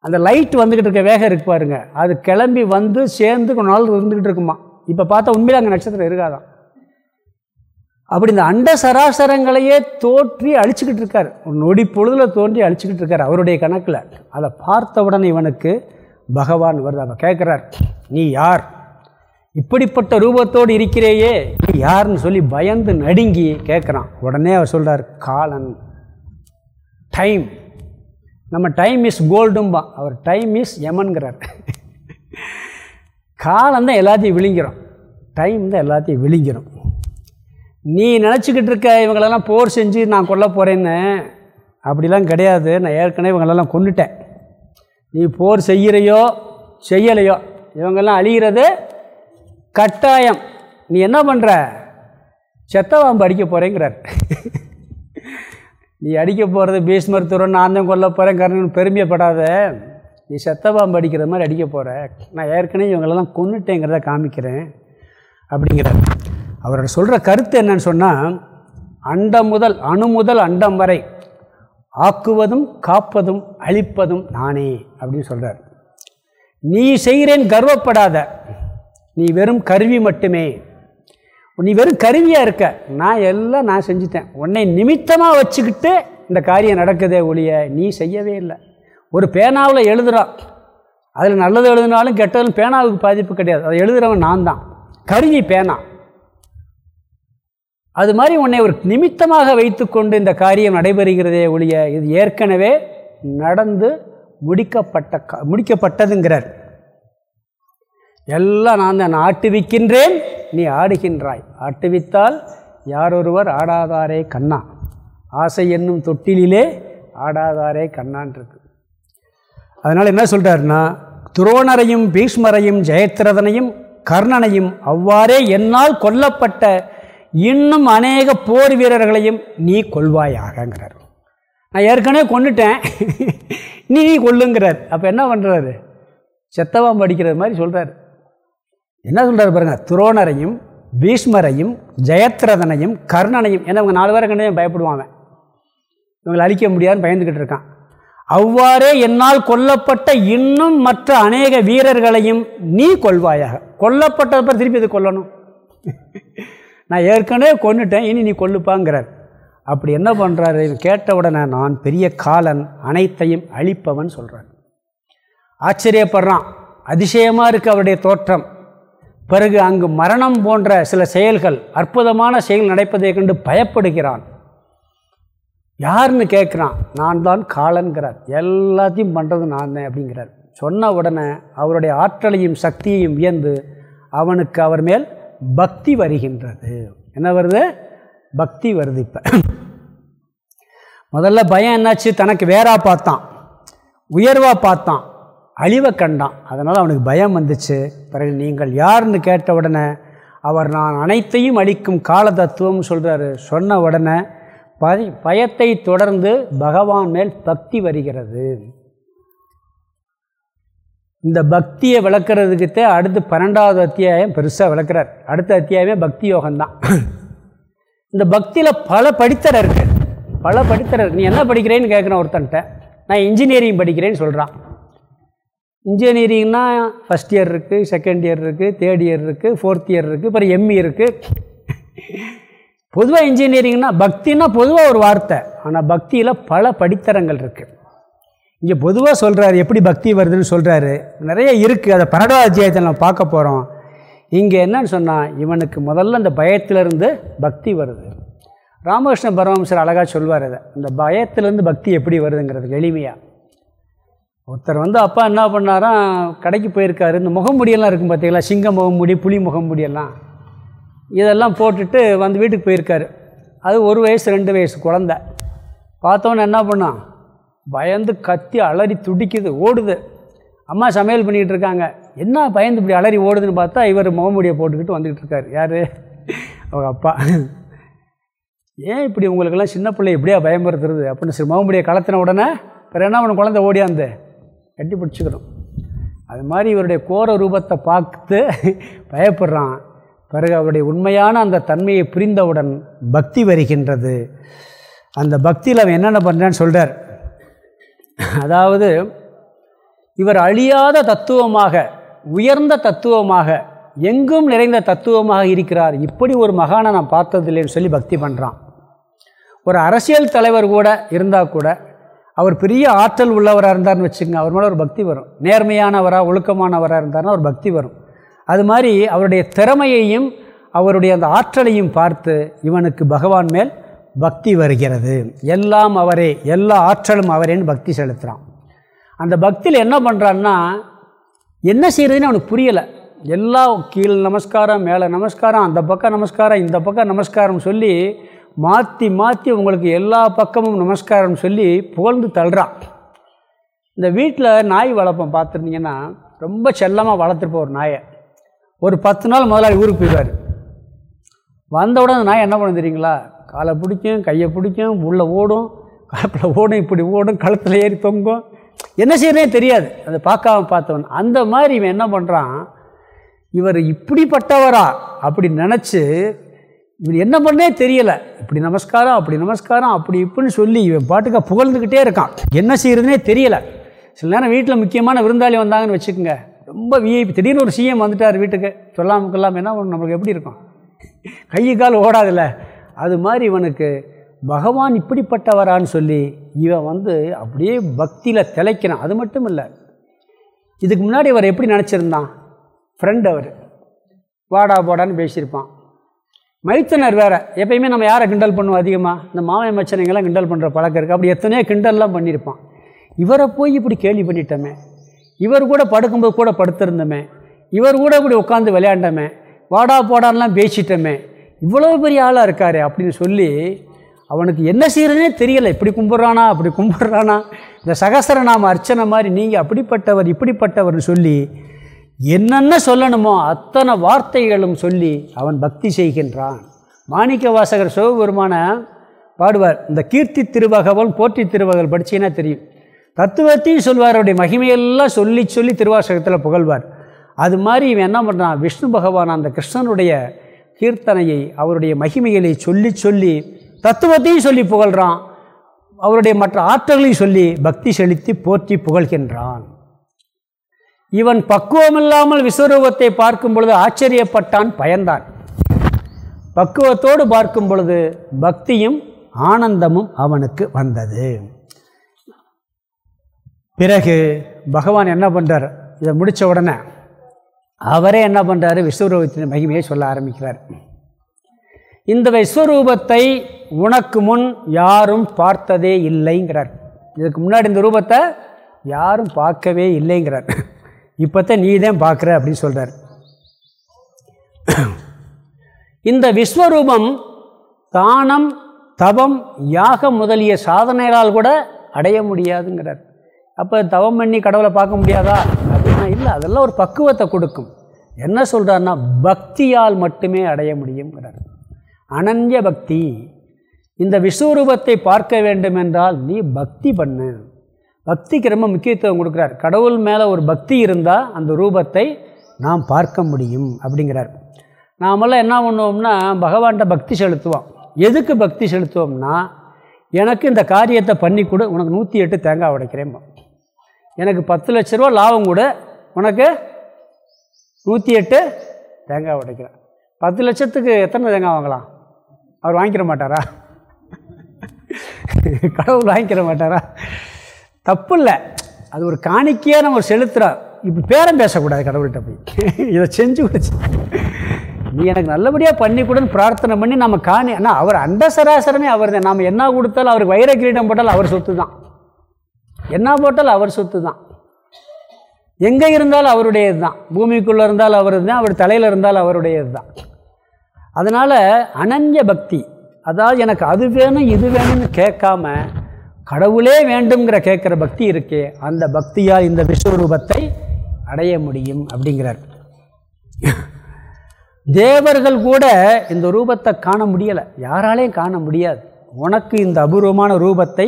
அந்த லைட் வந்துக்கிட்டு இருக்க வேகம் இருக்கு பாருங்க. அது கிளம்பி வந்து சேர்ந்து கொஞ்ச நாள் இருந்துக்கிட்டு இருக்குமா? இப்போ பார்த்தா உண்மையில் அங்கே நட்சத்திரம் இருக்காதான் அப்படி இந்த அண்ட சராசரங்களையே தோற்றி அழிச்சுக்கிட்டு இருக்கார். நொடி பொழுதில் தோன்றி அழிச்சுக்கிட்டு இருக்கார் அவருடைய கணக்கில். அதை பார்த்தவுடன் இவனுக்கு பகவான் வருது. அவன் கேட்குறார் நீ யார்? இப்படிப்பட்ட ரூபத்தோடு இருக்கிறேயே. நீ யாருன்னு சொல்லி பயந்து நடுங்கி கேட்குறான் உடனே அவர் சொல்கிறார் காலன். டைம் நம்ம டைம் இஸ் கோல்டும்பா அவர் டைம் இஸ் எமன்கிறார் காலம் தான் எல்லாத்தையும் விழுங்கிறோம். டைம் தான் எல்லாத்தையும் விழுங்கிறோம். நீ நினச்சிக்கிட்டு இருக்க இவங்களெல்லாம் போர் செஞ்சு நான் கொல்ல போகிறேன்னு அப்படிலாம் கிடையாது. நான் ஏற்கனவே இவங்களெல்லாம் கொண்டுட்டேன் நீ போர் செய்கிறையோ செய்யலையோ இவங்கெல்லாம் அழிகிறது கட்டாயம். நீ என்ன பண்ணுற செத்தவாம்பு அடிக்க போகிறேங்கிறார் நீ அடிக்க போகிறது பீஷ்மர் துறன் நான் தான் கொல்ல போகிறேன் கர்ணன் பெருமையப்படாத. நீ செத்தபாம்பு அடிக்கிற மாதிரி அடிக்க போகிற நான் ஏற்கனவே இவங்களெல்லாம் கொண்டுட்டேங்கிறத காமிக்கிறேன் அப்படிங்கிறார். அவரோட சொல்கிற கருத்து என்னன்னு சொன்னால் அண்டம் முதல் அணு முதல் அண்டம் வரை ஆக்குவதும் காப்பதும் அழிப்பதும் நானே அப்படின்னு சொல்கிறார் நீ செய்கிறேன் கர்வப்படாத. நீ வெறும் கருவி மட்டுமே. நீ வெறும் கருவியாக இருக்க. நான் எல்லாம் நான் செஞ்சுட்டேன். உன்னை நிமித்தமாக வச்சுக்கிட்டு இந்த காரியம் நடக்குதே ஒழிய நீ செய்யவே இல்லை. ஒரு பேனாவில் எழுதுகிறான் அதில் நல்லது எழுதினாலும் கெட்டதும் பேனாவுக்கு பாதிப்பு கிடையாது. அதை எழுதுகிறவன் நான் தான். கருவி பேனா. அது மாதிரி உன்னை ஒரு நிமித்தமாக வைத்துக்கொண்டு இந்த காரியம் நடைபெறுகிறதே ஒழிய இது ஏற்கனவே நடந்து முடிக்கப்பட்ட முடிக்கப்பட்டதுங்கிறார். எல்லாம் நான் தான் ஆட்டுவிக்கின்றேன் நீ ஆடுகின்றாய். ஆட்டுவித்தால் யாரொருவர் ஆடாதாரே கண்ணா. ஆசை என்னும் தொட்டிலே ஆடாதாரே கண்ணான்ருக்கு அதனால் என்ன சொல்கிறாருன்னா துரோணரையும் பீஷ்மரையும் ஜெயத்ரதனையும் கர்ணனையும் அவ்வாறே என்னால் கொல்லப்பட்ட இன்னும் அநேக போர் வீரர்களையும் நீ கொள்வாயாகங்கிறார். நான் ஏற்கனவே கொண்டுட்டேன் நீ நீ கொள்ளுங்கிறார் அப்போ என்ன பண்ணுறாரு செத்தவாம் படிக்கிறது மாதிரி சொல்கிறார் என்ன சொல்கிறார் பாருங்கள் துரோணரையும் பீஷ்மரையும் ஜெயத்ரதனையும் கர்ணனையும் ஏன்னா அவங்க நாலு பேரை கண்டு பயப்படுவாங்க. இவங்களை அழிக்க முடியாதுன்னு பயந்துக்கிட்டு இருக்கான். அவ்வாறே என்னால் கொல்லப்பட்ட இன்னும் மற்ற அநேக வீரர்களையும் நீ கொள்வாயாக கொல்லப்பட்டதை திருப்பி இது கொல்லணும்? நான் ஏற்கனவே கொண்டுட்டேன் இனி நீ கொல்லுப்பாங்கிறார். அப்படி என்ன பண்ணுறாரு கேட்ட உடனே நான் பெரிய காலன் அனைத்தையும் அழிப்பவன் சொல்கிறான் ஆச்சரியப்படுறான். அதிசயமாக இருக்குது அவருடைய தோற்றம். பிறகு அங்கு மரணம் போன்ற சில செயல்கள் அற்புதமான செயல் நடப்பதை கண்டு பயப்படுகிறான். யாருன்னு கேட்குறான் நான் தான் காலன்கிறார். எல்லாத்தையும் பண்ணுறது நான் தான் அப்படிங்கிறார். சொன்ன உடனே அவருடைய ஆற்றலையும் சக்தியையும் வியந்து அவனுக்கு அவர் மேல் பக்தி வருகின்றது. என்ன வருது? பக்தி வருது இப்போ. முதல்ல பயம் என்னாச்சு? தனக்கு வேறாக பார்த்தான். உயர்வாக பார்த்தான். அழிவை கண்டான். அதனால் அவனுக்கு பயம் வந்துச்சு. பிறகு நீங்கள் யாருன்னு கேட்ட உடனே அவர் நான் அனைத்தையும் அளிக்கும் கால தத்துவம் சொல்கிறாரு சொன்ன உடனே பதி பயத்தை தொடர்ந்து பகவான் மேல் பக்தி வருகிறது. இந்த பக்தியை விளக்குறதுக்கிட்ட அடுத்து பன்னெண்டாவது அத்தியாயம் பெருசாக விளக்குறார். அடுத்த அத்தியாயமே பக்தி யோகம்தான் இந்த பக்தியில் பல படித்தர இருக்கு. பல படித்தரர் நீ என்ன படிக்கிறேன்னு கேட்குறேன் ஒருத்தன்ட்ட. நான் இன்ஜினியரிங் படிக்கிறேன்னு சொல்கிறான் இன்ஜினியரிங்னா ஃபஸ்ட் இயர் இருக்குது செகண்ட் இயர் இருக்குது தேர்ட் இயர் இருக்குது ஃபோர்த் இயர் இருக்குது அப்புறம் எம்இ இருக்குது பொதுவாக இன்ஜினியரிங்னா பக்தின்னா பொதுவாக ஒரு வார்த்தை ஆனால் பக்தியில் பல படித்தரங்கள் இருக்குது இங்கே பொதுவாக சொல்கிறாரு எப்படி பக்தி வருதுன்னு சொல்கிறாரு நிறைய இருக்குது அதை பன்னெண்டாவது அத்தியாயத்தில் நம்ம பார்க்க போகிறோம் இங்கே என்னன்னு சொன்னால் இவனுக்கு முதல்ல அந்த பயத்திலிருந்து பக்தி வருது. ராமகிருஷ்ண பரமஹம்சர் அழகாக சொல்வார் அதை. இந்த பயத்திலேருந்து பக்தி எப்படி வருதுங்கிறது எளிமையாக ஒருத்தர் வந்து அப்பா என்ன பண்ணாராம் கடைக்கு போயிருக்காரு. இந்த முகமுடியெல்லாம் இருக்கும் பார்த்தீங்களா சிங்க முகமுடி புலி முகமுடியெல்லாம் இதெல்லாம் போட்டுட்டு வந்து வீட்டுக்கு போயிருக்காரு. அது ஒரு வயசு ரெண்டு வயசு குழந்த. பார்த்தோன்னே என்ன பண்ணான் பயந்து கத்தி அலறி துடிக்குது ஓடுது. அம்மா சமையல் பண்ணிக்கிட்டு இருக்காங்க. என்ன பயந்து இப்படி அலறி ஓடுதுன்னு பார்த்தா இவர் முகமுடியை போட்டுக்கிட்டு வந்துக்கிட்டு இருக்கார். யார்? அவங்க அப்பா. ஏன் இப்படி உங்களுக்கெல்லாம் சின்ன பிள்ளை எப்படியா பயமுறுத்துறது? அப்படின்னு சரி முகமுடியை கலத்தின உடனே பிறகு என்ன பண்ண குழந்தை ஓடியாந்து கட்டி பிடிச்சிக்கிறோம் அது மாதிரி இவருடைய கோர ரூபத்தை பார்த்து பயப்படுறான். பிறகு அவருடைய உண்மையான அந்த தன்மையை புரிந்தவுடன் பக்தி வருகின்றது. அந்த பக்தியில் அவன் என்னென்ன பண்ணுறான்னு சொல்கிறார் அதாவது இவர் அழியாத தத்துவமாக உயர்ந்த தத்துவமாக எங்கும் நிறைந்த தத்துவமாக இருக்கிறார். இப்படி ஒரு மகானை நான் பார்த்ததில்லைன்னு சொல்லி பக்தி பண்ணுறான் ஒரு அரசியல் தலைவர் கூட இருந்தால் கூட அவர் பெரிய ஆற்றல் உள்ளவராக இருந்தார்னு வச்சுக்கோங்க அவர் மேலே ஒரு பக்தி வரும். நேர்மையானவராக ஒழுக்கமானவராக இருந்தார்னா ஒரு பக்தி வரும். அது மாதிரி அவருடைய திறமையையும் அவருடைய அந்த ஆற்றலையும் பார்த்து இவனுக்கு பகவான் மேல் பக்தி வருகிறது. எல்லாம் அவரே எல்லா ஆற்றலும் அவரேன்னு பக்தி செலுத்துகிறான் அந்த பக்தியில் என்ன பண்ணுறான்னா என்ன செய்கிறதுன்னு அவனுக்கு புரியலை. எல்லா கீழ் நமஸ்காரம் மேலே நமஸ்காரம் அந்த பக்கம் நமஸ்காரம் இந்த பக்கம் நமஸ்காரம் சொல்லி மாற்றி மாற்றி உங்களுக்கு எல்லா பக்கமும் நமஸ்காரம் சொல்லி புகழ்ந்து தள்ளுறான். இந்த வீட்டில் நாய் வளர்ப்போம் பார்த்துருந்தீங்கன்னா ரொம்ப செல்லமாக வளர்த்துருப்போம் ஒரு நாயை. ஒரு பத்து நாள் முதலாளி ஊருக்கு போயிடுவார். வந்தவுடனே அந்த நாய் என்ன பண்ண தெரியுங்களா? காலை பிடிக்கும் கையை பிடிக்கும் உள்ளே ஓடும் காப்பில் ஓடும் இப்படி ஓடும் கழுத்தில் ஏறி தொங்கும். என்ன செய்யறே தெரியாது. அதை பார்க்காம பார்த்தவன். அந்த மாதிரி இவன் என்ன பண்ணுறான் இவர் இப்படிப்பட்டவரா? அப்படி நினச்சி இவன் என்ன பண்ணே தெரியலை. இப்படி நமஸ்காரம் அப்படி நமஸ்காரம் அப்படி இப்படின்னு சொல்லி இவன் பாட்டுக்க புகழ்ந்துக்கிட்டே இருக்கான். என்ன செய்கிறதுனே தெரியலை. சில நேரம் வீட்டில் முக்கியமான விருந்தாளி வந்தாங்கன்னு வச்சுக்கோங்க. ரொம்ப விஐபி திடீர்னு ஒரு சிஎம் வந்துட்டார் வீட்டுக்கு. சொல்லாமல் கொள்ளாமல் என்ன நம்மளுக்கு எப்படி இருக்கும்? கை கால் ஓடாதில்ல. அது மாதிரி இவனுக்கு பகவான் இப்படிப்பட்டவரான்னு சொல்லி இவன் வந்து அப்படியே பக்தியில் திளைக்கிறான். அது மட்டும் இல்லை. இதுக்கு முன்னாடி அவர் எப்படி நினச்சிருந்தான்? ஃப்ரெண்ட் அவர். வாடா போடான்னு பேசியிருப்பான். மைத்தனர் வேறு. எப்பயுமே நம்ம யாரை கிண்டல் பண்ணுவோம் அதிகமாக இந்த மாமன் மச்சனைங்கெல்லாம் கிண்டல் பண்ணுற பழக்கம் இருக்குது அப்படி எத்தனையோ கிண்டல்லாம் பண்ணியிருப்பான். இவரை போய் இப்படி கேள்வி பண்ணிட்டோமே. இவர் கூட படுக்கும்போது கூட படுத்திருந்தோமே. இவர் கூட இப்படி உட்காந்து விளையாண்டோமே. வாடா போடான்லாம் பேசிட்டோமே. இவ்வளோ பெரிய ஆளாக இருக்காரு அப்படின்னு சொல்லி அவனுக்கு என்ன செய்கிறதுனே தெரியலை. இப்படி கும்பிட்றானா அப்படி கும்பிட்றானா. இந்த சகசரநாம அர்ச்சனை மாதிரி நீங்கள் அப்படிப்பட்டவர் இப்படிப்பட்டவர்னு சொல்லி என்னென்ன சொல்லணுமோ அத்தனை வார்த்தைகளும் சொல்லி அவன் பக்தி செய்கின்றான். மாணிக்க வாசகர் சிவபெருமான பாடுவார். இந்த கீர்த்தி திருவகவல் போற்றி திருவகவல் படிச்சீங்கன்னா தெரியும். தத்துவத்தையும் சொல்வார் அவருடைய மகிமையெல்லாம் சொல்லி சொல்லி திருவாசகத்தில் புகழ்வார். அது மாதிரி இவன் என்ன பண்ணுறான் விஷ்ணு பகவான் அந்த கிருஷ்ணனுடைய கீர்த்தனையை அவருடைய மகிமைகளை சொல்லி சொல்லி தத்துவத்தையும் சொல்லி புகழ்கிறான் அவருடைய மற்ற ஆற்றல்களையும் சொல்லி பக்தி செலுத்தி போற்றி புகழ்கின்றான். இவன் பக்குவமில்லாமல் விஸ்வரூபத்தை பார்க்கும் பொழுது ஆச்சரியப்பட்டான் பயந்தான். பக்குவத்தோடு பார்க்கும் பொழுது பக்தியும் ஆனந்தமும் அவனுக்கு வந்தது. பிறகு பகவான் என்ன பண்ணுறார் இதை முடித்த உடனே அவரே என்ன பண்ணுறாரு விஸ்வரூபத்தின் மகிமையை சொல்ல ஆரம்பிக்கிறார். இந்த விஸ்வரூபத்தை உனக்கு முன் யாரும் பார்த்ததே இல்லைங்கிறார். இதுக்கு முன்னாடி இந்த ரூபத்தை யாரும் பார்க்கவே இல்லைங்கிறார். இப்போத்தான் நீ தான் பார்க்குற அப்படின்னு சொல்கிறார் இந்த விஸ்வரூபம் தானம் தவம் யாகம் முதலிய சாதனைகளால் கூட அடைய முடியாதுங்கிறார். அப்போ தவம் பண்ணி கடவுளை பார்க்க முடியாதா? அப்படின்னா இல்லை அதெல்லாம் ஒரு பக்குவத்தை கொடுக்கும். என்ன சொல்கிறாருன்னா பக்தியால் மட்டுமே அடைய முடியுங்கிறார் அனன்ய பக்தி. இந்த விஸ்வரூபத்தை பார்க்க வேண்டும் என்றால் நீ பக்தி பண்ணு. பக்திக்கு ரொம்ப முக்கியத்துவம் கொடுக்குறார். கடவுள் மேலே ஒரு பக்தி இருந்தால் அந்த ரூபத்தை நாம் பார்க்க முடியும் அப்படிங்கிறார். நாமெல்லாம் என்ன பண்ணுவோம்னா பகவான்கிட்ட பக்தி செலுத்துவோம். எதுக்கு பக்தி செலுத்துவோம்னா எனக்கு இந்த காரியத்தை பண்ணி கொடு உனக்கு நூற்றி எட்டு தேங்காய் உடைக்கிறேன் எனக்கு பத்து லட்ச ரூபா லாபம் கூட உனக்கு நூற்றி எட்டு தேங்காய் உடைக்கிறேன். பத்து லட்சத்துக்கு எத்தனை தேங்காய் வாங்கலாம்? அவர் வாங்கிக்கிற மாட்டாரா? கடவுள் வாங்கிக்கிற மாட்டாரா? தப்பு இல்லை அது ஒரு காணிக்கையாக நம்ம செலுத்துகிறோம் இப்போ பேரம் பேசக்கூடாது கடவுள்கிட்ட போய். இதை செஞ்சு கொடுச்சு. நீ எனக்கு நல்லபடியாக பண்ணி கொடுன்னு பிரார்த்தனை பண்ணி நம்ம காணி ஆனால் அவர் அண்ட சராசரமே அவர் தான் நாம் என்ன கொடுத்தாலும் அவருக்கு வைர கிரீடம் போட்டாலும் அவர் சொத்து தான் என்ன போட்டாலும் அவர் சொத்து தான் எங்கே இருந்தாலும் அவருடையது தான் பூமிக்குள்ளே இருந்தாலும் அவர் தான் அவர் தலையில் இருந்தாலும் அவருடையது தான் அதனால் அனன்ய பக்தி. அதாவது எனக்கு அது வேணும் இது வேணும்னு கேட்காம கடவுளே வேண்டுங்கிற கேட்குற பக்தி இருக்கே அந்த பக்தியால் இந்த விஸ்வரூபத்தை அடைய முடியும் அப்படிங்கிறார். தேவர்கள் கூட இந்த ரூபத்தை காண முடியலை. யாராலையும் காண முடியாது. உனக்கு இந்த அபூர்வமான ரூபத்தை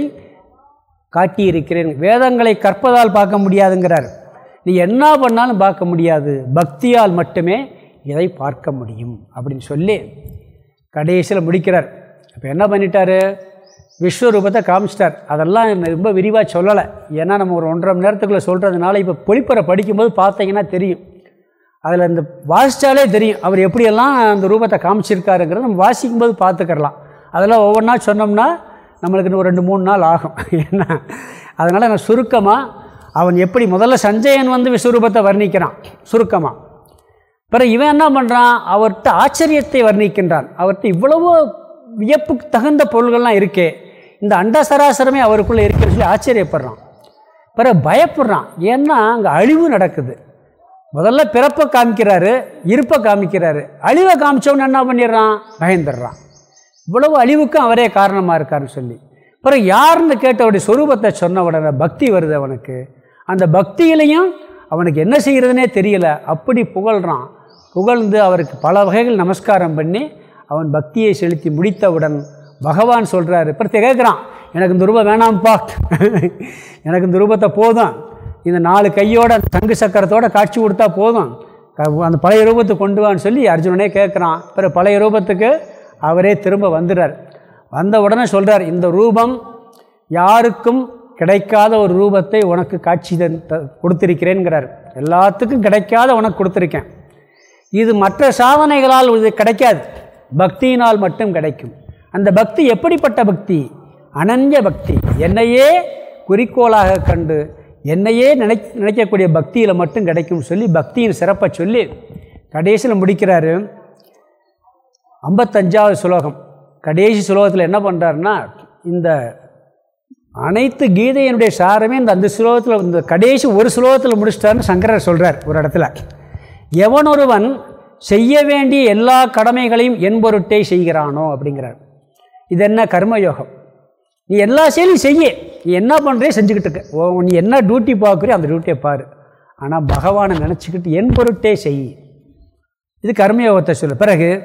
காட்டியிருக்கிறேன். வேதங்களை கற்பதால் பார்க்க முடியாதுங்கிறார். நீ என்ன பண்ணாலும் பார்க்க முடியாது. பக்தியால் மட்டுமே இதை பார்க்க முடியும் அப்படின்னு சொல்லி கடைசியில் முடிக்கிறார். இப்போ என்ன பண்ணிட்டார்? விஸ்வரூபத்தை காமிச்சிட்டார். அதெல்லாம் ரொம்ப விரிவாக சொல்லலை. ஏன்னா நம்ம ஒரு ஒன்றரை மணி நேரத்துக்குள்ளே சொல்கிறதுனால இப்போ பொழிப்பறை படிக்கும்போது பார்த்தீங்கன்னா தெரியும். அதில் இந்த வாசித்தாலே தெரியும். அவர் எப்படியெல்லாம் அந்த ரூபத்தை காமிச்சிருக்காருங்கிறத நம்ம வாசிக்கும்போது பார்த்துக்கிறலாம். அதெல்லாம் ஒவ்வொன்றா சொன்னோம்னா நம்மளுக்கு இன்னும் ஒரு ரெண்டு மூணு நாள் ஆகும். ஏன்னா அதனால் நான் சுருக்கமாக அவன் எப்படி முதல்ல சஞ்சயன் வந்து விஸ்வரூபத்தை வர்ணிக்கிறான். சுருக்கமாக பிறகு இவன் என்ன பண்ணுறான் அவர்கிட்ட ஆச்சரியத்தை வர்ணிக்கின்றான். அவர்கிட்ட இவ்வளவோ வியப்புக்கு தகுந்த பொருள்கள்லாம் இருக்கே. இந்த அண்ட சராசரமே அவருக்குள்ளே இருக்குன்னு சொல்லி ஆச்சரியப்படுறான். பிறகு பயப்படுறான். ஏன்னா அங்கே அழிவு நடக்குது. முதல்ல பிறப்பை காமிக்கிறாரு இருப்பை காமிக்கிறாரு. அழிவை காமிச்சவன் என்ன பண்ணிடுறான்? பயந்துடுறான். இவ்வளவு அழிவுக்கும் அவரே காரணமாக இருக்காருன்னு சொல்லி. பிறகு யாருன்னு கேட்டவுடைய சொரூபத்தை சொன்ன உடனே பக்தி வருது அவனுக்கு. அந்த பக்தியிலையும் அவனுக்கு என்ன செய்கிறதுனே தெரியல. அப்படி புகழ்கிறான் புகழ்ந்து அவருக்கு பல வகைகள் நமஸ்காரம் பண்ணி அவன் பக்தியை செலுத்தி முடித்தவுடன் பகவான் சொல்கிறாரு இப்போ கேட்குறான் எனக்கு இந்த ரூபம் வேணாம்ப்பா. எனக்கு இந்த ரூபத்தை போதும். இந்த நாலு கையோட தங்கு சக்கரத்தோட காட்சி கொடுத்தா போதும். அந்த பழைய ரூபத்தை கொண்டு வான்னு சொல்லி அர்ஜுனனே கேட்குறான் பிறகு பழைய ரூபத்துக்கு அவரே திரும்ப வந்துடுறார். வந்த உடனே சொல்கிறார் இந்த ரூபம் யாருக்கும் கிடைக்காத ஒரு ரூபத்தை உனக்கு காட்சி த- கொடுத்திருக்கிறேன்கிறார். எல்லாத்துக்கும் கிடைக்காத உனக்கு கொடுத்துருக்கேன். இது மற்ற சாதனைகளால் இது கிடைக்காது. பக்தியினால் மட்டும் கிடைக்கும். அந்த பக்தி எப்படிப்பட்ட பக்தி? அனன்ய பக்தி. என்னையே குறிக்கோளாக கண்டு என்னையே நினை நினைக்கக்கூடிய பக்தியில் மட்டும் கிடைக்கும்னு சொல்லி பக்தியின் சிறப்பை சொல்லி கடைசியில் முடிக்கிறாரு. ஐம்பத்தஞ்சாவது சுலோகம் கடைசி சுலோகத்தில் என்ன பண்ணுறாருன்னா இந்த அனைத்து கீதையினுடைய சாரமே இந்த அந்த சுலோகத்தில் இந்த கடைசி ஒரு சுலோகத்தில் முடிச்சிட்டாருன்னு சங்கரர் சொல்கிறார் ஒரு இடத்துல. எவனொருவன் செய்ய வேண்டிய எல்லா கடமைகளையும் என்பொருட்டே செய்கிறானோ அப்படிங்கிறார். இது என்ன கர்மயோகம்? நீ எல்லா செயலையும் செய்ய. நீ என்ன பண்ணுறே செஞ்சுக்கிட்டு இருக்க. ஓ, நீ என்ன டியூட்டி பார்க்குறியோ அந்த டியூட்டியை பாரு. ஆனால் பகவானை நினச்சிக்கிட்டு என் பொருட்டே செய். இது கர்மயோகத்தை சொல்லு. பிறகு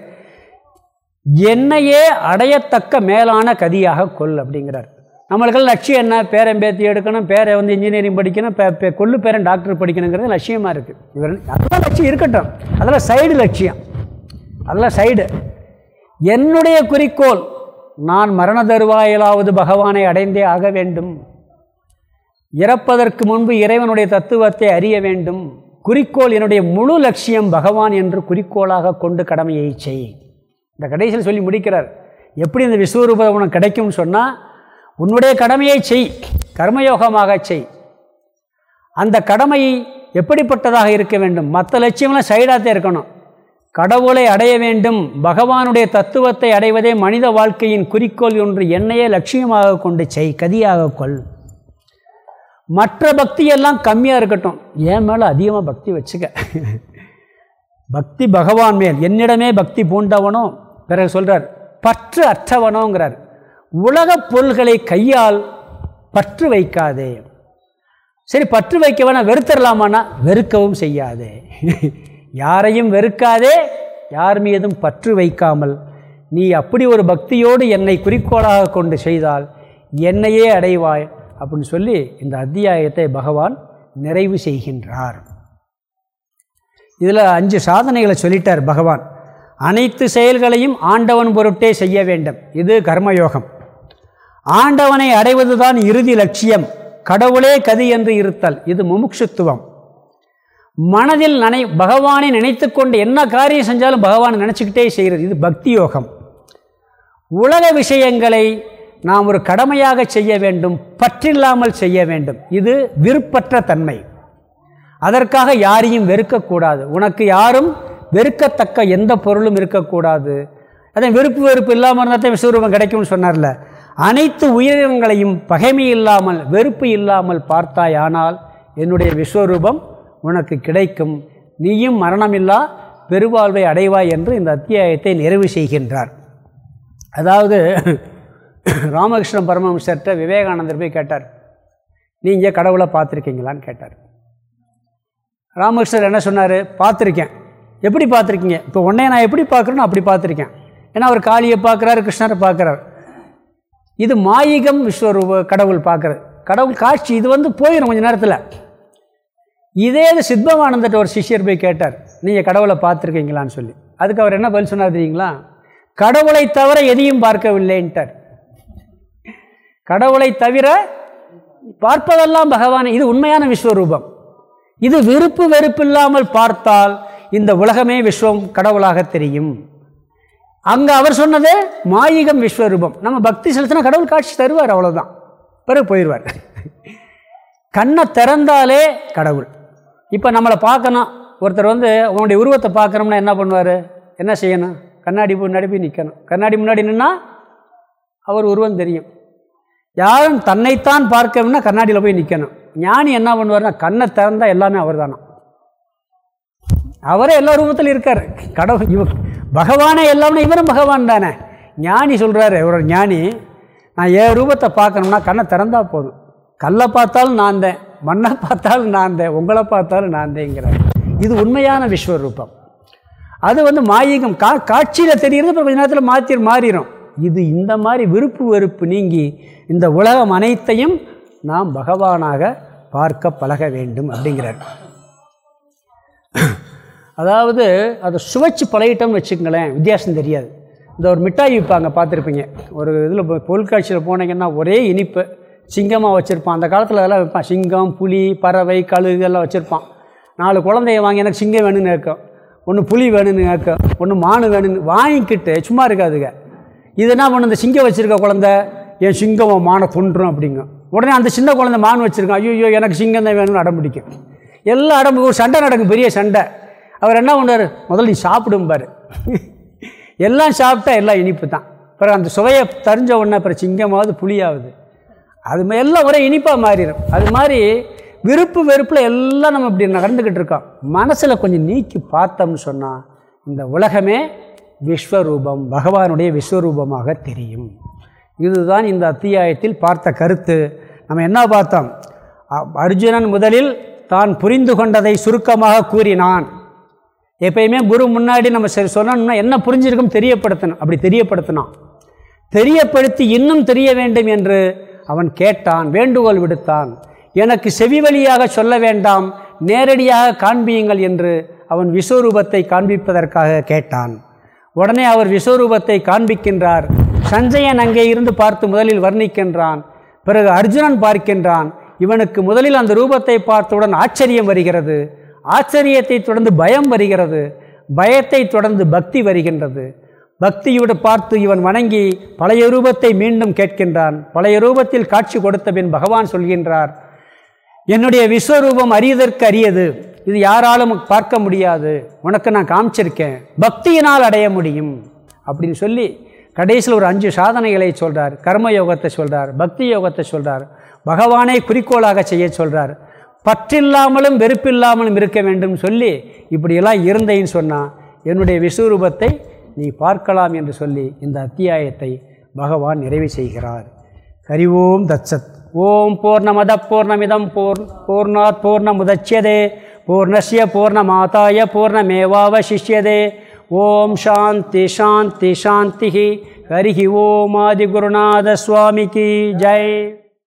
என்னையே அடையத்தக்க மேலான கதியாக கொள் அப்படிங்கிறார். நம்மளுக்கெல்லாம் லட்சியம் என்ன? பேரன் பேத்தி எடுக்கணும் பேரை வந்து இன்ஜினியரிங் படிக்கணும் பே கொள்ளு பேரன் டாக்டர் படிக்கணுங்கிறது லட்சியமாக இருக்குது இவர் அதெல்லாம் லட்சியம் இருக்கட்டும். அதெல்லாம் சைடு லட்சியம். அதெல்லாம் சைடு என்னுடைய குறிக்கோள் நான் மரண தருவாயிலாவது பகவானை அடைந்தே ஆக வேண்டும். இறப்பதற்கு முன்பு இறைவனுடைய தத்துவத்தை அறிய வேண்டும். குறிக்கோள் என்னுடைய முழு லட்சியம் பகவான் என்று குறிக்கோளாக கொண்டு கடமையை செய். இந்த கடைசியில் சொல்லி முடிக்கிறார். எப்படி இந்த விஸ்வரூபம் உனக்கு கிடைக்கும்னு சொன்னால் உன்னுடைய கடமையை செய் கர்மயோகமாக செய். அந்த கடமை எப்படிப்பட்டதாக இருக்க வேண்டும்? மற்ற லட்சியம்லாம் சைடாகத்தே இருக்கணும். கடவுளை அடைய வேண்டும். பகவானுடைய தத்துவத்தை அடைவதே மனித வாழ்க்கையின் குறிக்கோள் என்று என்னையே லட்சியமாக கொண்டு செய் கதியாக கொள். மற்ற பக்தியெல்லாம் கம்மியாக இருக்கட்டும். என் மேலே அதிகமாக பக்தி வச்சுக்க. பக்தி பகவான் மேல். என்னிடமே பக்தி பூண்டவனோ பிறகு சொல்கிறார் பற்று அற்றவனோங்கிறார். உலகப் பொருள்களை கையால் பற்று வைக்காதே. சரி பற்று வைக்க வேணால் வெறுத்தரலாமான்னா வெறுக்கவும் செய்யாதே. யாரையும் வெறுக்காதே யார் மீதும் பற்று வைக்காமல். நீ அப்படி ஒரு பக்தியோடு என்னை குறிக்கோளாக கொண்டு செய்தால் என்னையே அடைவாய் அப்படின்னு சொல்லி இந்த அத்தியாயத்தை பகவான் நிறைவு செய்கின்றார். இதில் அஞ்சு சாதனைகளை சொல்லிட்டார் பகவான். அனைத்து செயல்களையும் ஆண்டவன் பொருட்டே செய்ய வேண்டும். இது கர்மயோகம். ஆண்டவனை அடைவதுதான் இறுதி லட்சியம். கடவுளே கதி என்று இருத்தல் இது முமுட்சுத்துவம். மனதில் நினை பகவானை நினைத்து கொண்டு என்ன காரியம் செஞ்சாலும் பகவானை நினச்சிக்கிட்டே செய்கிறது இது பக்தி யோகம். உலக விஷயங்களை நாம் ஒரு கடமையாக செய்ய வேண்டும் பற்றில்லாமல் செய்ய வேண்டும். இது விருப்பற்ற தன்மை. அதற்காக யாரையும் வெறுக்கக்கூடாது. உனக்கு யாரும் வெறுக்கத்தக்க எந்த பொருளும் இருக்கக்கூடாது. அதே விருப்பு வெறுப்பு இல்லாமல் இருந்தால் தான் விஸ்வரூபம் கிடைக்கும்னு சொன்னார்ல. அனைத்து உயிரினங்களையும் பகைமை இல்லாமல் வெறுப்பு இல்லாமல் பார்த்தாயானால் என்னுடைய விஸ்வரூபம் உனக்கு கிடைக்கும். நீயும் மரணமில்லா பெருவாழ்வை அடைவாய் என்று இந்த அத்தியாயத்தை நிறைவு செய்கின்றார். அதாவது ராமகிருஷ்ண பரமஹம்சர்கிட்ட விவேகானந்தர் போய் கேட்டார். நீங்கள் கடவுளை பார்த்துருக்கீங்களான்னு கேட்டார். ராமகிருஷ்ணர் என்ன சொன்னார்? பார்த்துருக்கேன். எப்படி பார்த்துருக்கீங்க? இப்போ உன்னைய நான் எப்படி பார்க்குறேன்னு அப்படி பார்த்துருக்கேன். ஏன்னா அவர் காளியை பார்க்குறாரு கிருஷ்ணரை பார்க்குறாரு. இது மாயிகம் விஸ்வரூப கடவுள் பார்க்குறது. கடவுள் காட்சி இது வந்து போயிடும் கொஞ்ச நேரத்தில். இதே இது சித்பவானந்தட்ட ஒரு சிஷ்யர் போய் கேட்டார் நீங்கள் கடவுளை பார்த்துருக்கீங்களான்னு சொல்லி. அதுக்கு அவர் என்ன பதில் சொன்னார் தெரியுங்களா? கடவுளை தவிர எதையும் பார்க்கவில்லைன்ட்டார். கடவுளை தவிர பார்ப்பதெல்லாம் பகவான் இது உண்மையான விஸ்வரூபம். இது விருப்பு வெறுப்பு இல்லாமல் பார்த்தால் இந்த உலகமே விஸ்வம் கடவுளாக தெரியும். அங்கே அவர் சொன்னது மாயிகம் விஸ்வரூபம். நம்ம பக்தி செலுத்தினா கடவுள் காட்சி தருவார் அவ்வளோதான் பிறகு போயிடுவார் கண்ணை திறந்தாலே கடவுள். இப்போ நம்மளை பார்க்கணும். ஒருத்தர் வந்து உன்னுடைய உருவத்தை பார்க்குறோம்னா என்ன பண்ணுவார்? என்ன செய்யணும்? கண்ணாடி முன்னாடி போய் நிற்கணும் கண்ணாடி முன்னாடி நின்னா அவர் உருவம் தெரியும். யாரும் தன்னைத்தான் பார்க்கணும்னா கண்ணாடியில் போய் நிற்கணும் ஞானி என்ன பண்ணுவார்னா கண்ணை திறந்தால் எல்லாமே அவர் தானே அவரே எல்லா ரூபத்திலும் இருக்கார். கடவுள் இவ பகவானே எல்லாமே இவரும் பகவான் தானே. ஞானி சொல்கிறாரு ஒரு ஞானி நான் என் ரூபத்தை பார்க்கணும்னா கண்ணை திறந்தா போதும். கல்லை பார்த்தாலும் நான் தான் மண்ணை பார்த்தாலும் நான் தான் உங்களை பார்த்தாலும் நான் தேங்கிறார் இது உண்மையான விஸ்வரூபம். அது வந்து மாயிகம் கா காட்சியில் தெரிகிறது அப்புறம் கொஞ்ச நேரத்தில் மாற்றி மாறிடும் இது இந்த மாதிரி விருப்பு வெறுப்பு நீங்கி இந்த உலகம் அனைத்தையும் நாம் பகவானாக பார்க்க பழக வேண்டும் அப்படிங்கிறார். அதாவது அதை சுவைச்சு பழகிட்டோம்னு வச்சுக்கங்களேன் வித்தியாசம் தெரியாது. இந்த ஒரு மிட்டாய் விற்பாங்க பார்த்துருப்பீங்க. ஒரு இதில் பொருட்காட்சியில் போனீங்கன்னா ஒரே இனிப்பு. சிங்கமாக வச்சுருப்பான். அந்த காலத்தில் அதெல்லாம் வைப்பான். சிங்கம் புலி பறவை கழுகு எல்லாம் வச்சுருப்பான். நாலு குழந்தைய வாங்கி எனக்கு சிங்கம் வேணும்னு கேட்கும் ஒன்று புலி வேணும்னு கேட்கும் ஒன்று மானு வேணும்னு வாங்கிக்கிட்டு சும்மா இருக்காதுங்க. இது என்ன பண்ணு இந்த சிங்கம் வச்சுருக்க குழந்தை என் சிங்கம் மானை தொன்றும் அப்படிங்க. உடனே அந்த சின்ன குழந்தை மான் வச்சுருக்கான். ஐயோ எனக்கு சிங்கம் தான் வேணும்னு அடம் பிடிக்கும். எல்லாம் அடம்பு ஒரு சண்டை நடக்கும். பெரிய சண்டை. அவர் என்ன பண்ணுவார்? முதல்ல நீ சாப்பிடும்பார் எல்லாம் சாப்பிட்டா எல்லாம் இனிப்பு தான். அப்புறம் அந்த சுவையை தெரிஞ்ச உடனே அப்புறம் சிங்கமாவது புளியாவது அது எல்லாம் ஒரே இனிப்பாக மாறிடும் அது மாதிரி விருப்பு வெறுப்பில் எல்லாம் நம்ம இப்படி நடந்துக்கிட்டு இருக்கோம். மனசில் கொஞ்சம் நீக்கி பார்த்தோம்னு சொன்னால் இந்த உலகமே விஸ்வரூபம் பகவானுடைய விஸ்வரூபமாக தெரியும். இதுதான் இந்த அத்தியாயத்தில் பார்த்த கருத்து. நம்ம என்ன பார்த்தோம்? அர்ஜுனன் முதலில் தான் புரிந்து கொண்டதை சுருக்கமாக கூறினான். எப்பயுமே குரு முன்னாடி நம்ம சரி சொல்லணும்னா என்ன புரிஞ்சிருக்கும் தெரியப்படுத்தணும். அப்படி தெரியப்படுத்தினான். தெரியப்படுத்தி இன்னும் தெரிய வேண்டும் என்று அவன் கேட்டான் வேண்டுகோள் விடுத்தான். எனக்கு செவி வழியாக சொல்ல வேண்டாம் நேரடியாக காண்பியுங்கள் என்று அவன் விஸ்வரூபத்தை காண்பிப்பதற்காக கேட்டான். உடனே அவர் விஸ்வரூபத்தை காண்பிக்கின்றார். சஞ்சயன் அங்கே இருந்து பார்த்து முதலில் வர்ணிக்கின்றான். பிறகு அர்ஜுனன் பார்க்கின்றான். இவனுக்கு முதலில் அந்த ரூபத்தை பார்த்தவுடன் ஆச்சரியம் வருகிறது. ஆச்சரியத்தை தொடர்ந்து பயம் வருகிறது. பயத்தை தொடர்ந்து பக்தி வருகின்றது. பக்தியோடு பார்த்து இவன் வணங்கி பழைய ரூபத்தை மீண்டும் கேட்கின்றான். பழைய ரூபத்தில் காட்சி கொடுத்த பின் பகவான் சொல்கின்றார் என்னுடைய விஸ்வரூபம் அறியதற்கு அரியது. இது யாராலும் பார்க்க முடியாது. உனக்கு நான் காமிச்சிருக்கேன். பக்தியினால் அடைய முடியும். அப்படின்னு சொல்லி கடைசியில் ஒரு அஞ்சு சாதனைகளை சொல்கிறார் கர்ம யோகத்தை சொல்கிறார் பக்தி யோகத்தை சொல்கிறார் பகவானை குறிக்கோளாக செய்ய சொல்கிறார் பற்றில்லாமலும் வெறுப்பில்லாமலும் இருக்க வேண்டும் சொல்லி இப்படியெல்லாம் இருந்தேன்னு சொன்னால் என்னுடைய விஸ்வரூபத்தை நீ பார்க்கலாம் என்று சொல்லி இந்த அத்தியாயத்தை பகவான் நிறைவு செய்கிறார். ஹரி ஓம் தச்சத் ஓம் பூர்ணமத பூர்ணமிதம் பூர் பூர்ணாத் பூர்ணமுதட்சியதே பூர்ணஸ்ய பூர்ணமாதாய பூர்ணமேவாவசிஷ்யதே. ஓம் சாந்தி சாந்தி சாந்தி ஹரி ஓம் ஆதிகுருநாத சுவாமிக்கு ஜெய்.